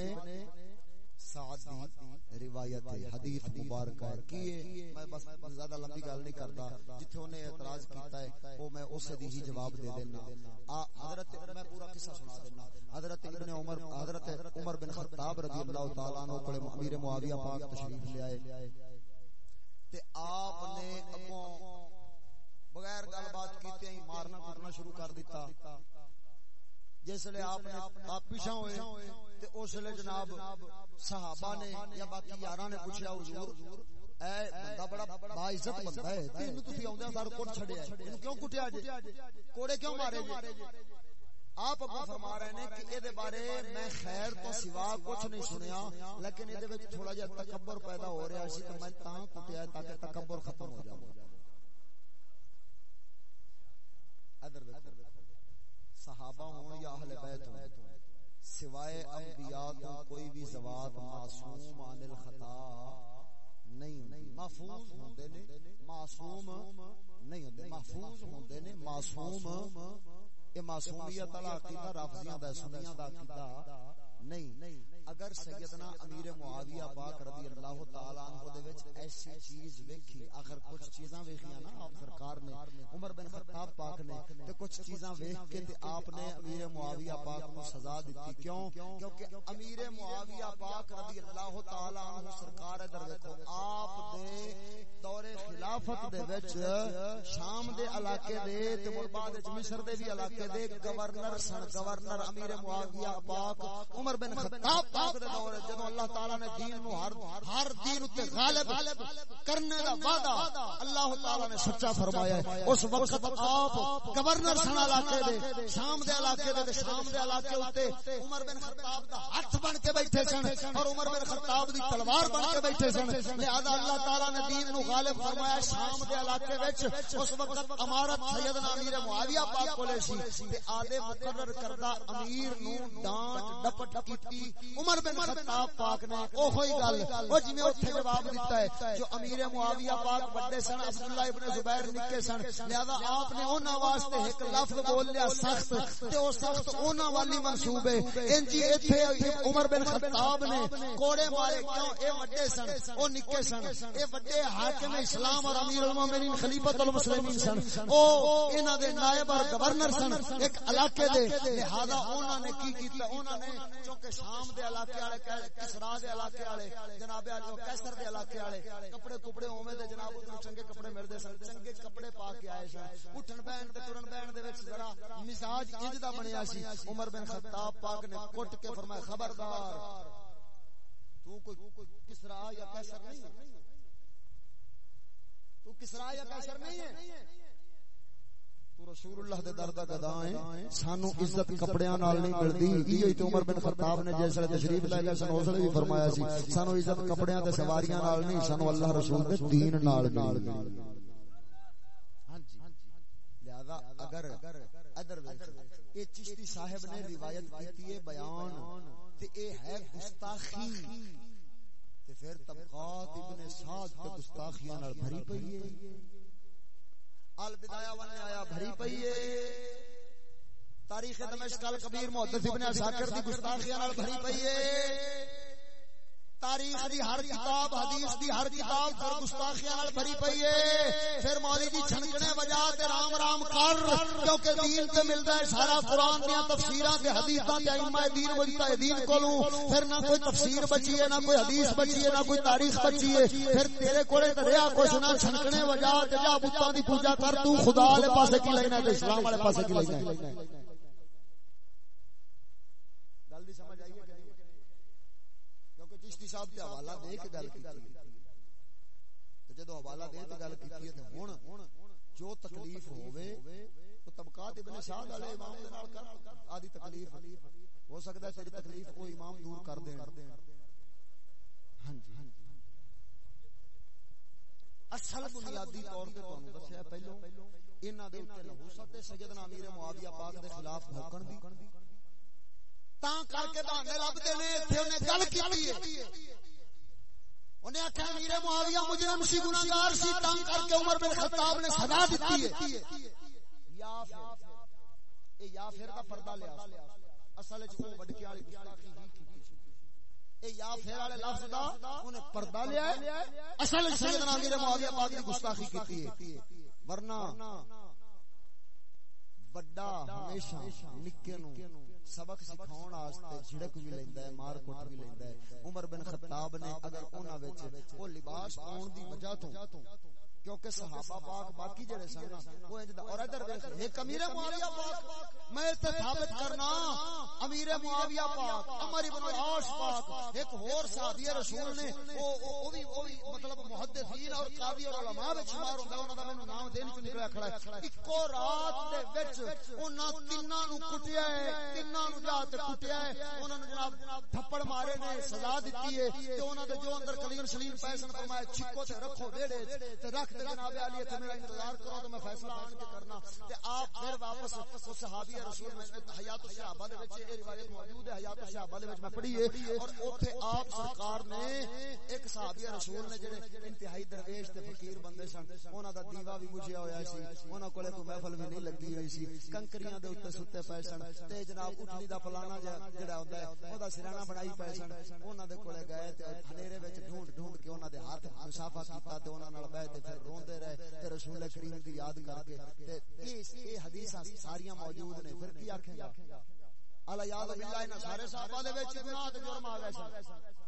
سعد دی روایت ہے۔ حدیث مبارک ہے۔ کیے میں بس زیادہ لمبی گل نہیں کرتا۔ جتھے انہیں اعتراض کیتا ہے، وہ میں اس دی ہی جواب دے دینا۔ حضرت، میں پورا قصہ سنا دینا۔ حضرت ابن عمر، حضرت عمر بن خطاب رضی اللہ تعالی عنہ کو امیر معاویہ پاک تشریف لے آئے۔ تے آپ نے اگوں بغیر گل بات کیتے ہی مارنا کرنا شروع کر دیتا۔ جس لیے آپ نے آپ ہوئے تے اس لیے جناب صحابہ نے یا باقی یاراں نے پوچھا، حضور، اے بندہ بڑا با عزت بندہ ہے، تینوں تسی اوندے سار کوٹ چھڈیا ہے اینو کیوں کٹیا جے؟ کوڑے کیوں مارے جے؟ آپ اگوں فرما رہے ہیں کہ اے دے بارے میں خیر تو سوا کچھ نہیں سنیا، لیکن اے دے وچ تھوڑا جہا تکبر پیدا ہو رہا سی تے میں تاں کٹیا تاکہ تکبر ختم ہو جائے ادھر صحابہ ہوں یا اہل بیت ہوں، سوائے انبیاء تو کوئی بھی زوات معصوم عن الخطا نہیں ہوندی۔ محفوظ ہوندے نے، معصوم نہیں ہوندے۔ محفوظ ہوندے نے، معصوم اے معصومیت والا عقیدہ، رافضیاں دا، سنیاں دا عقیدہ نہیں۔ اگر سیدنا امیر معاویہ پاک رضی اللہ تعالی عنہ دے وچ ایسی چیز ویکھی، آخر کچھ چیزاں ویکھیاں نا آپ سرکار نے عمر بن خطاب پاک نے تے کچھ چیزاں ویکھ کے تے آپ نے امیر معاویہ پاک کو سزا دتی کیوں؟ کیونکہ امیر معاویہ پاک رضی اللہ تعالی عنہ سرکار ادھر دیکھو آپ دے دور خلافت دے وچ، شام دے علاقے دے، تے مر بعد وچ مصر دے بھی علاقے دے، گورنر سن، گورنر امیر معاویہ پاک، عمر بن خطاب پاک دے دور جدو اللہ تعالی نے دین نو ہر ہر دین تے غالب کرنے دا وعدہ اللہ تعالی نے سچا فرمایا ہے۔ اس وقت آپ گورنر سن علاقے دے، شام دے علاقے دے، شام دے علاقے اوتے عمر بن خطاب دا ہاتھ بن کے بیٹھے سن اور عمر بن خطاب دی تلوار بن کے بیٹھے سن۔ لہذا اللہ تعالی نے دین نو غالب فرمایا شام دے علاقے وچ، اس وقت امارت سیدنا امیر معاویہ پاک کولے سی، تے آدے مقرر کردہ امیر نو ڈانٹ ڈپٹ کیتی۔ عمر بن خطاب پاک نے اوہی گل، او جی جویں اوتھے جواب دیتا ہے، جو امیر معاویہ پاک بڑے سن، عبداللہ ابن زبیر نکے سن، لہذا آپ نے انہاں واسطے ایک لفظ بول لیا سخت، تے او سخت انہاں والی منسوب ہے۔ انجی ایتھے عمر بن خطاب نے کوڑے مارے کیوں؟ اے بڑے سن، او نکے سن، اے بڑے حاکم اسلام اور امیر المومنین، خلیفۃ المسلمین سن۔ او، انہاں دے نائب اور گورنر سن۔ ایک علاقے دے۔ لہذا انہاں نے کی کیتا؟ انہاں نے چونکہ شام دے علاقے والے، کسرا دے علاقے والے، جناب علی کیسر دے علاقے والے، کپڑے کپڑے اوویں دے، جناب ادھر چنگے کپڑے ملدے سن۔ چنگے کپڑے پا کے آئے سن۔ اٹھن بیٹھن تے ٹرن بیٹھن دے وچ ذرا مزاج انج دا بنیا سی۔ عمر بن خطاب پاک نے کٹ کے فرمایا، خبردار، تو کوئی کسرا یا کیسر نہیں؟ تو کسرا یا کیسر نہیں ہے؟ تو رسول اللہ دے در دا گدا ہے سانو عزت کپڑیاں نال نہیں ملدی۔ ایہی تے عمر بن خطاب نے جس ویلے تشریف لے گئے سن اس ویلے بھی فرمایا سی، سانو عزت کپڑیاں تے سواریاں نال نہیں، سانو اللہ رسول دے دین نال ملدی ہاں, جی، ہاں, جی، ہاں جی لہذا اگر ادھر اے چشتی صاحب نے روایت کیتی ہے، بیان، تے اے ہے گستاخی۔ پھر طبقات ابن سعد تے گستاخیاں نال بھری پئی ہے۔ البدایا ون آیا بھری پئی ہے۔ تاریخ دمشق الکبیر محدث ابن اساکر دی گستاخیاں نال بھری پئی ہے۔ تاریخ دی ہر کتاب، حدیث دی ہر کتاب پر گستاخیاں نال بھری پئی ہے۔ پھر مولوی دی چھنکنے وجہ تے رام رام کر، کیونکہ دین تے ملدا ہے سارا قران دیاں تفسیراں تے حدیثاں تے ائمہ دین مجتہدین کولوں۔ پھر نہ کوئی تفسیر بچی ہے، نہ کوئی حدیث بچی ہے، نہ کوئی تاریخ بچی ہے۔ پھر تیرے کولے تے رہیا کچھ نہ، چھنکنے وجہ تے جا بتاں دی پوجا کر، تو خدا والے پاسے کی لینا تے اسلام والے پاسے کی لینا چشتی صاحب تے حوالہ دے کے گل کیتی تے جدو حوالہ دے تے گل کیتی ہے تے ہن جو تکلیف ہوے او طبقات ابن سعد والے امام دے نال کر آدی تکلیف ہو سکدا ہے تیری تکلیف او امام دور کر دین۔ ہاں جی, ہاں جی۔ اصل بنیادی طور تے تانوں دسیا پہلو انہاں دے اوتے نحوست سیدنا امیر معاویہ پاک دے خلاف بھوکن دی۔ تاں کر کے بہانے لبدے نے ایتھے اونے گل کیتی ہے انہیں آخیا امیر معاویہ مجرم سی گناہگار سی تاں کر کے عمر بن خطاب نے سزا دتی ہے یا پھر اے یا پھر دا پردہ لیا اصل وچ او وڈکیاں والی گستاخی ہی کیتی اے یا پھر والے لفظ دا اونے پردہ لیا اصل وچ سیدنا امیر معاویہ پاک دی گستاخی کیتی ہے ورنہ بڑا ہمیشہ نکے نو سبق سکھاؤن واسطے جھڑک بھی لیندا ہے، مار کٹ بھی لیندا ہے۔ عمر بن خطاب نے اگر انہاں وچ او لباس پاؤن دی وجہ تو کیونکہ صحابہ پاک باقی جڑے سن وہ انج دا اور ادھر ویکھ، ایک امیر معاویہ پاک۔ میں تے ثابت کرنا، امیر معاویہ پاک، عمر ابن العاص پاک، ایک اور صحابی رسول نے او او بھی او بھی مطلب محدثین اور قاضی اور علماء وچ شمار ہوندا، انہاں دا مینوں نام دین چ نکلیا کھڑا ہے۔ اکو رات دے وچ انہاں تیناں نو کٹیا ہے، تیناں نو جا تے کٹیا ہے۔ انہاں نو جناب تھپڑ مارے نے، سزا دتی ہے۔ تے انہاں دے جو اندر کلیم سلیم پیسن فرمایا، چھکو تے رکھو ویڑے، تے رکھ تے جناب علی تے میرا انتظار کرو تو میں فیصلہ آن کے کرنا۔ تے آپ پھر واپس اس صحابی رسول میں حیات الصحابہ دے وچ یہ روایت موجود ہے، حیات الصحابہ دے وچ میں پڑھی ہے۔ اور اوتھے آپ سرکار نے ایک صحابی رسول نے جڑے انتہائی درویش تے فقیر بندے سن، انہاں دا دیوا بھی بجھیا ہویا سی۔ انہاں کولے کوئی محفل بھی نہیں لگی ہوئی سی۔ کنکریاں دے اوتے ستے پے سن۔ تے جناب اٹھلی دا پلانا جڑا ہوندا ہے، او دا سرانا بنائی پے سن۔ انہاں دے کولے گئے تے ہنیرے وچ ڈھونڈ ڈھونڈ کے انہاں دے ہاتھ مصافہ کیتا تے انہاں نال بیٹھ تے پھر روندے رہے تے رسول کریم دی یاد کر کے تے اے حدیثاں ساریاں موجود نے پھر کی آکھیں گا اللہ یاد باللہ انہاں سارے صحابہ دے وچ گناہ تے جرم آ گئے سن۔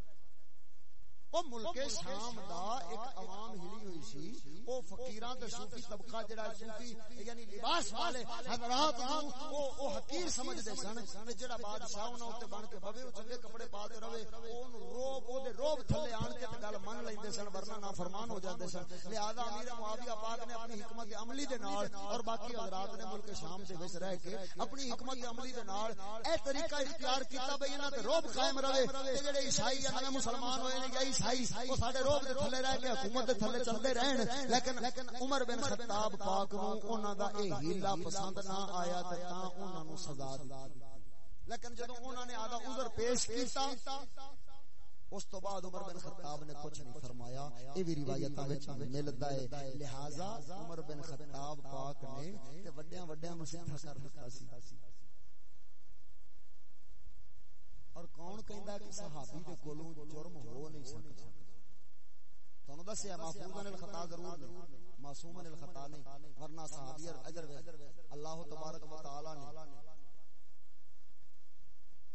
او ملک شام دا ایک عوام ہلی ہوئی سی۔ او فقیراں تے صوفی طبقہ جڑا صوفی یعنی لباس والے حضرات او او حقیر سمجھ دے سن تے جڑا بادشاہ انہاں اوتے بن کے بوے او چنگے کپڑے پا کے رہے اون روب او دے روب تھلے آن کے تے گل من لیندے سن، ورنہ نا فرمان ہو جاندے سن۔ لہذا امیر معاویہ پاک نے اپنی حکمت عملی دے نال اور باقی حضرات نے ملک شام دے وچ رہ کے اپنی حکمت عملی دے نال اے طریقہ اختیار کیتا بھئی انہاں تے روب قائم رہے۔ تے جڑے عیسائی یا مسلمان ہوئے نے یا عیسائی وہ ساڈے روب دے تھلے رہ کے حکومت دے تھلے چلدے رہن۔ لیکن عمر بن خطاب پاک نو انہاں دا اے ہیلا پسند نہ آیا تے تاں انہاں نو سزا دتی لیکن جدوں انہاں نے آدھا عذر پیش کیتا، اس تو بعد عمر بن خطاب نے کچھ نہیں فرمایا۔ یہ بھی روایتاں وچ ملدا ہے۔ لہذا عمر بن خطاب پاک نے تے وڈیاں وڈیاں نو سیدھا کر دتا سی۔ اور کون کہندا کہ صحابی دے کولوں جرم ہو نہیں سکدا تانوں دسیا محفوظ الخطا ضرور نہیں معصوم الخطا نہیں، ورنہ صحابی اجر وے، اللہ تبارک و تعالی نے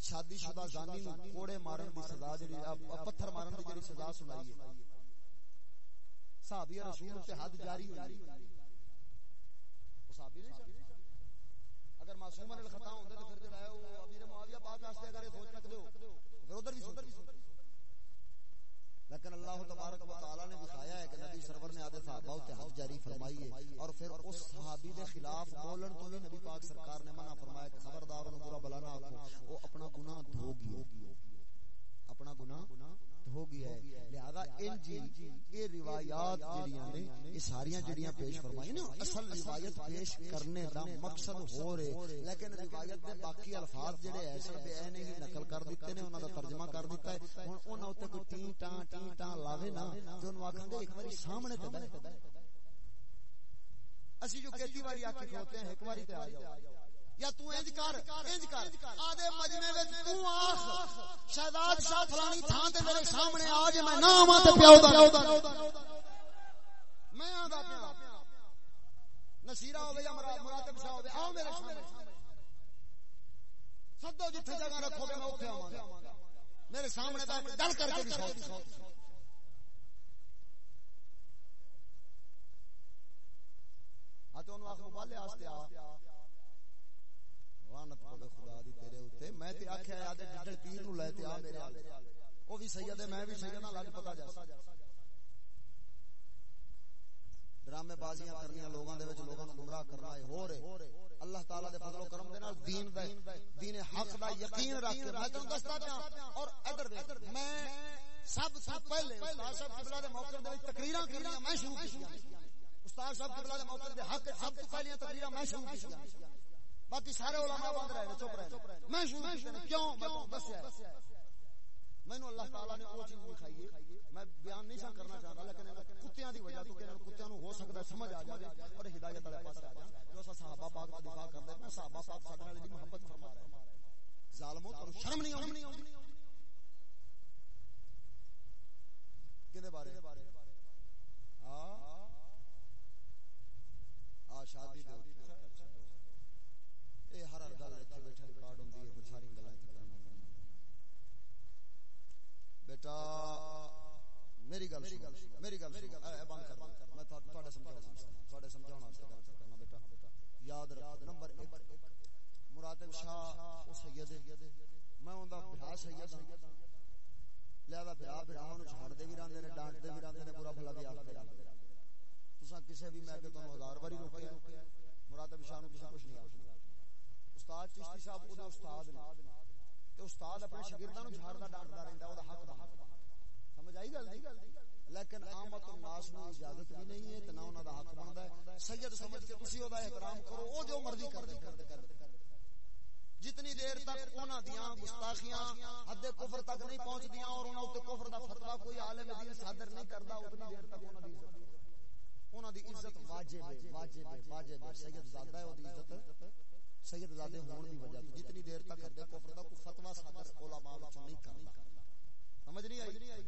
شادی شدہ زانی نو کوڑے مارن دی سزا جڑی پتھر مارن دی جڑی سزا سنائی ہے۔ صحابی رسول تے حد جاری ہوئی۔ صحابی نہیں اگر معصوم الخطا ہوندے تے پھر بعد واسطے اگر سوچ سکتے ہو، پھر ادھر بھی سوچ۔ لیکن اللہ تبارک و تعالی نے دکھایا ہے کہ نبی سرور نے آدھے صحابہ تے حد جاری فرمائی ہے۔ اور پھر اس صحابی دے خلاف بولن تو بھی نبی پاک سرکار نے منع فرمایا کہ خبردار انہوں برا بلا نہ آکھو وہ اپنا گناہ دھو گیا۔ اپنا گناہ ہو گیا ہے۔ لہذا ان جی یہ روایات جڑیاں نے، یہ ساریاں جڑیاں پیش فرمائی نا، اصل روایت پیش کرنے دا مقصد ہو رہے۔ لیکن روایت دے باقی الفاظ جڑے ایسے بے اینے ہی نقل کر دیتے نے انہاں دا ترجمہ کر دیتا ہے۔ ہن انہاں اوتے کوئی ٹی ٹاں ٹی ٹاں لاوے نا تے انہاں آکھن گے، ایک باری سامنے تے بیٹھ۔ اسی جو کہتی واری آکھے کھوتے ہیں، ایک باری تے آ جاؤ۔ یا تو انج کر انج کر آدے مجمع وچ تو آکھ شہزاد شاہ فلانی تھان تے میرے سامنے آ جے، میں نام تے پیو دا، میں آندا پیا نصیرہ ہوے یا مراتب شاہ ہوے آو میرے سامنے، سدو جتھے جگہ رکھو گے میں اوتھے آواں گا، میرے سامنے دا ڈر کر کے دکھاؤ ہاں تو انہوں آخر مبالے آستے آ لعنت پوے خدا دی تیرے اوتے میں تے آکھیا یاد ہے ڈڈل پیر نو لے تے آ میرے ال او بھی سید ہے، میں بھی سید نہ لگ پتہ جا ڈرامے بازیاں کرنیاں، لوگاں دے وچ لوگاں نو گمراہ کرنا ہے ہو رہے اللہ تعالی دے فضل و کرم دے نال دین دا دین حق دا یقین رکھ کے میں تانوں دستا پیا۔ اور ادھر دیکھ میں سب سے پہلے استاد صاحب قبلہ دے موقع دے وچ تقریراں کرنیاں میں شروع کیتیاں۔ استاد صاحب قبلہ دے موقع دے حق سب سے پہلیاں تقریراں میں شروع کیتیاں۔ باقی سارے علماء بند رہے چپ رہے میں شروع کیوں؟ میں دسیا مینوں اللہ تعالی نے وہ چیز دکھائی ہے۔ میں بیان نہیں کرنا چاہتا، لیکن کتیاں دی وجہ تو کہ کتیاں نو ہو سکدا ہے، سمجھ آ جائے اور ہدایت والے پاس آ جائے جو صحابہ پاک دا دفاع کردے ہیں صحابہ پاک ساڈے نال دی محبت فرما رہے ہیں ظالموں تو شرم نہیں آوندی کدے بارے؟ ہاں آ، شادی دے ہر ہر گل اتنے بیٹھا ریکارڈ ساری بیٹا مراد شاہ میں بھی ہزار کچھ نہیں استاد چشتی صاحب وہ استاد نے۔ تے استاد اپنے شاگرداں جھاڑتا ڈانٹتا رہتا وہ حق دا سمجھ آئی گل لیکن آمد الناس نو اجازت بھی نہیں ہے، تے نہ انہاں دا حق بندا ہے۔ سید سمجھ کے تسی او دا احترام کرو، او جو مرضی کر دے کر دے جتنی دیر تک انہاں دیاں گستاخیاں حد کفر تک نہیں پہنچ دیاں اور انہاں تے کفر دا فتوی کوئی عالم دین صادر نہیں کردا، اتنی دیر تک انہاں دی عزت انہاں دی عزت واجب ہے واجب ہے واجب ہے۔ سید زادہ ہے، او دی عزت سید زادے ہون دی وجہ جتنی دیر تک حد کفر دا کوئی فتوی صادر علماء وچ نہیں کردا سمجھ نہیں آئی؟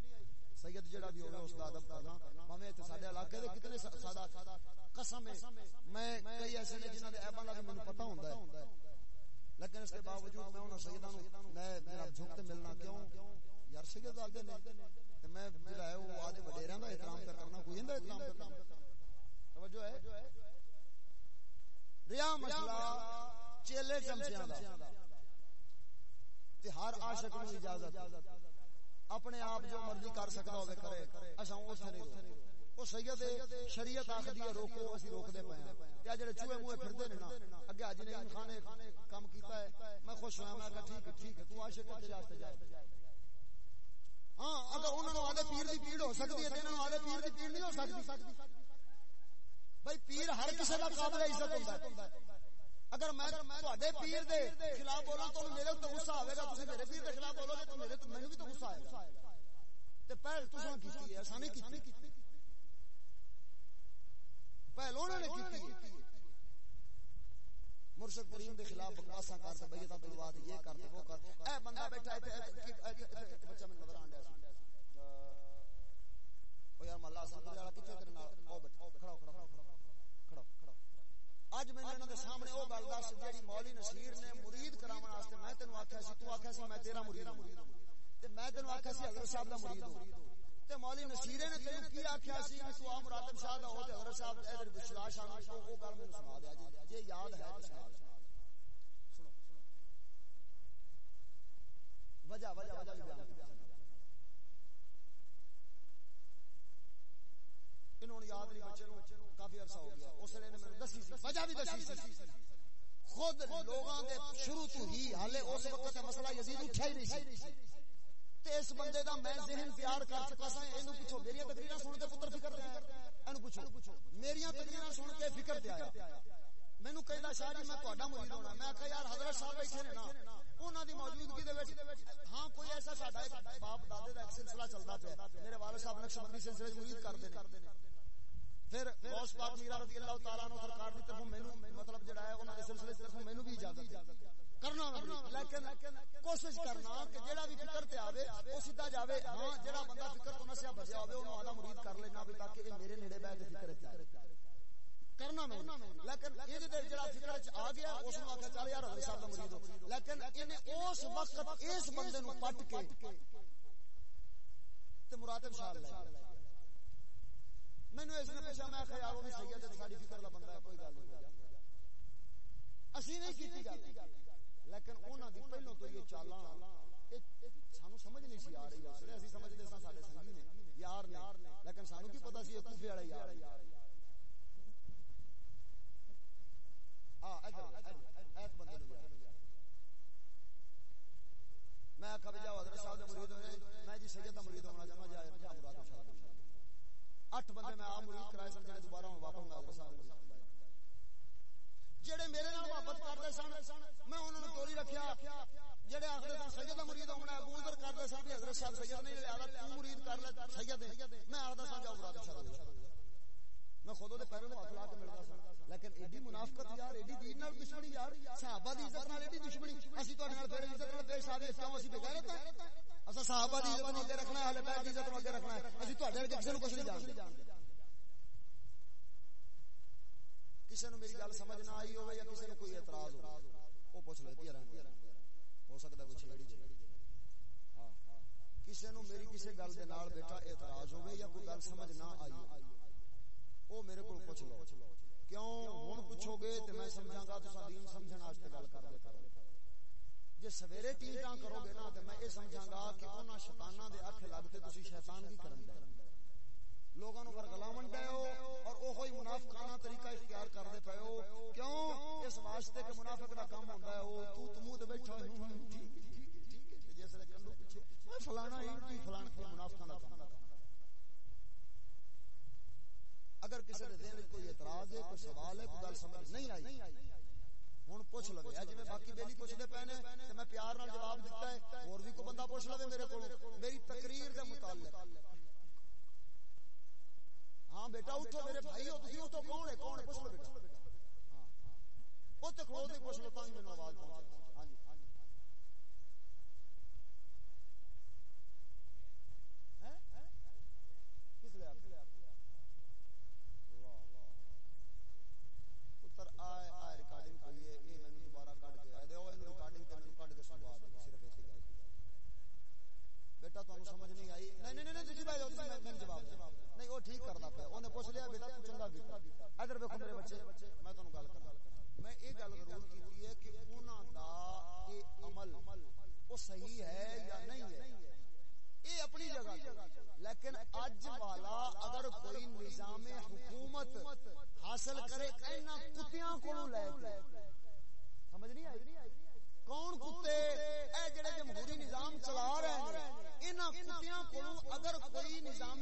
سید جڑا بھی ہوگا اس کا ادب کرنا۔ میں تے ساڈے علاقے دے کتنے سادہ قسم ہے۔ میں کئی ایسے نے جنہاں دے ایباں دا مینوں پتہ ہوندا ہے۔ لیکن اس کے باوجود میں انہاں سیداں نو میں میرا جھک تے ملنا کیوں؟ یار سید زادے نے تے میں جڑا ہے وہ آدے وڈیراں دا احترام کرنا کوئی ایندا احترام کرنا؟ توجہ ہے؟ ریا مسئلہ چیلے چمچیاں دا۔ تے ہر عاشق نو اجازت۔ اپنے آپ جو مرضی کر سکتا ہوے کرے، اساں اس نہیں روک او سید شریعت آکھدی ہے، روکو، اسی روک دے پے ہیں تے جڑے چوہے منہ پھردے نے نا، اگے اج نے خان نے کام کیتا ہے۔ میں خوش ہوں میں کہ ٹھیک ٹھیک ہے، تو عاشق تیرے واسطے جائے ہاں اگر انہاں نو آدے پیر دی پیڑ ہو سکدی ہے تے انہاں نو آدے پیر دی پیڑ نہیں ہو سکدی بھائی پیر ہر کسے دا قابل عزت ہوندا ہے۔ اگر میں تواڈے پیر دے خلاف بولاں تو میرے تے غصہ آوے گا تسی میرے پیر دے خلاف بولو گے تو میرے تے مینوں بھی تو غصہ آئے گا تے پہل تساں کیتی ہے اساں نہیں کیتی پہل انہوں نے کیتی ہے مرشد کریم دے خلاف بکواساں کرتے بیعت الواد یہ کرتے وہ کر اے بندہ بیٹھا ہے بچہ میں نظر آنڈا او یار مالا اساں والا کتے تیرے نال او بیٹھا اج میں انہاں دے سامنے او گل دس جیڑی مولی نصیر نے مرید کراون واسطے میں تینو آکھیا سی، تو آکھیا سی میں تیرا مرید ہوں۔ تے میں تینو آکھیا سی حضرت صاحب دا مرید ہوں۔ تے مولی نصیر نے تینو کی آکھیا سی کہ تو آ مراتب شاہ دا ہو تے حضرت صاحب ادھر بشرا شاہ او او گل مینوں سنا دیا جی۔ جے یاد ہے تے سنا سنو۔ وجہ وجہ وجہ بیان انہوں نے یاد نہیں بچے کافی عرصہ ہو گیا۔ اس لیے نے میں دسی وجہ بھی دسی سی خود لوگاں دے شروع تو ہی، حالے اس وقت مسئلہ یزید اٹھا ہی نہیں سی۔ تے اس بندے دا میں ذہن تیار کر چکا سا، اینو پوچھو میری تقریراں سن کے پتر فکر تے آیا اینو پوچھو میری تقریراں سن کے فکر تے آیا؟ مینوں کہندا شاہ جی میں تہاڈا مرید ہونا، میں کہا یار حضرت صاحب بیٹھے نے نا، انہاں دی موجودگی دے وچ ہاں کوئی ایسا ساڈا باپ دادے دا ایک سلسلہ چلدا پیا، میرے والد صاحب نقشبندی سلسلے مرید کردے نے۔ پھر غوث پاک میرا رضی اللہ تعالی عنہ سرکار دی طرفوں مینوں مطلب جڑا ہے، انہاں دے سلسلے دی طرفوں مینوں بھی اجازت ہے۔ کرنا لیکن کوشش کرنا کہ جیڑا بھی فکر تے آوے، او سیدھا جاوے۔ ہاں جیڑا بندہ فکر تو نسیا بچیا ہوے اونوں آدھا مرید کر لینا بھی تاکہ اے میرے نیڑے بیٹھ کے فکر تے کرنا میں لیکن یہ دے جڑا فکر وچ آ گیا، اس نو آکھیا چل یار، حضرت صاحب دا مرید ہو۔ لیکن اینے اس وقت اس بندے نو پٹ کے تے مراتب شاہ لے مینو اس نے پوچھا میں خیال وہ بھی سید ہے ساری فکر دا بندہ ہے کوئی گل نہیں اسی نہیں کیتی گل لیکن انہاں دی پہلو تو یہ چالاں سانو سمجھ نہیں سی آ رہی اس لیے اسی سمجھدے سان ساڈے سنگی نے یار نے لیکن سانو کی پتہ سی یہ کوفے والے یار ہاں ادھر ایت بندے نو میں آکھا جاؤ حضرت صاحب دے مرید ہوئے میں جی سید دا مرید ہونا چاہنا جا جا مراد صاحب اٹھ بندے میں آ مرید کرائے سن جڑے دوبارہ ہوں واپس میں واپس حضرت صاحب جڑے میرے نال محبت کرتے سن، میں انہوں نے توری رکھیا۔ جڑے آخر سن، سید مرید ہونا ابو ذر کرتے سن، حضرت صاحب سید نہیں لیا تو مرید کر لے سید میں آخر سن، جاؤ مراد صاحب میں خود دے پیروں ہاتھ لا کے ملدا سن۔ لیکن ایڈی منافقت یار، ایڈی دین نال دشمنی یار، صحابہ دی عزت نال ایڈی دشمنی۔ اسی تواڈے نال پھر عزت نال پیش آ گئے کیوں اسی بغیرت اسا صحابہ دی عزت اگے رکھنا ہے، اہل بیت دی عزت اگے رکھنا ہے۔ اسی کسے نو کچھ نہیں نو میری گل سمجھ نہ آئی ہوے یا نو کوئی اعتراض ہو او پوچھ لے ہو سکدا کچھ ہاں, ہاں۔ نو میری گل دے نال بیٹا اعتراض ہوے یا کوئی گل سمجھ نہ آئی او میرے کول پوچھ لو۔ کیوں؟ ہن پوچھو گے تے میں سمجھاں گا، تساں دین سمجھن واسطے گل کر دے۔ کرو جے سویرے ٹیٹاں کرو گے نا تے میں اے سمجھاں گا کہ انہاں شیطاناں دے اکھ لگ کے تسی شیطان کی کرن دے لوگاں نو ورگلاون دے ہو اور اوہی منافقانہ طریقہ اختیار کر دے پئے ہو کیوں اس واسطے کہ منافق دا کام ہوندا ہے او تو تو منہ تے بیٹھا ٹھیک جس لے کنڈو پیچھے فلانا ہی فلانا منافقاں دا کام اگر کسی کے ذہن کوئی اعتراض ہے کوئی سوال ہے کوئی گل سمجھ نہیں آئی ہوں پوچھ لو جی باقی بیلی پوچھتے پے نے میں پیار نال جواب دیتا ہے اور بھی کوئی بندہ پوچھ لو میرے کو میری تقریر دے متعلق۔ ہاں بیٹا، اٹھو میرے بھائی ہو تسی اٹھو، کون ہے؟ کون ہے؟ پوچھ لو بیٹا۔ ہاں, ہاں۔ او تے کھلو تے پوچھ لو تاں ہی مینوں آواز پہنچے ہاں جی کس لے پتر آئے آئے ریکارڈنگ کوئی ہے یہ مینوں دوبارہ کڈ کے آئے دے او اینو ریکارڈنگ تے مینوں کڈ کے سنوا دے صرف ایسی گل بیٹا تانوں سمجھ نہیں آئی نہیں نہیں نہیں تسی بھائی میں جواب نہیں ٹھیک کردا پیا۔ اونے پوچھ لیا بیٹا، تو چنگا کیتا ادھر ویکھو میرے بچے، میں تانوں گل کراں میں یہ گل ضرور کیتی ہے کہ انہاں دا اے عمل او صحیح ہے یا نہیں ہے؟ یہ اپنی جگہ۔ لیکن اج والا اگر کوئی نظام حکومت حاصل کرے اینا کتیاں کو لے کے۔ سمجھ نہیں آئی؟ کون کتے؟ اے جڑے جمہوری نظام چلا رہے ہیں، انہاں کتیاں کولوں اگر کوئی نظام